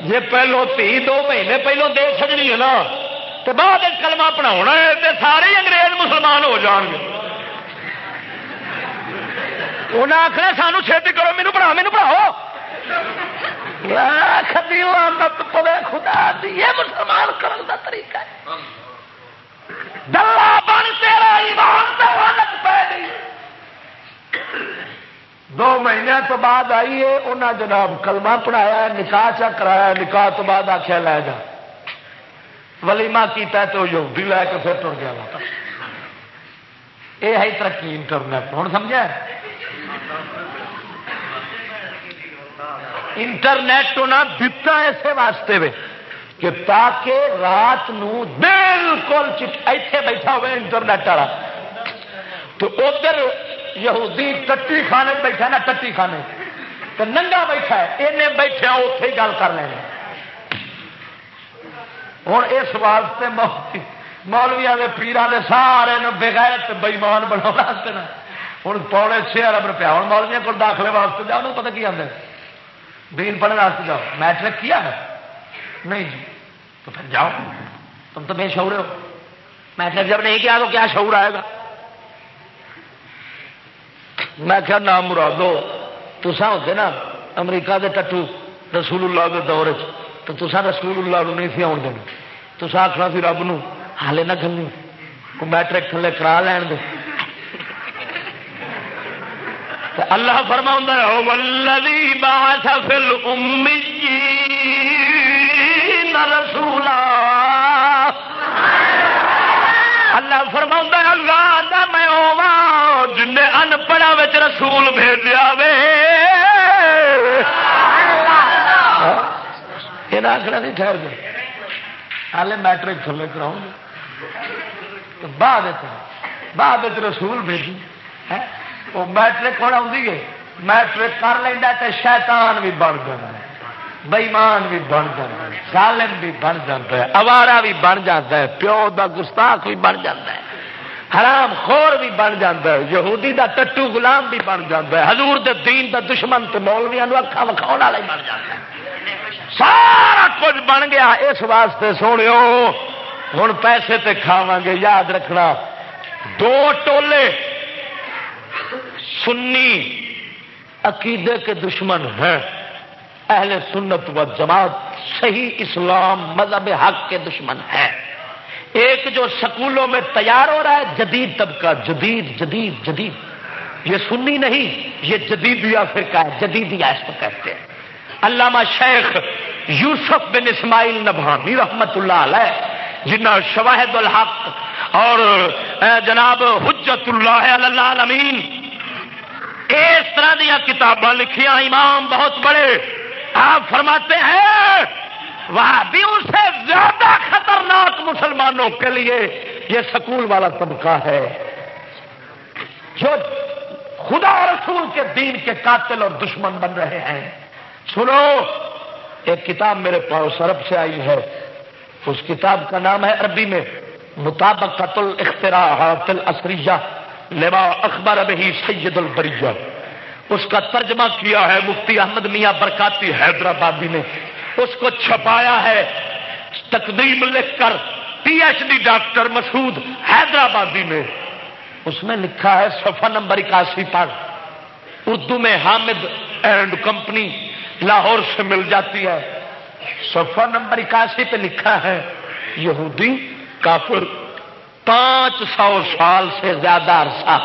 جی پہلو تھی، دو مہینے پہلو دے چڑنی ہے نا۔ تو بعد کلمہ پڑھا ہے تو سارے انگریز مسلمان ہو جان گے۔ انہیں آخر سانو چھتی کرو، مینو پڑھا، مینو پڑھاؤ۔ خدا یہ مسلمان کرنے کا طریقہ ہے۔ دلہ بن تیرا ایمان پہ گئی دو مہینے تو بعد آئیے انہیں جناب کلمہ پڑھایا نکاح چا کرایا نکاح تو بعد آخیا لے جا۔ ولیما کیتا تو یہودی لے کے پھر ٹر گیا یہ ہے ترقی انٹرنیٹ ہوں سمجھا انٹرنیٹ انہیں دتا اسے واسطے وے۔ کہ تاکہ رات نو بالکل ایتھے بیٹھا ہوئے انٹرنیٹ والا۔ تو ادھر یہودی ٹٹی خانے بیٹھا نا، ٹٹی خانے۔ تو ننگا بیٹھا ہے انہیں بیٹھے اتے ہی گل کر لینا ہوں اس واسطے مولویا کے پیران کے سارے بغیر بئیمان بنا واسطے نا۔ ہوں پونے چھ ارب روپیہ۔ ہوں مولویا کو داخلے واسطے جاؤ پتا کی آدھے دین پڑھنے واسطے جاؤ۔ میٹرک کیا ہے؟ نہیں جی تو پھر جاؤ۔ تم تو بے شعور ہو۔ میٹرک جب نہیں کیا تو کیا شعور آئے گا؟ میں کیا نام مرادو تسا ہوتے نا امریکہ دے ٹٹو رسول اللہ کے دور تو تسا رسول اللہ نہیں سی آن دینا تسا آخنا سی رب نو، حالے نہ کھلنی کو میٹرک تھلے کرا لین دے۔ اللہ فرما رسولا. اللہ فرما اللہ میں جن ان پڑھا رسول بھیجا وے. یہ آخر نہیں ٹھہر گئے ہالے میٹرک تھلے کراؤں بعد بعد رسول بھیجی۔ وہ میٹرک ہونا آئی میٹرک کر لینا تو شیطان بھی بن جانا بئیمان بھی بن جاتا ہے۔ ظالم بھی بن جاتا ہے۔ اوارا بھی بن جاتا ہے۔ پیو دا گستاخ بھی بن جاتا ہے۔ حرام خور بھی بن جاتا ہے۔ یہودی دا ٹٹو غلام بھی بن جاتا ہے۔ حضور دے دین دا دشمن تو مولویا اکھا وکھاؤ والا ہی بن جاتا ہے۔ سارا کچھ بن گیا۔ اس واسطے سونے ہوں پیسے تے کھاوا گے۔ یاد رکھنا، دو ٹولے سنی عقیدے کے دشمن ہیں۔ اہل سنت و جماعت صحیح اسلام مذہب حق کے دشمن ہے ایک جو سکولوں میں تیار ہو رہا ہے، جدید طبقہ، جدید جدید جدید۔ یہ سنی نہیں، یہ جدید یا فرقہ ہے جدید یا اس کو کہتے ہیں۔ علامہ شیخ یوسف بن اسماعیل نبھانی رحمت اللہ علیہ جنہ شواہد الحق اور جناب حجت اللہ اللہ علمین اس طرح دیا کتاباں لکھیاں امام بہت بڑے۔ آپ فرماتے ہیں وہابیوں سے زیادہ خطرناک مسلمانوں کے لیے یہ سکول والا طبقہ ہے۔ جو خدا رسول کے دین کے قاتل اور دشمن بن رہے ہیں۔ سنو، ایک کتاب میرے پاس عرب سے آئی ہے۔ اس کتاب کا نام ہے عربی میں مطابق قتل اختراحات الاسریہ، لما اخبار ابھی سید البریہ۔ اس کا ترجمہ کیا ہے مفتی احمد میاں برکاتی حیدرآبادی نے۔ اس کو چھپایا ہے۔ تقدیم لکھ کر P H D doctor Masood Hyderabadi میں۔ اس میں لکھا ہے صفحہ نمبر اکاسی پر۔ اردو میں حامد اینڈ کمپنی لاہور سے مل جاتی ہے۔ صفحہ نمبر اکاسی پہ لکھا ہے، یہودی کافر پانچ سو سال سے زیادہ عرصہ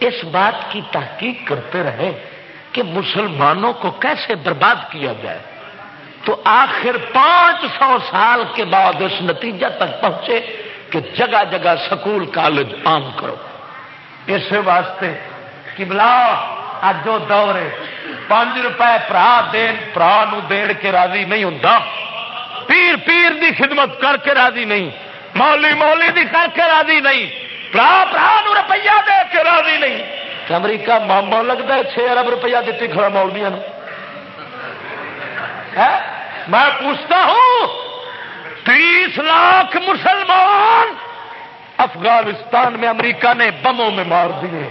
اس بات کی تحقیق کرتے رہے کہ مسلمانوں کو کیسے برباد کیا جائے۔ تو آخر پانچ سو سال کے بعد اس نتیجہ تک پہنچے کہ جگہ جگہ سکول کالج عام کرو۔ اس واسطے کہ اج جو دور ہے۔ پانچ روپئے برا دین برا دین کے راضی نہیں ہوں پیر پیر دی خدمت کر کے راضی نہیں۔ مولی مولی دی کر کے راضی نہیں۔ برا برا روپیہ دے کے راضی نہیں۔ امریکہ ماما لگتا ہے چھ ارب روپیہ دیتی کھڑا مولویا میں پوچھتا ہوں، تیس لاکھ مسلمان افغانستان میں امریکہ نے بموں میں مار دیے۔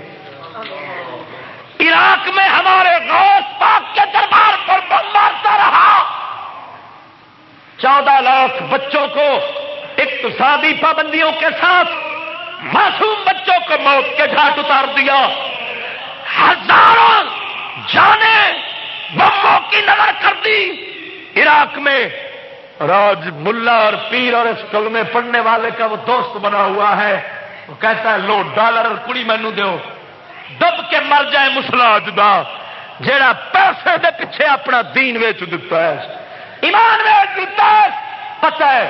عراق میں ہمارے غوث پاک کے دربار پر بم مارتا رہا۔ چودہ لاکھ بچوں کو، اقتصادی پابندیوں کے ساتھ معصوم بچوں کو موت کے گھاٹ اتار دیا۔ ہزاروں جانے بموں کی نظر کر دی۔ عراق میں راج ملا اور پیر اور اس کل میں پڑھنے والے کا وہ دوست بنا ہوا ہے۔ وہ کہتا ہے لو ڈالر اور کڑی مینو دو دب کے مر جائے مسلا جدا جا پیسے دے پیچھے اپنا دین ویچ دیتا ہے۔ ایمان ویچ دیتا ہے۔ پتہ ہے،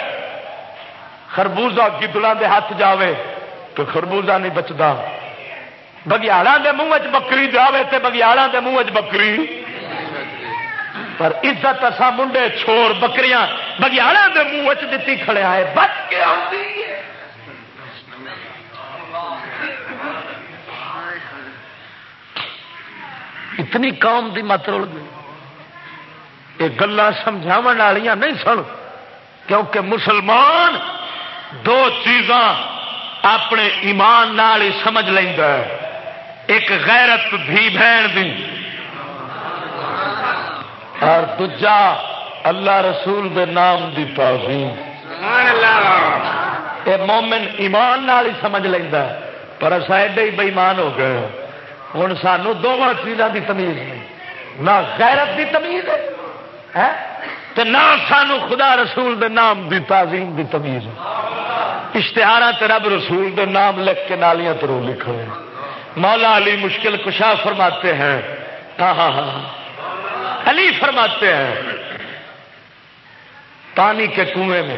خربوزہ گدڑا دے ہاتھ جاوے تو خربوزہ نہیں بچتا بگیاڑا دے منہ چ بکری جاوے تے بگیاڑا دے منہ چ بکری۔ پر عزت اصا منڈے چھوڑ بکریاں بگیاڑا دے منہ چ کھڑے آئے۔ بچ کے آتی اتنی قوم دی مت رل گئی۔ یہ گلا والیاں نہیں سن کیونکہ مسلمان دو چیزاں اپنے ایمان نال ہی سمجھ لینا ایک غیرت دھی بہن دی اور دجا اللہ رسول دے نام دی تعظیم۔ یہ مومن ایمان نال ہی سمجھ لینا پر اصا ایڈے ہی بےمان ہو گئے ہوں سانو دونوں چیزوں کی تمیز نہیں نہ غیرت کی تمیز ہے نہ سانو خدا رسول دے نام دی تعظیم دی تمیز اشتہار رب رسول دے نام لکھ کے نالیاں ترو لکھے مولا علی مشکل کشا فرماتے ہیں۔ ہاں،, ہاں ہاں ہاں علی فرماتے ہیں، پانی کے کنویں میں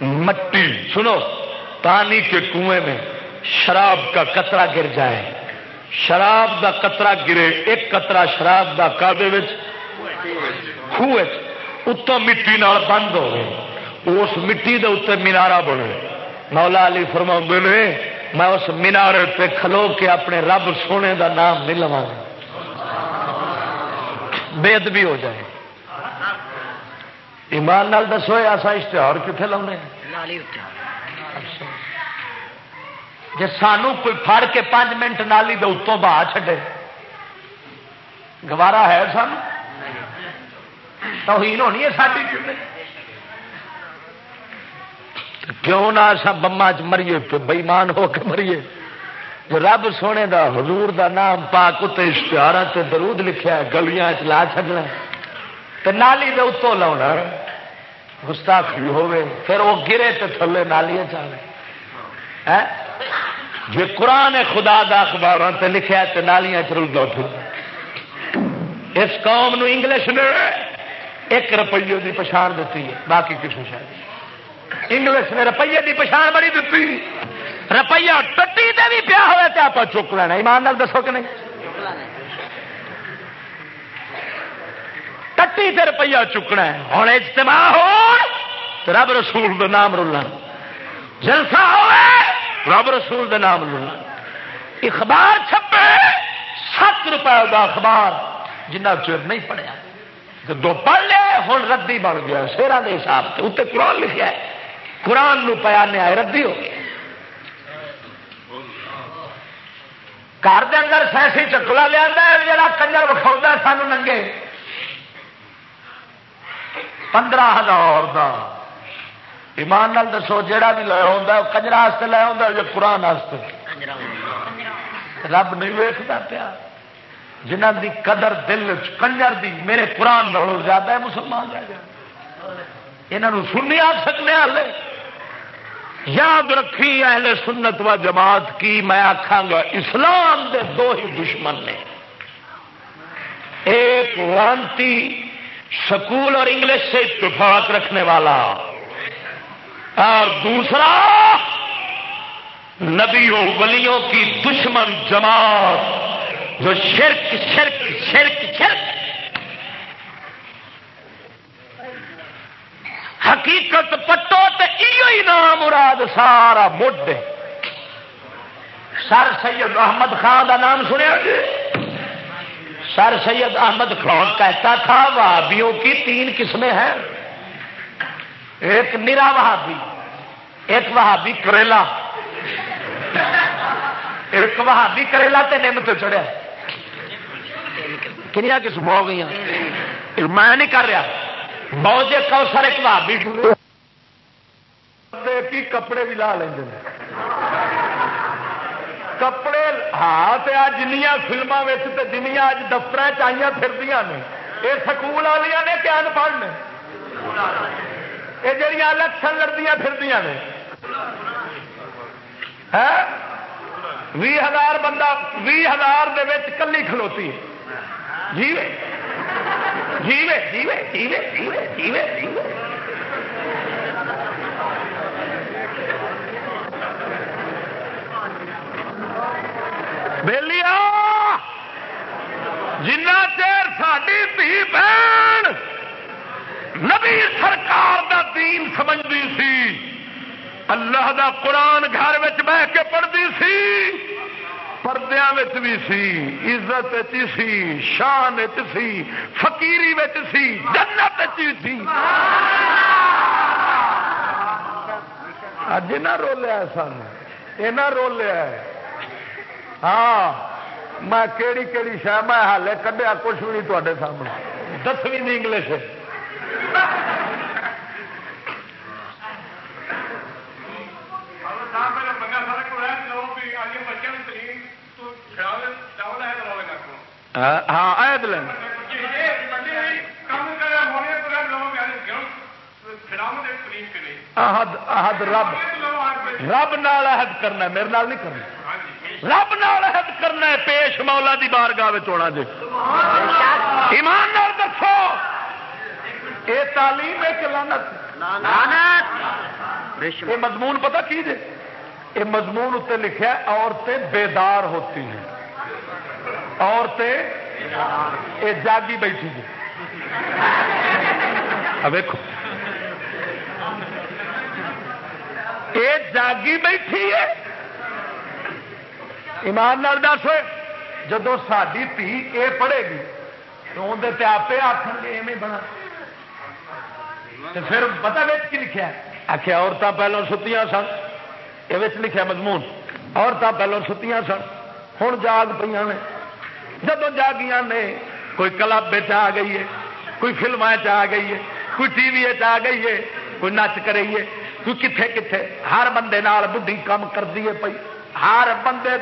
مٹی، سنو، پانی کے کنویں میں شراب کا کترا گر جائے۔ شراب دا قطرہ گرے، ایک قطرہ شراب دا کابے خوہ اتوں مٹی نال بند ہو اس مٹی دے اتنے مینارا بنے۔ مولا علی فرما نے، میں اس مینارے پہ کھلو کے اپنے رب سونے دا نام نہیں لوا بےد بھی ہو جائے۔ ایمان نال دسو، ایسا اشتہار کتنے لاؤنے؟ جی سانو کوئی پھڑ کے پانچ منٹ نالی دے اتوں بہا چڈے گوارا ہے سان توہین ہونی ہے ساری کیوں نہ سب بما چ مریے بئیمان ہو کے مریے۔ جو رب سونے دا حضور دا نام پاک اتنے اشتہار سے درود لکھا ہے، گلیاں چلا چڈنا تو نالی دے اتوں لاؤنا۔ گستاخی ہوے پھر وہ گرے تو تھلے نالی چلے جی قرآن خدا دا سے لکھا تو نالیاں چل دو اس قوم نو انگلش نے ایک روپیے کی پچھان دیتی ہے، باقی کسی شاید۔ انگلش نے روپیے کی پچھان بڑی دیتی۔ روپیہ ٹٹی دے بھی پیا ہوئے تو آپ چک لینا۔ ایمان نال دسو کہ نہیں؟ ٹٹی تے روپیہ چکنا ہے۔ ہوں اجتماع ہو رب رسول نام رولنا۔ جلسہ ہوئے، رب رسول دا نام رولنا اخبار چھپے، سات روپئے کا اخبار جنہ چر نہیں پڑھیا۔ دو پڑھ لیا ہوں ردی بن گیا۔ شیران کے حساب سے اتنے قرآن لکھا ہے۔ قرآن نو پیانے آئے، ردی ہو گیا۔ گھر کے اندر سیسی چکلا لیا جا کنجر وکھاؤ سانو ننگے۔ پندرہ ہزار کا ایمان نال دسو جہا بھی لیا ہوتا کنجرا لیا ہوتا یا قرآن رب نہیں ویستا پیا۔ جنہ دی قدر دل کنجر دی، میرے قرآن نالوں زیادہ ہے، مسلمان رہ جائے۔ یہاں سنی آ سکنے والے یاد رکھی اہل سنت و جماعت کی میں آخا گا، اسلام دے دو ہی دشمن نے۔ ایک وانتی سکول اور انگلش سے اتفاق رکھنے والا۔ اور دوسرا، نبیوں ولیوں کی دشمن جماعت جو شرک شرک شرک شرک۔ حقیقت پٹو تو ہی نام مراد سارا مڈ سر سید احمد خان کا نام سنیا۔ سر سید احمد خان کہتا تھا وہابیوں کی تین قسمیں ہیں۔ ایک نرا وہابی، ایک وہابی کریلا۔ ایک وہابی کریلا تے نم تو چڑھیا کنیا قسم ہو گئی میں نہیں کر رہا۔ موجے کوسر ایک وہابی کی کپڑے بھی لا لیں کپڑے ہاں جنیا فلموں جنیا اج دفتر چاہیے پھر نے۔ یہ سکول والی نے کیا پڑھ نے؟ یہ جہیا الیکشن لڑدیا پھر نے۔ بھی ہزار بندہ، بھی ہزار کلی کھلوتی جیوے۔ جیوے جیوے جیوے جیوے جیوے جیوے۔ بہلیا جنا چیر ساری دھی بہن نبی سرکار دا دین سمجھتی سی۔ اللہ دا قرآن گھر بہ کے پڑھتی سی۔ پردیا بھی سی، عزت سی، شان سی، فقیری سی، جنت سی۔ اج نہ رولیا سن، یہ رولیا ہاں میں کہڑی کہڑی شہ میں ہالے کھیا کچھ بھی نہیں تے سامنے۔ دسویں انگلش۔ ہاں عید لین عہد رب رب نال عہد کرنا میرے نال نہیں کرنا رب نال عہد کرنا ہے پیش مولا دی بارگاہ چونا جی ایمان نال دسو یہ تعلیم ہے کہ لانت یہ مضمون پتہ کی جی یہ مضمون اتنے لکھا عورتیں بیدار ہوتی ہیں عورتیں یہ جاگی بیٹھی جی ویکو یہ جاگی بیٹھی ہے۔ ایمان نال دس جدو ساری تھی یہ پڑھے گی، تو اندر آپ آخر گے ایویں بنا۔ پھر پتا بچ کی لکھا آخیا عورتیں پہلو ستیاں سن۔ یہ لکھا مضمون۔ عورتیں پہلو ستیاں سن۔ ہوں جاگ پہ نے جب جاگیاں نے کوئی کلب آ گئی ہے، کوئی فلم آ گئی ہے، کوئی ٹی وی آ گئی ہے، کوئی نچ کری ہے کوئی کتنے کتنے ہر بندے بڑھی کام کر دیے پی ہر بندے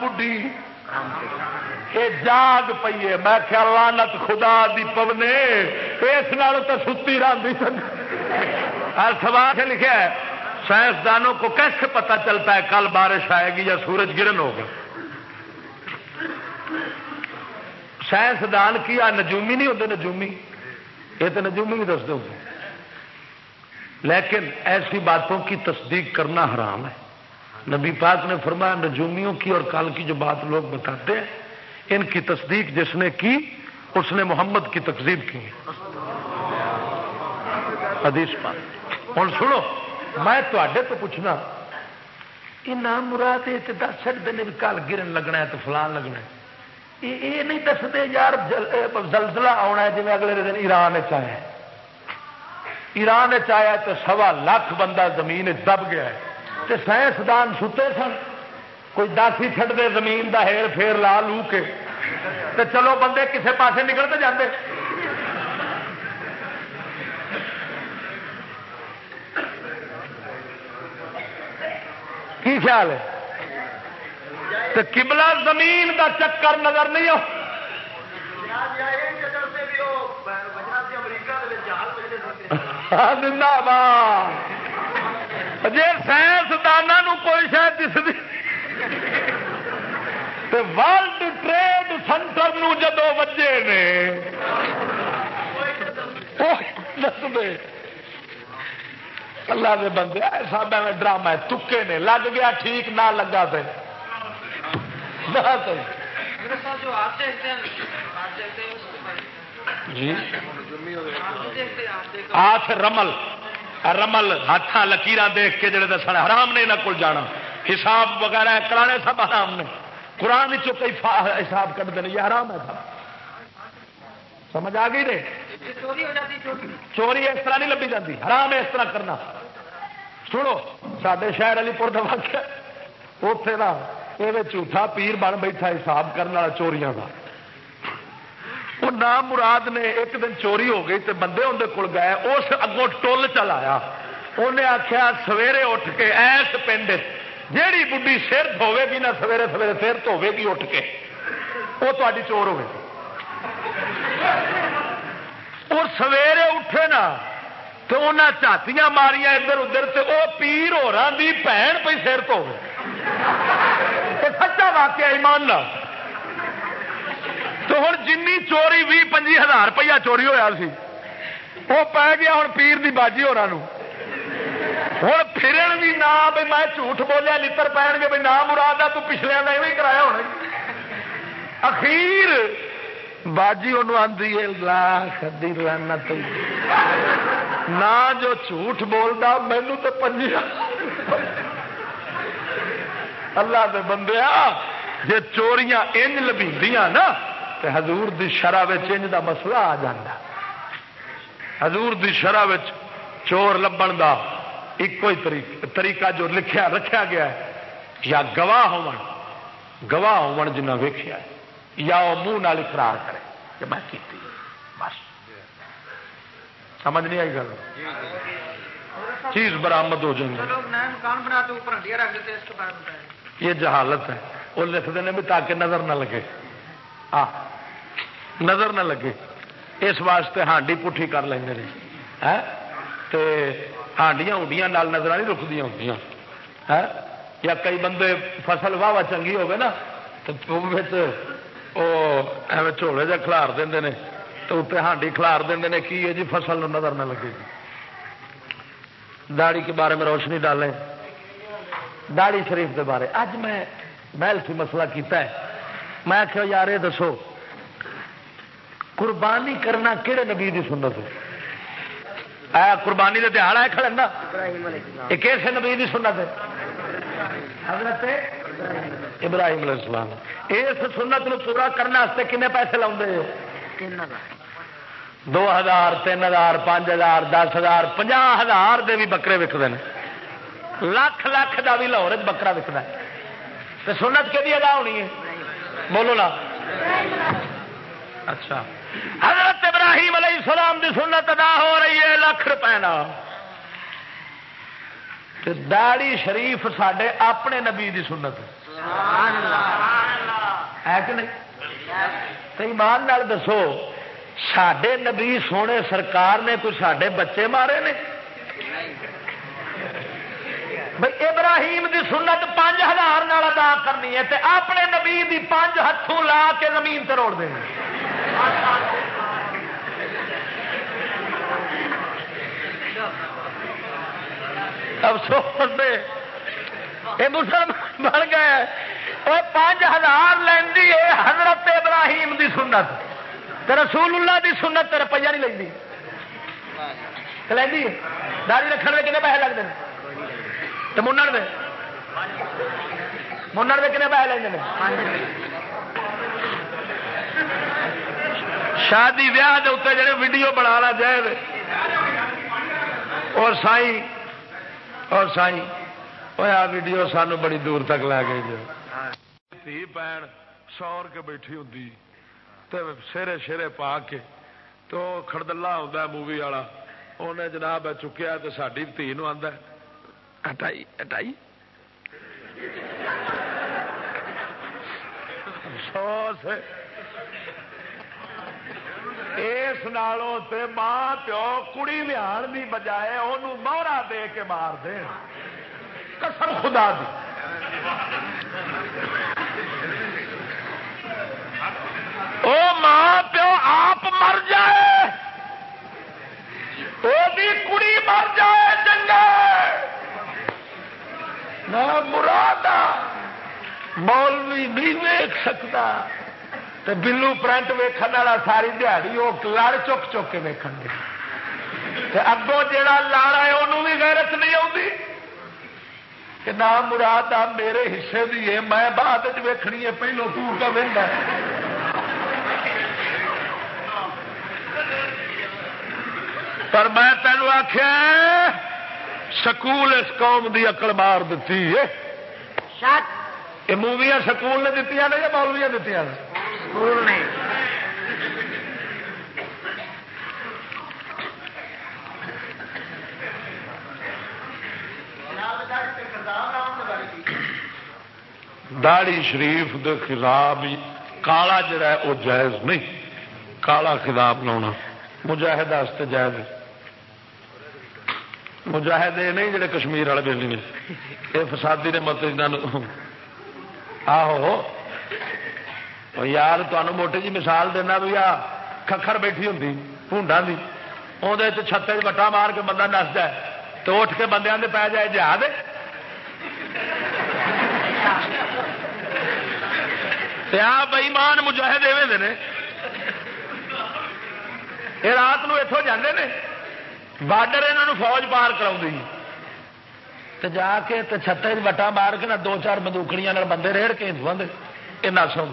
بڑھی یہ جاگ پیے میں خیال لانت خدا دی پونے، اس نال تو ستی راندی سوال لکھا ہے، سائنسدانوں کو کیسے پتا چلتا ہے کل بارش آئے گی یا سورج گرن ہوگا؟ سائنسدان کی، آ نجومی نہیں ہوتے نجومی۔ یہ تو نجومی بھی دس دو گے لیکن ایسی باتوں کی تصدیق کرنا حرام ہے۔ نبی پاک نے فرمایا، نجومیوں کی اور کل کی جو بات لوگ بتاتے ہیں، ان کی تصدیق جس نے کی، اس نے محمد کی تقزیب کی حدیث پاک۔ ہوں سنو، میں تے تو پوچھنا یہ نام مراد دس سکتے ہیں کل گرن لگنا ہے تو فلان لگنا ہے۔ یہ نہیں دستے یار زلزلہ آنا ہے جی اگلے دن ایران چیا ایران چیا تو سوا لاکھ بندہ زمین دب گیا ہے۔ تو سائنسدان ستے سن۔ کوئی دس ہی چڑھتے زمین دا ہیر پھیر لا لو کے۔ تو چلو بندے کسے پاسے نکلتے جاندے۔ کی خیال ہے؟ تو کبلا زمین دا چکر نظر نہیں ہو جی سائنسدانوں کوئی شاید دستی ورلڈ ٹریڈ سینٹر جدو وجے نے اللہ دے بندے، ایسا میں ڈرامہ تکے نے، لگ گیا ٹھیک، نہ لگا تو جی۔ ہاتھ رمل رمل ہاتھ لکیر دیکھ کے جڑے دس حرام نے یہاں کو جانا۔ حساب وغیرہ کرانے سب حرام نے۔ قرآن کئی حساب کرتے ہیں یہ حرام ہے سب۔ سمجھ آ گئی چوری اس طرح نہیں لبھی جاتی حرام ہے اس طرح کرنا۔ سنو سڈے شہر علی پور واقع اتے نا یہ جھوٹا پیر بن بیٹھا حساب کرنے والا چوریاں کا وہ نام مراد نے ایک دن چوری ہو گئی تو بندے اندر کول گئے، اس اگوں ٹول چلایا۔ انہیں آخیا سویرے اٹھ کے، ایس پنڈ، جیڑی بڈی سر دھوے گی نہ سویرے سویرے سر دھوے گی اٹھ کے۔ وہ تاری چور ہوئے اور سویرے اٹھے نا تو انہیں چاتیاں ماریاں ادھر ادھر تو وہ پیر ہو رہا دی بھن پہ سر تو سچا واقعہ ایمان نہ تو ہوں جن چوری بھی پنجی ہزار روپیہ چوری ہوا سی وہ پی گیا ہوں پیر دی باجی ہو رہا ہوں پھرن بھی نہ بھائی میں جھوٹ بولیا لڑ پی گے بھائی نہ مراد آ تو پچھلے کا یہ کرایا ہونا اخیر باجی انہوں آدھی ہے لاکھ لانت نہ جو جھوٹ بولتا مینو تو پنجی اللہ دے بندے جی چوریاں انج لبھی نا تو حضور دی شرح انج دا مسئلہ آ جا حضور دی شرح چور لبن دا ایک ہی طریقہ جو لکھیا رکھا گیا ہے یا گواہ ہو گواہ ہو جنہ ویخیا یا وہ منہ نال اقرار کرے کہ میں کیتی بس۔ سمجھ نہیں آئی گل؟ چیز برامد ہو جائیں گے یہ جہالت ہے۔ وہ لکھتے ہیں بھی تاکہ نظر نہ لگے۔ آ نظر نہ لگے۔ اس واسطے ہانڈی پٹھی کر لیں گے ہانڈیاں ہڈیاں نال نظر نہیں رکتی ہوں یا کئی بندے فصل واہ چنگی ہوگی نا تو وہ ایویں جھولے جہ کلار دیں تو اتنے ہانڈی کلار دیں کی ہے جی فصل نظر نہ لگے گی داڑی کے بارے میں روشنی ڈالیں داڑی شریف کے بارے اج میں محل سے مسئلہ کیتا ہے میں آخیا یار یہ دسو قربانی کرنا کہڑے نبی کی سنت ہے قربانی کا تہار ہے کھڑا یہ کیسے نبی کی سنت ہے حضرت ابراہیم علیہ السلام۔ اس سنت نو پورا کرنے کنے پیسے لاؤ دو ہزار، تین ہزار، پانچ ہزار، دس ہزار پنجا ہزار دے بھی بکرے وکتے ہیں لاکھ لاکھ کا بھی لاہور بکرا وکتا ہے۔ تو سنت کہ ادا ہونی ہے؟ بولو نا۔ اچھا۔ حضرت ابراہیم علیہ السلام دی سنت ادا ہو رہی ہے لاکھ روپے داڑی شریف سڈے اپنے نبی دی سنت۔ ہے کہ نہیں؟ ایمان نال دسو سڈے نبی سونے سرکار نے کوئی سڈے بچے مارے نے؟ بھائی ابراہیم دی سنت پانچ ہزار ادا کرنی ہے تے اپنے نبی دی پانچ ہاتھوں لا کے زمین تروڑ دیں افسوس یہ مسلمان بن گئے۔ وہ پانچ ہزار لینی ہے حضرت ابراہیم دی سنت۔ تے رسول اللہ دی سنت تے روپیہ نہیں لینی لینی داڑھی رکھنے میں کتنے پیسے لگتے ہیں تو منر دے۔ منر دے کتنے پیسے لیں شادی ویاہ کے اتنے جڑے ویڈیو بنا لا جائے اور سائی اور سائی وہ ویڈیو سانو بڑی دور تک لے گئی جو تھی پین سور کے بیٹھی ہوتی سیرے شیرے پا کے تو کھڑدلا ہوتا مووی والا انہیں جناب چکیا تو ساری دھی نو آدھا ہٹائی ہٹائی افسوس اس نالوں تے ماں پیو کڑی لیا دی بجائے انہوں مہرا دے کے مار دے قسم خدا دی۔ او ماں پیو، آپ مر جائے۔ وہ بھی کڑی مر جائے چنگا نہ مراد مولوی نہیں ویک سکتا۔ تو بلو پرنٹ ویکن والا ساری دیہڑی وہ لڑ چک چک کے ویکن گے اگوں جا لاڑا ہے انہوں بھی غیرت نہیں آتی کہ نہ مراد آ میرے حصے دی ہے میں بعد ویکھنی ہے پہلو تو کا وہدا پر میں تینوں آخیا سکول اس قوم دی اکڑ مار دیتی ہے۔ یہ موویاں سکول نے دیتی نے یا مولویا دیتی نے۔ داڑی شریف دے خلاف کالا جڑا ہے، وہ جائز نہیں۔ کالا خلاف لاؤنا مجاہد واسطے جائز مجاہد یہ نہیں جڑے کشمیر والے بےلی نے یہ فسادی نے مت مطلب آہو۔ یار تمہیں موٹی جی مثال دینا بھی آ ککھر بیٹھی ہوں پونڈا کی وہ چھتے وٹا مار کے بندہ نس جائے تو اٹھ کے بندے پی جائے جہاد بئی مان مجاہد ایویں نے۔ یہ رات اتوں جانے نے۔ بارڈر یہاں فوج پار کرا جا کے چھتے وٹا مار کے نہ دو چار بندوکڑیاں بندے ریڑ کے یہ نس آؤ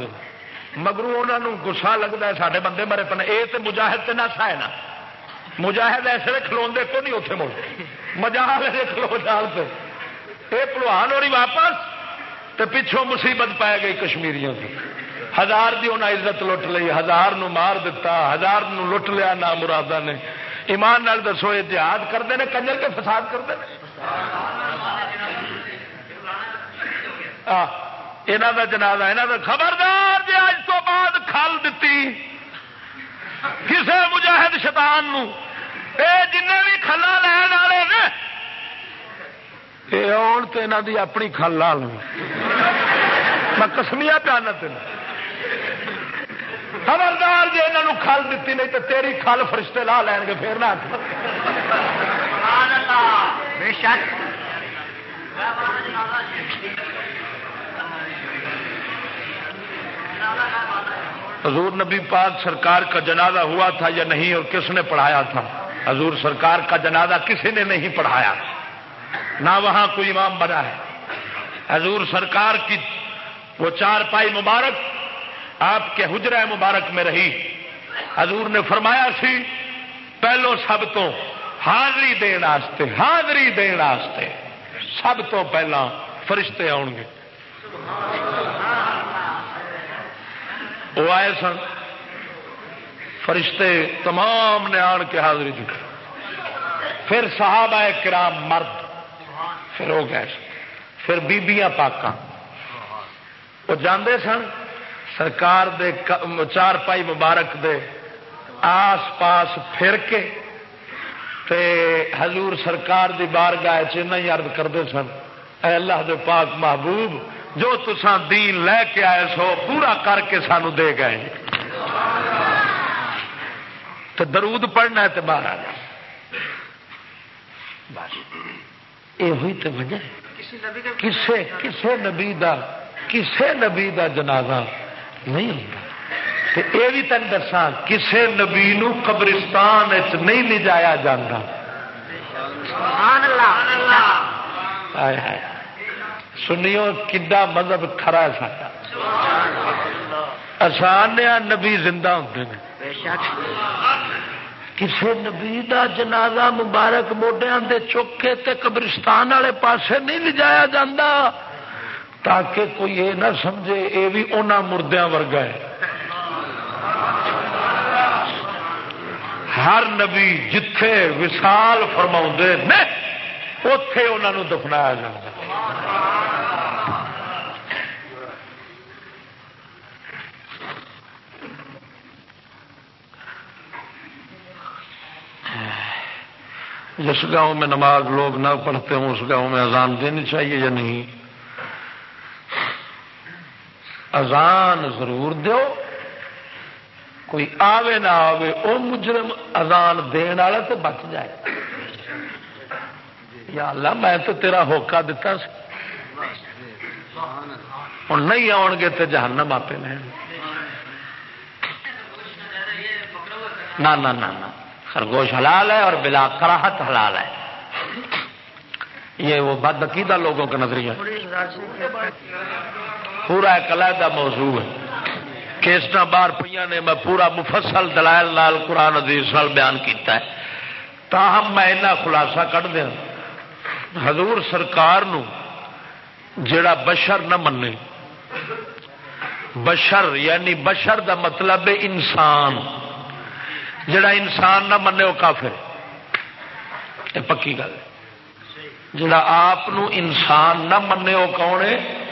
مگرو انہوں گسا لگتا ہے سارے بندے مرے پنے۔ یہ تو مجاہد سے نس ہے نا مجاہد ایسے کھلو کو نہیں اتنے مڑ مجاہد کھلو جال پہ یہ پلوان ہو رہی واپس تو پچھوں مصیبت پی گئی کشمیریوں کی ہزار کی انہیں عزت لٹ لی ہزار نو مار دتا، ہزار نو لٹ لیا نہ مرادہ نے۔ ایمان نال دسو یہ جہاد کرتے ہیں کنجر کے فساد کرتے ہیں یہاں کا جنازہ یہاں کا خبردار جی اج تو بعد کھل دیتی کسے مجاہد شیطان نو اے جن بھی کھلا لین والے نے یہ آن تو یہاں کی اپنی کھل لا لوں میں کسمیا پیانا تین خبردار جی یہاں کھل دیتی نہیں تو تیری کھل فرشتے لا لین گے پھر نہ بے شک حضور نبی پاک سرکار کا جنازہ ہوا تھا یا نہیں اور کس نے پڑھایا تھا؟ حضور سرکار کا جنازہ کسی نے نہیں پڑھایا۔ نہ وہاں کوئی امام بنا ہے۔ حضور سرکار کی وہ چار پائی مبارک آپ کے حجرہ مبارک میں رہی۔ حضور نے فرمایا سی، پہلو سب تو حاضری دین آستے حاضری دین آستے سب تو پہلا فرشتے آؤ گے وہ آئے سن۔ فرشتے تمام نے آن کے حاضری دی پھر صحابہ کرام مرد۔ پھر ہو گئے۔ پھر بیبیاں پاکاں۔ وہ جاندے سن سرکار دے چار پائی مبارک دے آس پاس پھر کے تے حضور سرکار دی بار گائے چین ارد کرتے سن۔ اے اللہ دے پاک محبوب جو تسان دین لے کے آئے سو پورا کر کے سانو دے گئے۔ تو درود پڑھنا ہے تو باہر آ جائے یہ ہوئی تو وجہ کسے کسے نبی دا کسے نبی دا جنازہ نہیں ہوتا۔ یہ بھی تین دسا کسے نبی نو قبرستان نہیں لے جایا جاتا سنیو کڈا مذہب کھرا ہے سا آسان نبی زندہ ہوتے ہیں کسی نبی دا جنازہ مبارک موڈیا دے چوکے تے قبرستان والے پاسے نہیں لے جایا جاتا تاکہ کوئی یہ نہ سمجھے، یہ بھی انہوں مردوں ورگا ہے۔ ہر نبی جتھے وسال فرما نے اتے انہوں دفنایا جاتا جس گاؤں میں نماز لوگ نہ پڑھتے ہوں، اس گاؤں میں اذان دینی چاہیے یا نہیں؟ اذان ضرور دو کوئی آوے نہ آوے، او مجرم اذان دین والا تو بچ جائے۔ یا اللہ، میں تو تیرا ہوکا دتا ہوں نہیں آن گے تو جہنم آپ نے۔ نہ خرگوش حلال ہے اور بلا کراہت حلال ہے۔ یہ وہ بد عقیدہ لوگوں کا نظریہ۔ پورا ایک علیحدہ موضوع ہے۔ کیسٹ بار پہ نے، میں پورا مفصل دلائل لال قرآن عزیز نال بیان کیتا ہے۔ تاہم میں اینا خلاصہ کٹ دیا حضور سرکار نو جڑا بشر نہ منے۔ بشر یعنی بشر دا مطلب ہے انسان۔ جڑا انسان نہ منے وہ کافر۔ یہ پکی گل جڑا آپ انسان نہ منے وہ کون ہے؟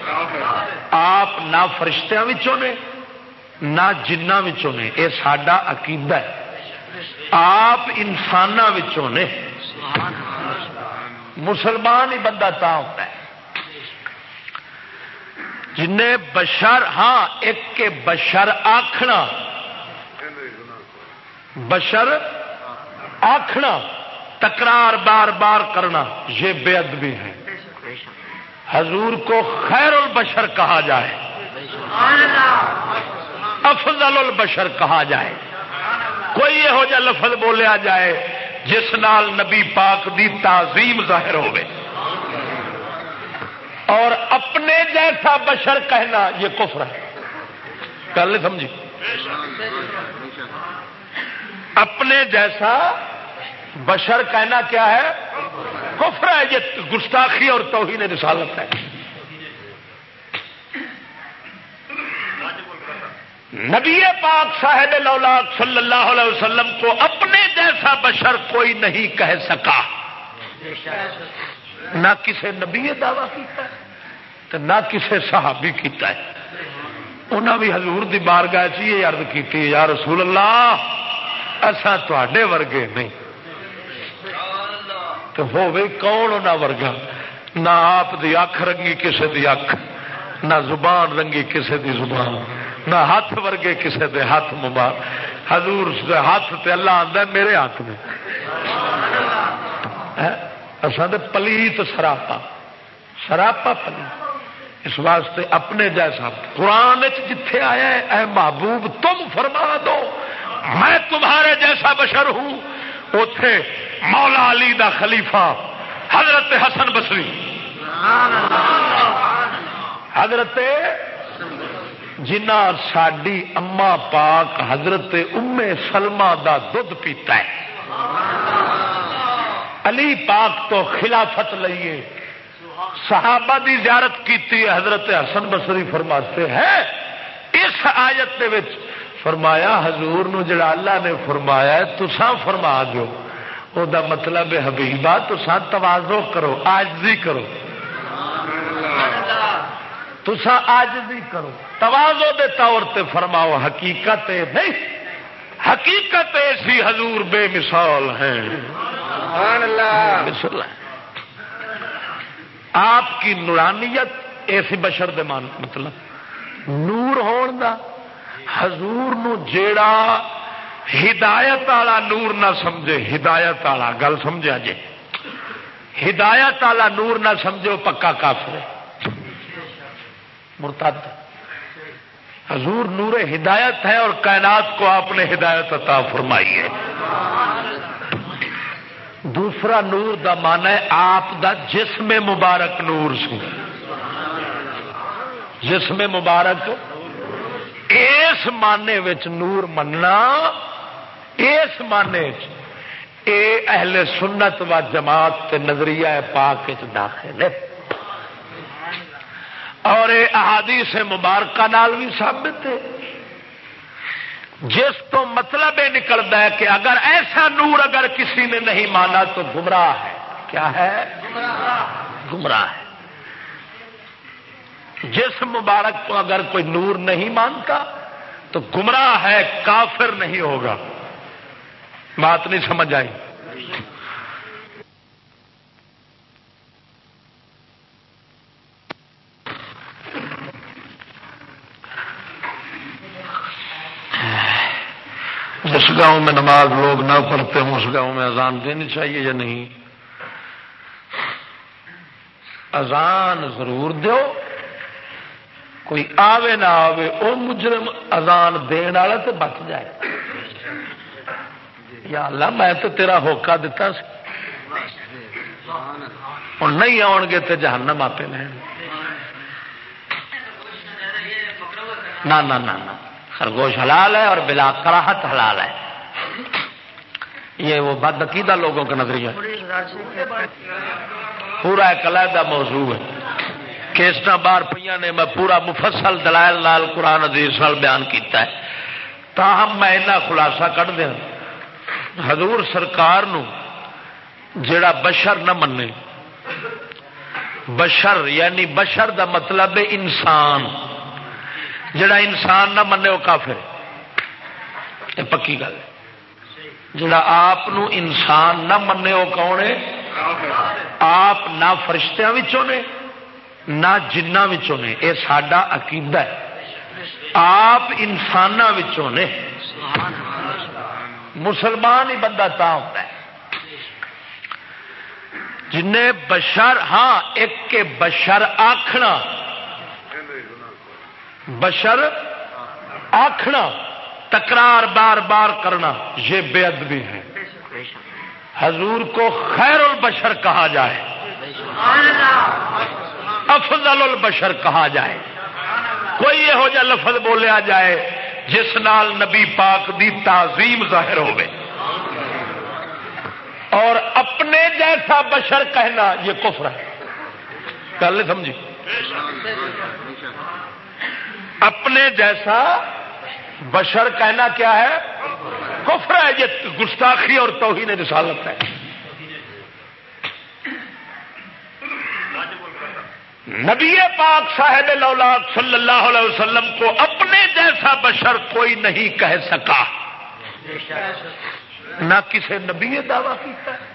آپ نہ فرشتوں نے، نہ جنہ نے۔ یہ سڈا عقیدہ ہے۔ آپ انسان نے۔ مسلمان ہی بندہ تا ہوتا ہے۔ جن بشر ہاں ایک کے بشر آخنا بشر آخنا تکرار بار بار کرنا، یہ بے ادبی ہے حضور کو خیر البشر کہا جائے۔ افضل البشر کہا جائے۔ کوئی یہو جہ لفظ بولیا جائے۔ جس نال نبی پاک دی تعظیم ظاہر ہوئے۔ اور اپنے جیسا بشر کہنا یہ کفر ہے۔ گل سمجھی؟ اپنے جیسا بشر کہنا کیا ہے؟ کفر ہے، یہ گستاخی اور توہین رسالت ہے۔ نبی پاک صاحب لولاک صلی اللہ علیہ وسلم کو اپنے جیسا بشر کوئی نہیں کہہ سکا۔ نہ کسی نبی دعوی کیتا ہے نہ کسی صحابی کیتا ہے۔ انہوں بھی حضور دی بار گاہ چی ارد کی یا رسول اللہ ایسا تے ورگے نہیں۔ تو ہوے کون انہوں ورگا نہ آپ دی اکھ رنگی کسی دی اکھ، نہ زبان رنگی کسی دی زبان۔ نہ ہاتھ ورگے کسی دے ہاتھ مبار۔ حضور دے ہاتھ تے اللہ آتا میرے ہاتھ میں۔ اصل پلیت سراپا۔ سراپا پلیت۔ اس واسطے اپنے جیسا قرآن جتھے آیا ہے، اے محبوب، تم فرما دو۔ میں تمہارے جیسا بشر ہوں۔ اتے مولا علی دا خلیفہ حضرت حسن بسری حضرت جنہ ساری اما پاک حضرت امے سلما دا دھد پیتا ہے۔ علی پاک تو خلافت لئیے۔ صحابہ دی زیارت کی حضرت حسن بسری فرماتے ہیں۔ اس آیت دے فرمایا، حضور نو جڑا اللہ نے فرمایا تسا فرما دو او دا مطلب حبیبا تسا توازو کرو، آجزی کرو۔ تسا آجزی کرو۔ توازو دے طور تے فرماؤ حقیقت نہیں۔ حقیقت ایسی حضور بے مثال ہیں۔ آپ کی نورانیت ایسی بشر دے مان مطلب۔ نور ہون دا حضور نو جیڑا ہدایت والا نور نہ سمجھے ہدایت والا گل سمجھا جی ہدایت والا نور نہ سمجھو پکا کافر مرتد۔ حضور نور ہدایت ہے اور کائنات کو آپ نے ہدایت عطا فرمائی ہے۔ دوسرا نور دا مانا ہے آپ دا جسم مبارک نور سی جسم مبارک۔ اس مانے وچ نور مننا، اس مانے اے اہل سنت و جماعت تے نظریہ پاک داخل ہے۔ اور یہ احادیث مبارکہ نال بھی ثابت ہے۔ جس تو مطلب یہ نکلتا ہے کہ اگر ایسا نور اگر کسی نے نہیں مانا تو گمراہ ہے۔ کیا ہے؟ گمراہ ہے۔ جس مبارک کو اگر کوئی نور نہیں مانتا تو گمراہ ہے، کافر نہیں ہوگا۔ بات نہیں سمجھ آئی۔ جس گاؤں میں نماز لوگ نہ پڑھتے ہوں، اس گاؤں میں اذان دینی چاہیے یا نہیں؟ اذان ضرور دو کوئی آوے نہ آوے، او مجرم اذان دین والا تو بچ جائے۔ یا اللہ، میں تو تیرا ہوکا دتا سی۔ اور نہیں آن گے تو جہنم آپ لین۔ نہ نہ۔ خرگوش حلال ہے اور بلا کراہت حلال ہے۔ یہ وہ بد عقیدہ لوگوں کا نظریہ پورا ایک علیحدہ موضوع ہے۔ کیسٹا بار پہ نے میں پورا مفصل دلائل لال قرآن عزیز نال بیان کیتا ہے۔ تاہم میں اتنا خلاصہ کٹ دیا حضور سرکار نو جڑا بشر نہ منے بشر یعنی بشر دا مطلب ہے انسان۔ جڑا انسان نہ منے وہ کافر یہ پکی گل جڑا آپ انسان نہ منے وہ کون ہے؟ آپ نہ فرشتوں نے، نہ جنہوں نے۔ یہ سڈا عقیدہ ہے۔ آپ انسانوں نے۔ مسلمان ہی بندہ تا ہوتا ہے۔ جن بشر ہاں ایک کے بشر آخنا بشر آخنا تکرار بار بار کرنا، یہ بے ادبی ہے حضور کو خیر البشر کہا جائے۔ افضل البشر کہا جائے۔ کوئی یہو جہ لفظ بولیا جائے جس نال نبی پاک دی تعظیم ظاہر ہوئے۔ اور اپنے جیسا بشر کہنا یہ کفر ہے۔ گل سمجھی؟ اپنے جیسا بشر کہنا کیا ہے؟ کفر ہے، یہ گستاخی اور توہین رسالت ہے۔ نبی پاک صاحب لولاد صلی اللہ علیہ وسلم کو اپنے جیسا بشر کوئی نہیں کہہ سکا۔ نہ کسی نبی دعوی کیتا ہے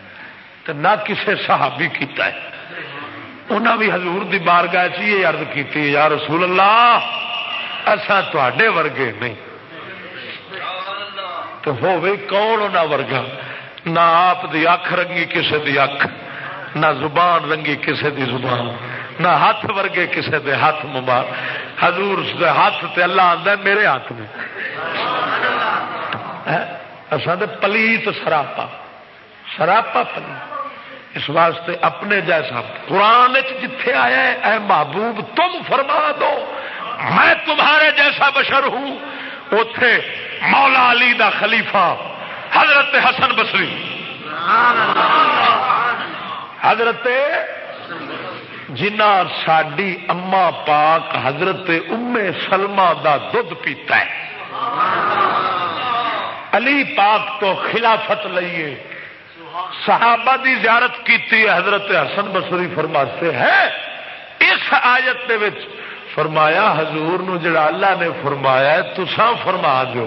تو نہ کسی صحابی کیتا ہے۔ انہوں بھی حضور دی بارگاہ یہ عرض کی یا رسول اللہ اصا تے ورگے نہیں۔ تو ہوے کون انہوں ورگا نہ آپ دی اکھ رنگی کسی دی اکھ، نہ زبان رنگی کسی دی زبان، نہ ہاتھ ورگے کسی دے ہاتھ مبار حضور دے ہاتھ تے اللہ آتا میرے ہاتھ میں۔ ہاں، اصل پلیت سراپا۔ سراپا پلی اس واسطے اپنے جیسا قرآن جتھے آیا ہے، اے محبوب تم فرما دو۔ میں تمہارے جیسا بشر ہوں اتے مولا علی دا خلیفہ حضرت حسن بسری حضرت جنا ساڈی اما پاک حضرت امے سلما دا دھد پیتا ہے۔ علی پاک تو خلافت لئیے صحابہ دی زیارت کی حضرت حسن بسری فرماتے ہیں، اس آیت دے وچ فرمایا حضور نو جڑا اللہ نے فرمایا تسا فرما دو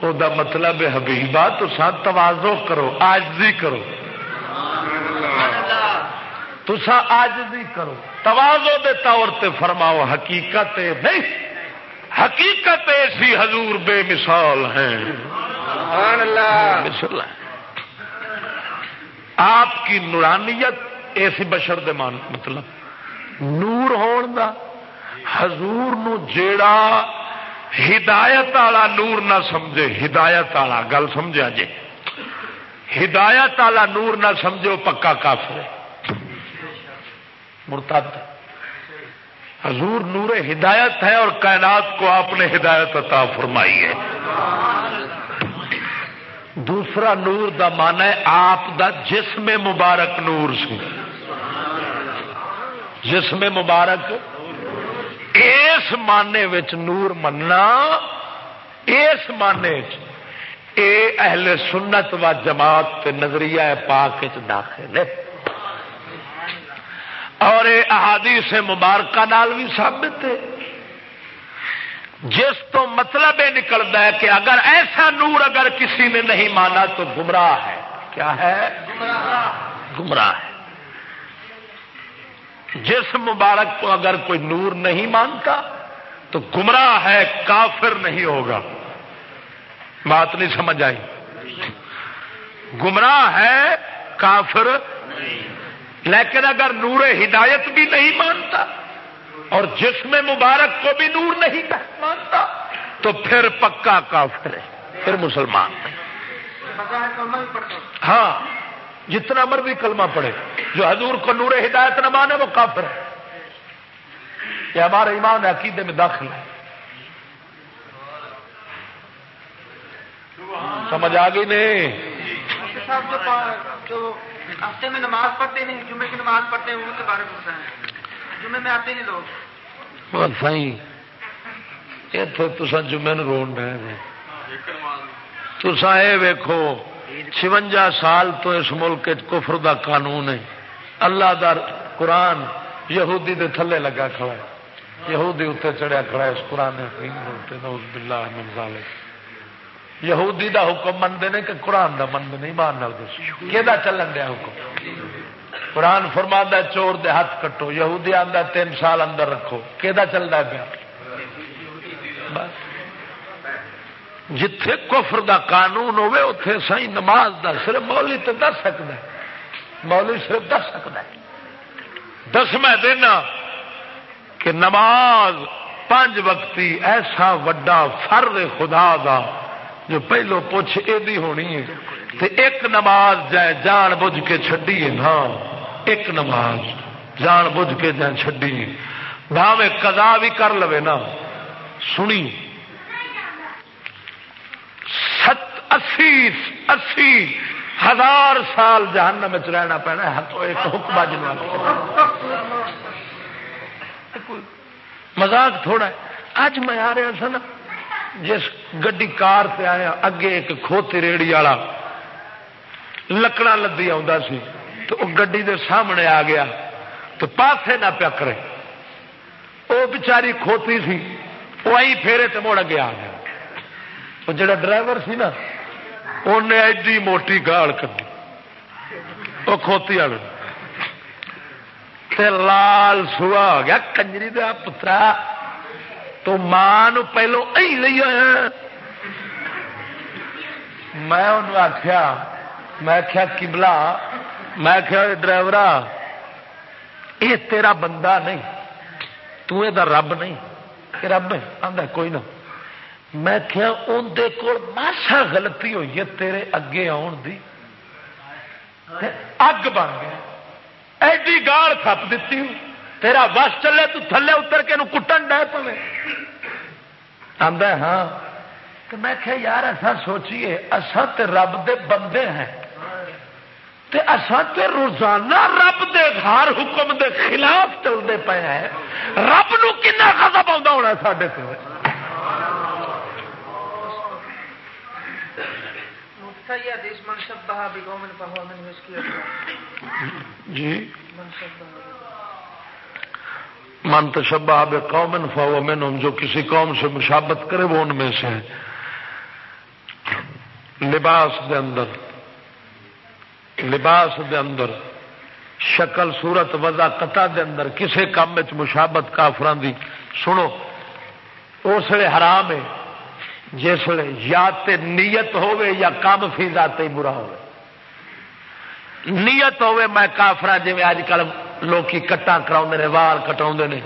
او دا مطلب حبیبا تسا توازو کرو آجزی کرو۔ تسا آجزی کرو۔ توازو دے طور تے فرماؤ حقیقت نہیں۔ حقیقت ایسی حضور بے مثال ہیں۔ مثال ہے آپ کی نورانیت ایسی بشر دے مطلب۔ نور ہون دا حضور نو جیڑا ہدایت والا نور نہ سمجھے، ہدایت والا، گل سمجھا جی؟ ہدایت والا نور نہ سمجھو پکا کافر مرتد۔ حضور نور ہدایت ہے اور کائنات کو آپ نے ہدایت عطا فرمائی ہے۔ دوسرا نور دا مانا ہے آپ دا جسم مبارک نور سی۔ جسم مبارک اس مانے وچ نور مننا، اس مانے اے اہل سنت و جماعت تے نظریہ پاک داخل ہے۔ اور یہ احادیث مبارکہ نال بھی ثابت ہے۔ جس تو مطلب یہ نکلتا ہے کہ اگر ایسا نور اگر کسی نے نہیں مانا تو گمراہ ہے۔ کیا ہے؟ گمراہ ہے۔ جس مبارک کو اگر کوئی نور نہیں مانتا تو گمراہ ہے کافر نہیں ہوگا۔ بات نہیں سمجھ آئی۔ گمراہ ہے کافر لیکن اگر نور ہدایت بھی نہیں مانتا اور جسم مبارک کو بھی نور نہیں مانتا تو پھر پکا کافر ہے پھر مسلمان ہاں۔ جتنا مرضی کلمہ پڑے جو حضور کو نور ہدایت نہ مانے وہ کافر ہے۔ یہ ہمارا ایمان عقیدے میں داخل ہے۔ سمجھ آ گئی نہیں؟ جو ہفتے میں نماز پڑھتے نہیں جمعے کی نماز پڑھتے ہیں ان کے بارے میں جمعے میں آتے نہیں لوگ۔ سائی اتنے تسا جمعے رون رہے تسا یہ ویکو چونجا سال تو اس ملک کفر دا قانون ہے۔ اللہ دا قرآن یہودی دے تھلے لگا کھڑا ہے۔ یہودی اتنے چڑھیا کھڑا ہے، اس قرآن باللہ من ذالک۔ یہودی دا حکم منتے ہیں کہ قرآن دا منتے نہیں مان کہ چلن دیا حکم؟ قرآن فرما چور دے ہاتھ کٹو۔ یہودی آدھا تین سال اندر رکھو۔ کہ چلتا پیا؟ بس۔ جتھے کفر دا قانون ہوے اتے سی نماز دا صرف مولی تو دس سکتا ہے۔ مولی صرف دس سکتا ہے۔ دس میں دینا کہ نماز پانچ وقتی ایسا وڈا فرد خدا دا جو پہلو پوچھ یہ ہونی ہے۔ تے ایک نماز جائے جان بوجھ کے چڈی ہے نا ایک نماز جان بوجھ کے جائے چڈی بھاوے کدا بھی کر لو نا سنی۔ اسی اسی ہزار سال جہنم میں رہنا پینا ایک حکم جنوب مزاق تھوڑا ہے۔ اج میں آ رہا سا نا، جس گڈی کار سے آیا ہاں، اگے ایک کھوتی ریڑی والا لکڑا لدی سی، تو وہ گڈی دے سامنے آ گیا۔ تو پاسے نہ پیا کرے۔ وہ بچاری کھوتی سی وہ آئی پھیرے تو مڑ اگے آ گیا۔ وہ جڑا ڈرائیور سی نا انہیں ایڈی موٹی گال کھی وہ کھوتی والے لال سوا ہو گیا، کنجری دیا پترا، تو ماں پہلو ائی لئی آیا۔ میں انہوں آخیا میں آخیا کبلا میں آخیا ڈرائیور یہ تیرا بندہ نہیں، تو یہ رب نہیں رب ہے آدھا کوئی نہ۔ میں کیا اندر کول ماسا غلطی ہوئی ہے، تیرے اگے آن دی۔ تے اگ بن گیا۔ ایڈی گال کھپ دیتی ہوں۔ تیرا بس چلے، تو تھلے اتر کے کٹن ڈے پوے۔ آدھا ہاں۔ تو میں کہ یار ایسا سوچیے اصا تے رب دے بندے ہیں۔ تے اصا تے روزانہ رب دے ہر حکم دے خلاف چلتے پے ہیں۔ رب نو کنا خزب آتا ہونا سڈے کو حدیث من اس کی جی۔ من شبہ من تشبہ بے قوم فو من جو کسی قوم سے مشابت کرے وہ ان میں سے ہے۔ لباس دے اندر لباس دے اندر شکل صورت وضع قطع دے اندر کسے کام مشابت کافران دی سنو اس لیے حرام ہے۔ جس یا تے نیت ہوے یا کام فی ذات برا ہوے نیت ہوے میں کافرا جی اج کل لوگ کٹا کرا نے، وال کٹا نے۔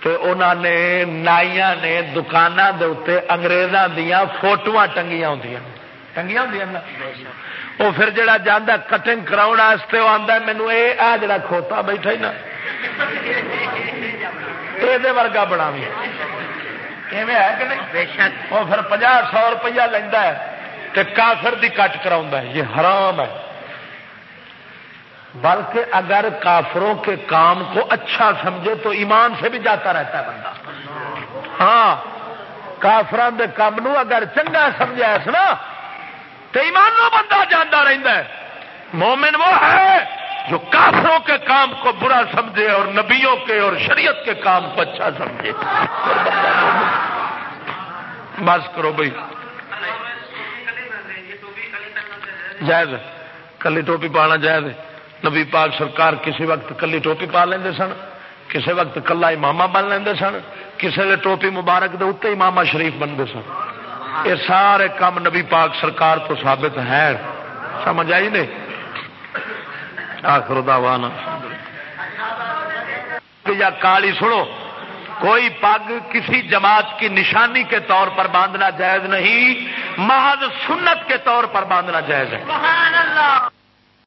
تو انہوں نے نائیاں نے دکانوں کے اتنے انگریزوں دیا فوٹو ٹنگیا ہوں ٹنگیا ہوں وہ پھر جڑا جانا کٹنگ کرا وہ آتا مینو یہ آ جڑا کھوتا بیٹھا ہی نا یہ ورگا بنا بھی ہے کہ نہیں؟ وہ پھر پناہ سو روپیہ لینا ہے تو کافر دی کٹ کرا یہ حرام ہے۔ بلکہ اگر کافروں کے کام کو اچھا سمجھے تو ایمان سے بھی جاتا رہتا ہے بندہ۔ ہاں کافران دے کام نو اگر چنگا سمجھا اس نا تو ایمان نو بندہ جانا رہتا ہے۔ مومن وہ ہے جو کافروں کے کام کو برا سمجھے اور نبیوں کے اور شریعت کے کام کو اچھا سمجھے۔ بس کرو بھائی۔ جائز کلی ٹوپی پانا جائز نبی پاک سرکار کسی وقت کلی ٹوپی پا لیں سن، کسی وقت کلا امام بن لیں سن، کسی نے ٹوپی مبارک دے اتنے امام شریف بنتے سن۔ یہ سارے کام نبی پاک سرکار تو ثابت ہے سمجھ آئی نہیں؟ آخر دعوانا۔ یا کالی سنو، کوئی پگ کسی جماعت کی نشانی کے طور پر باندھنا جائز نہیں، محض سنت کے طور پر باندھنا جائز ہے۔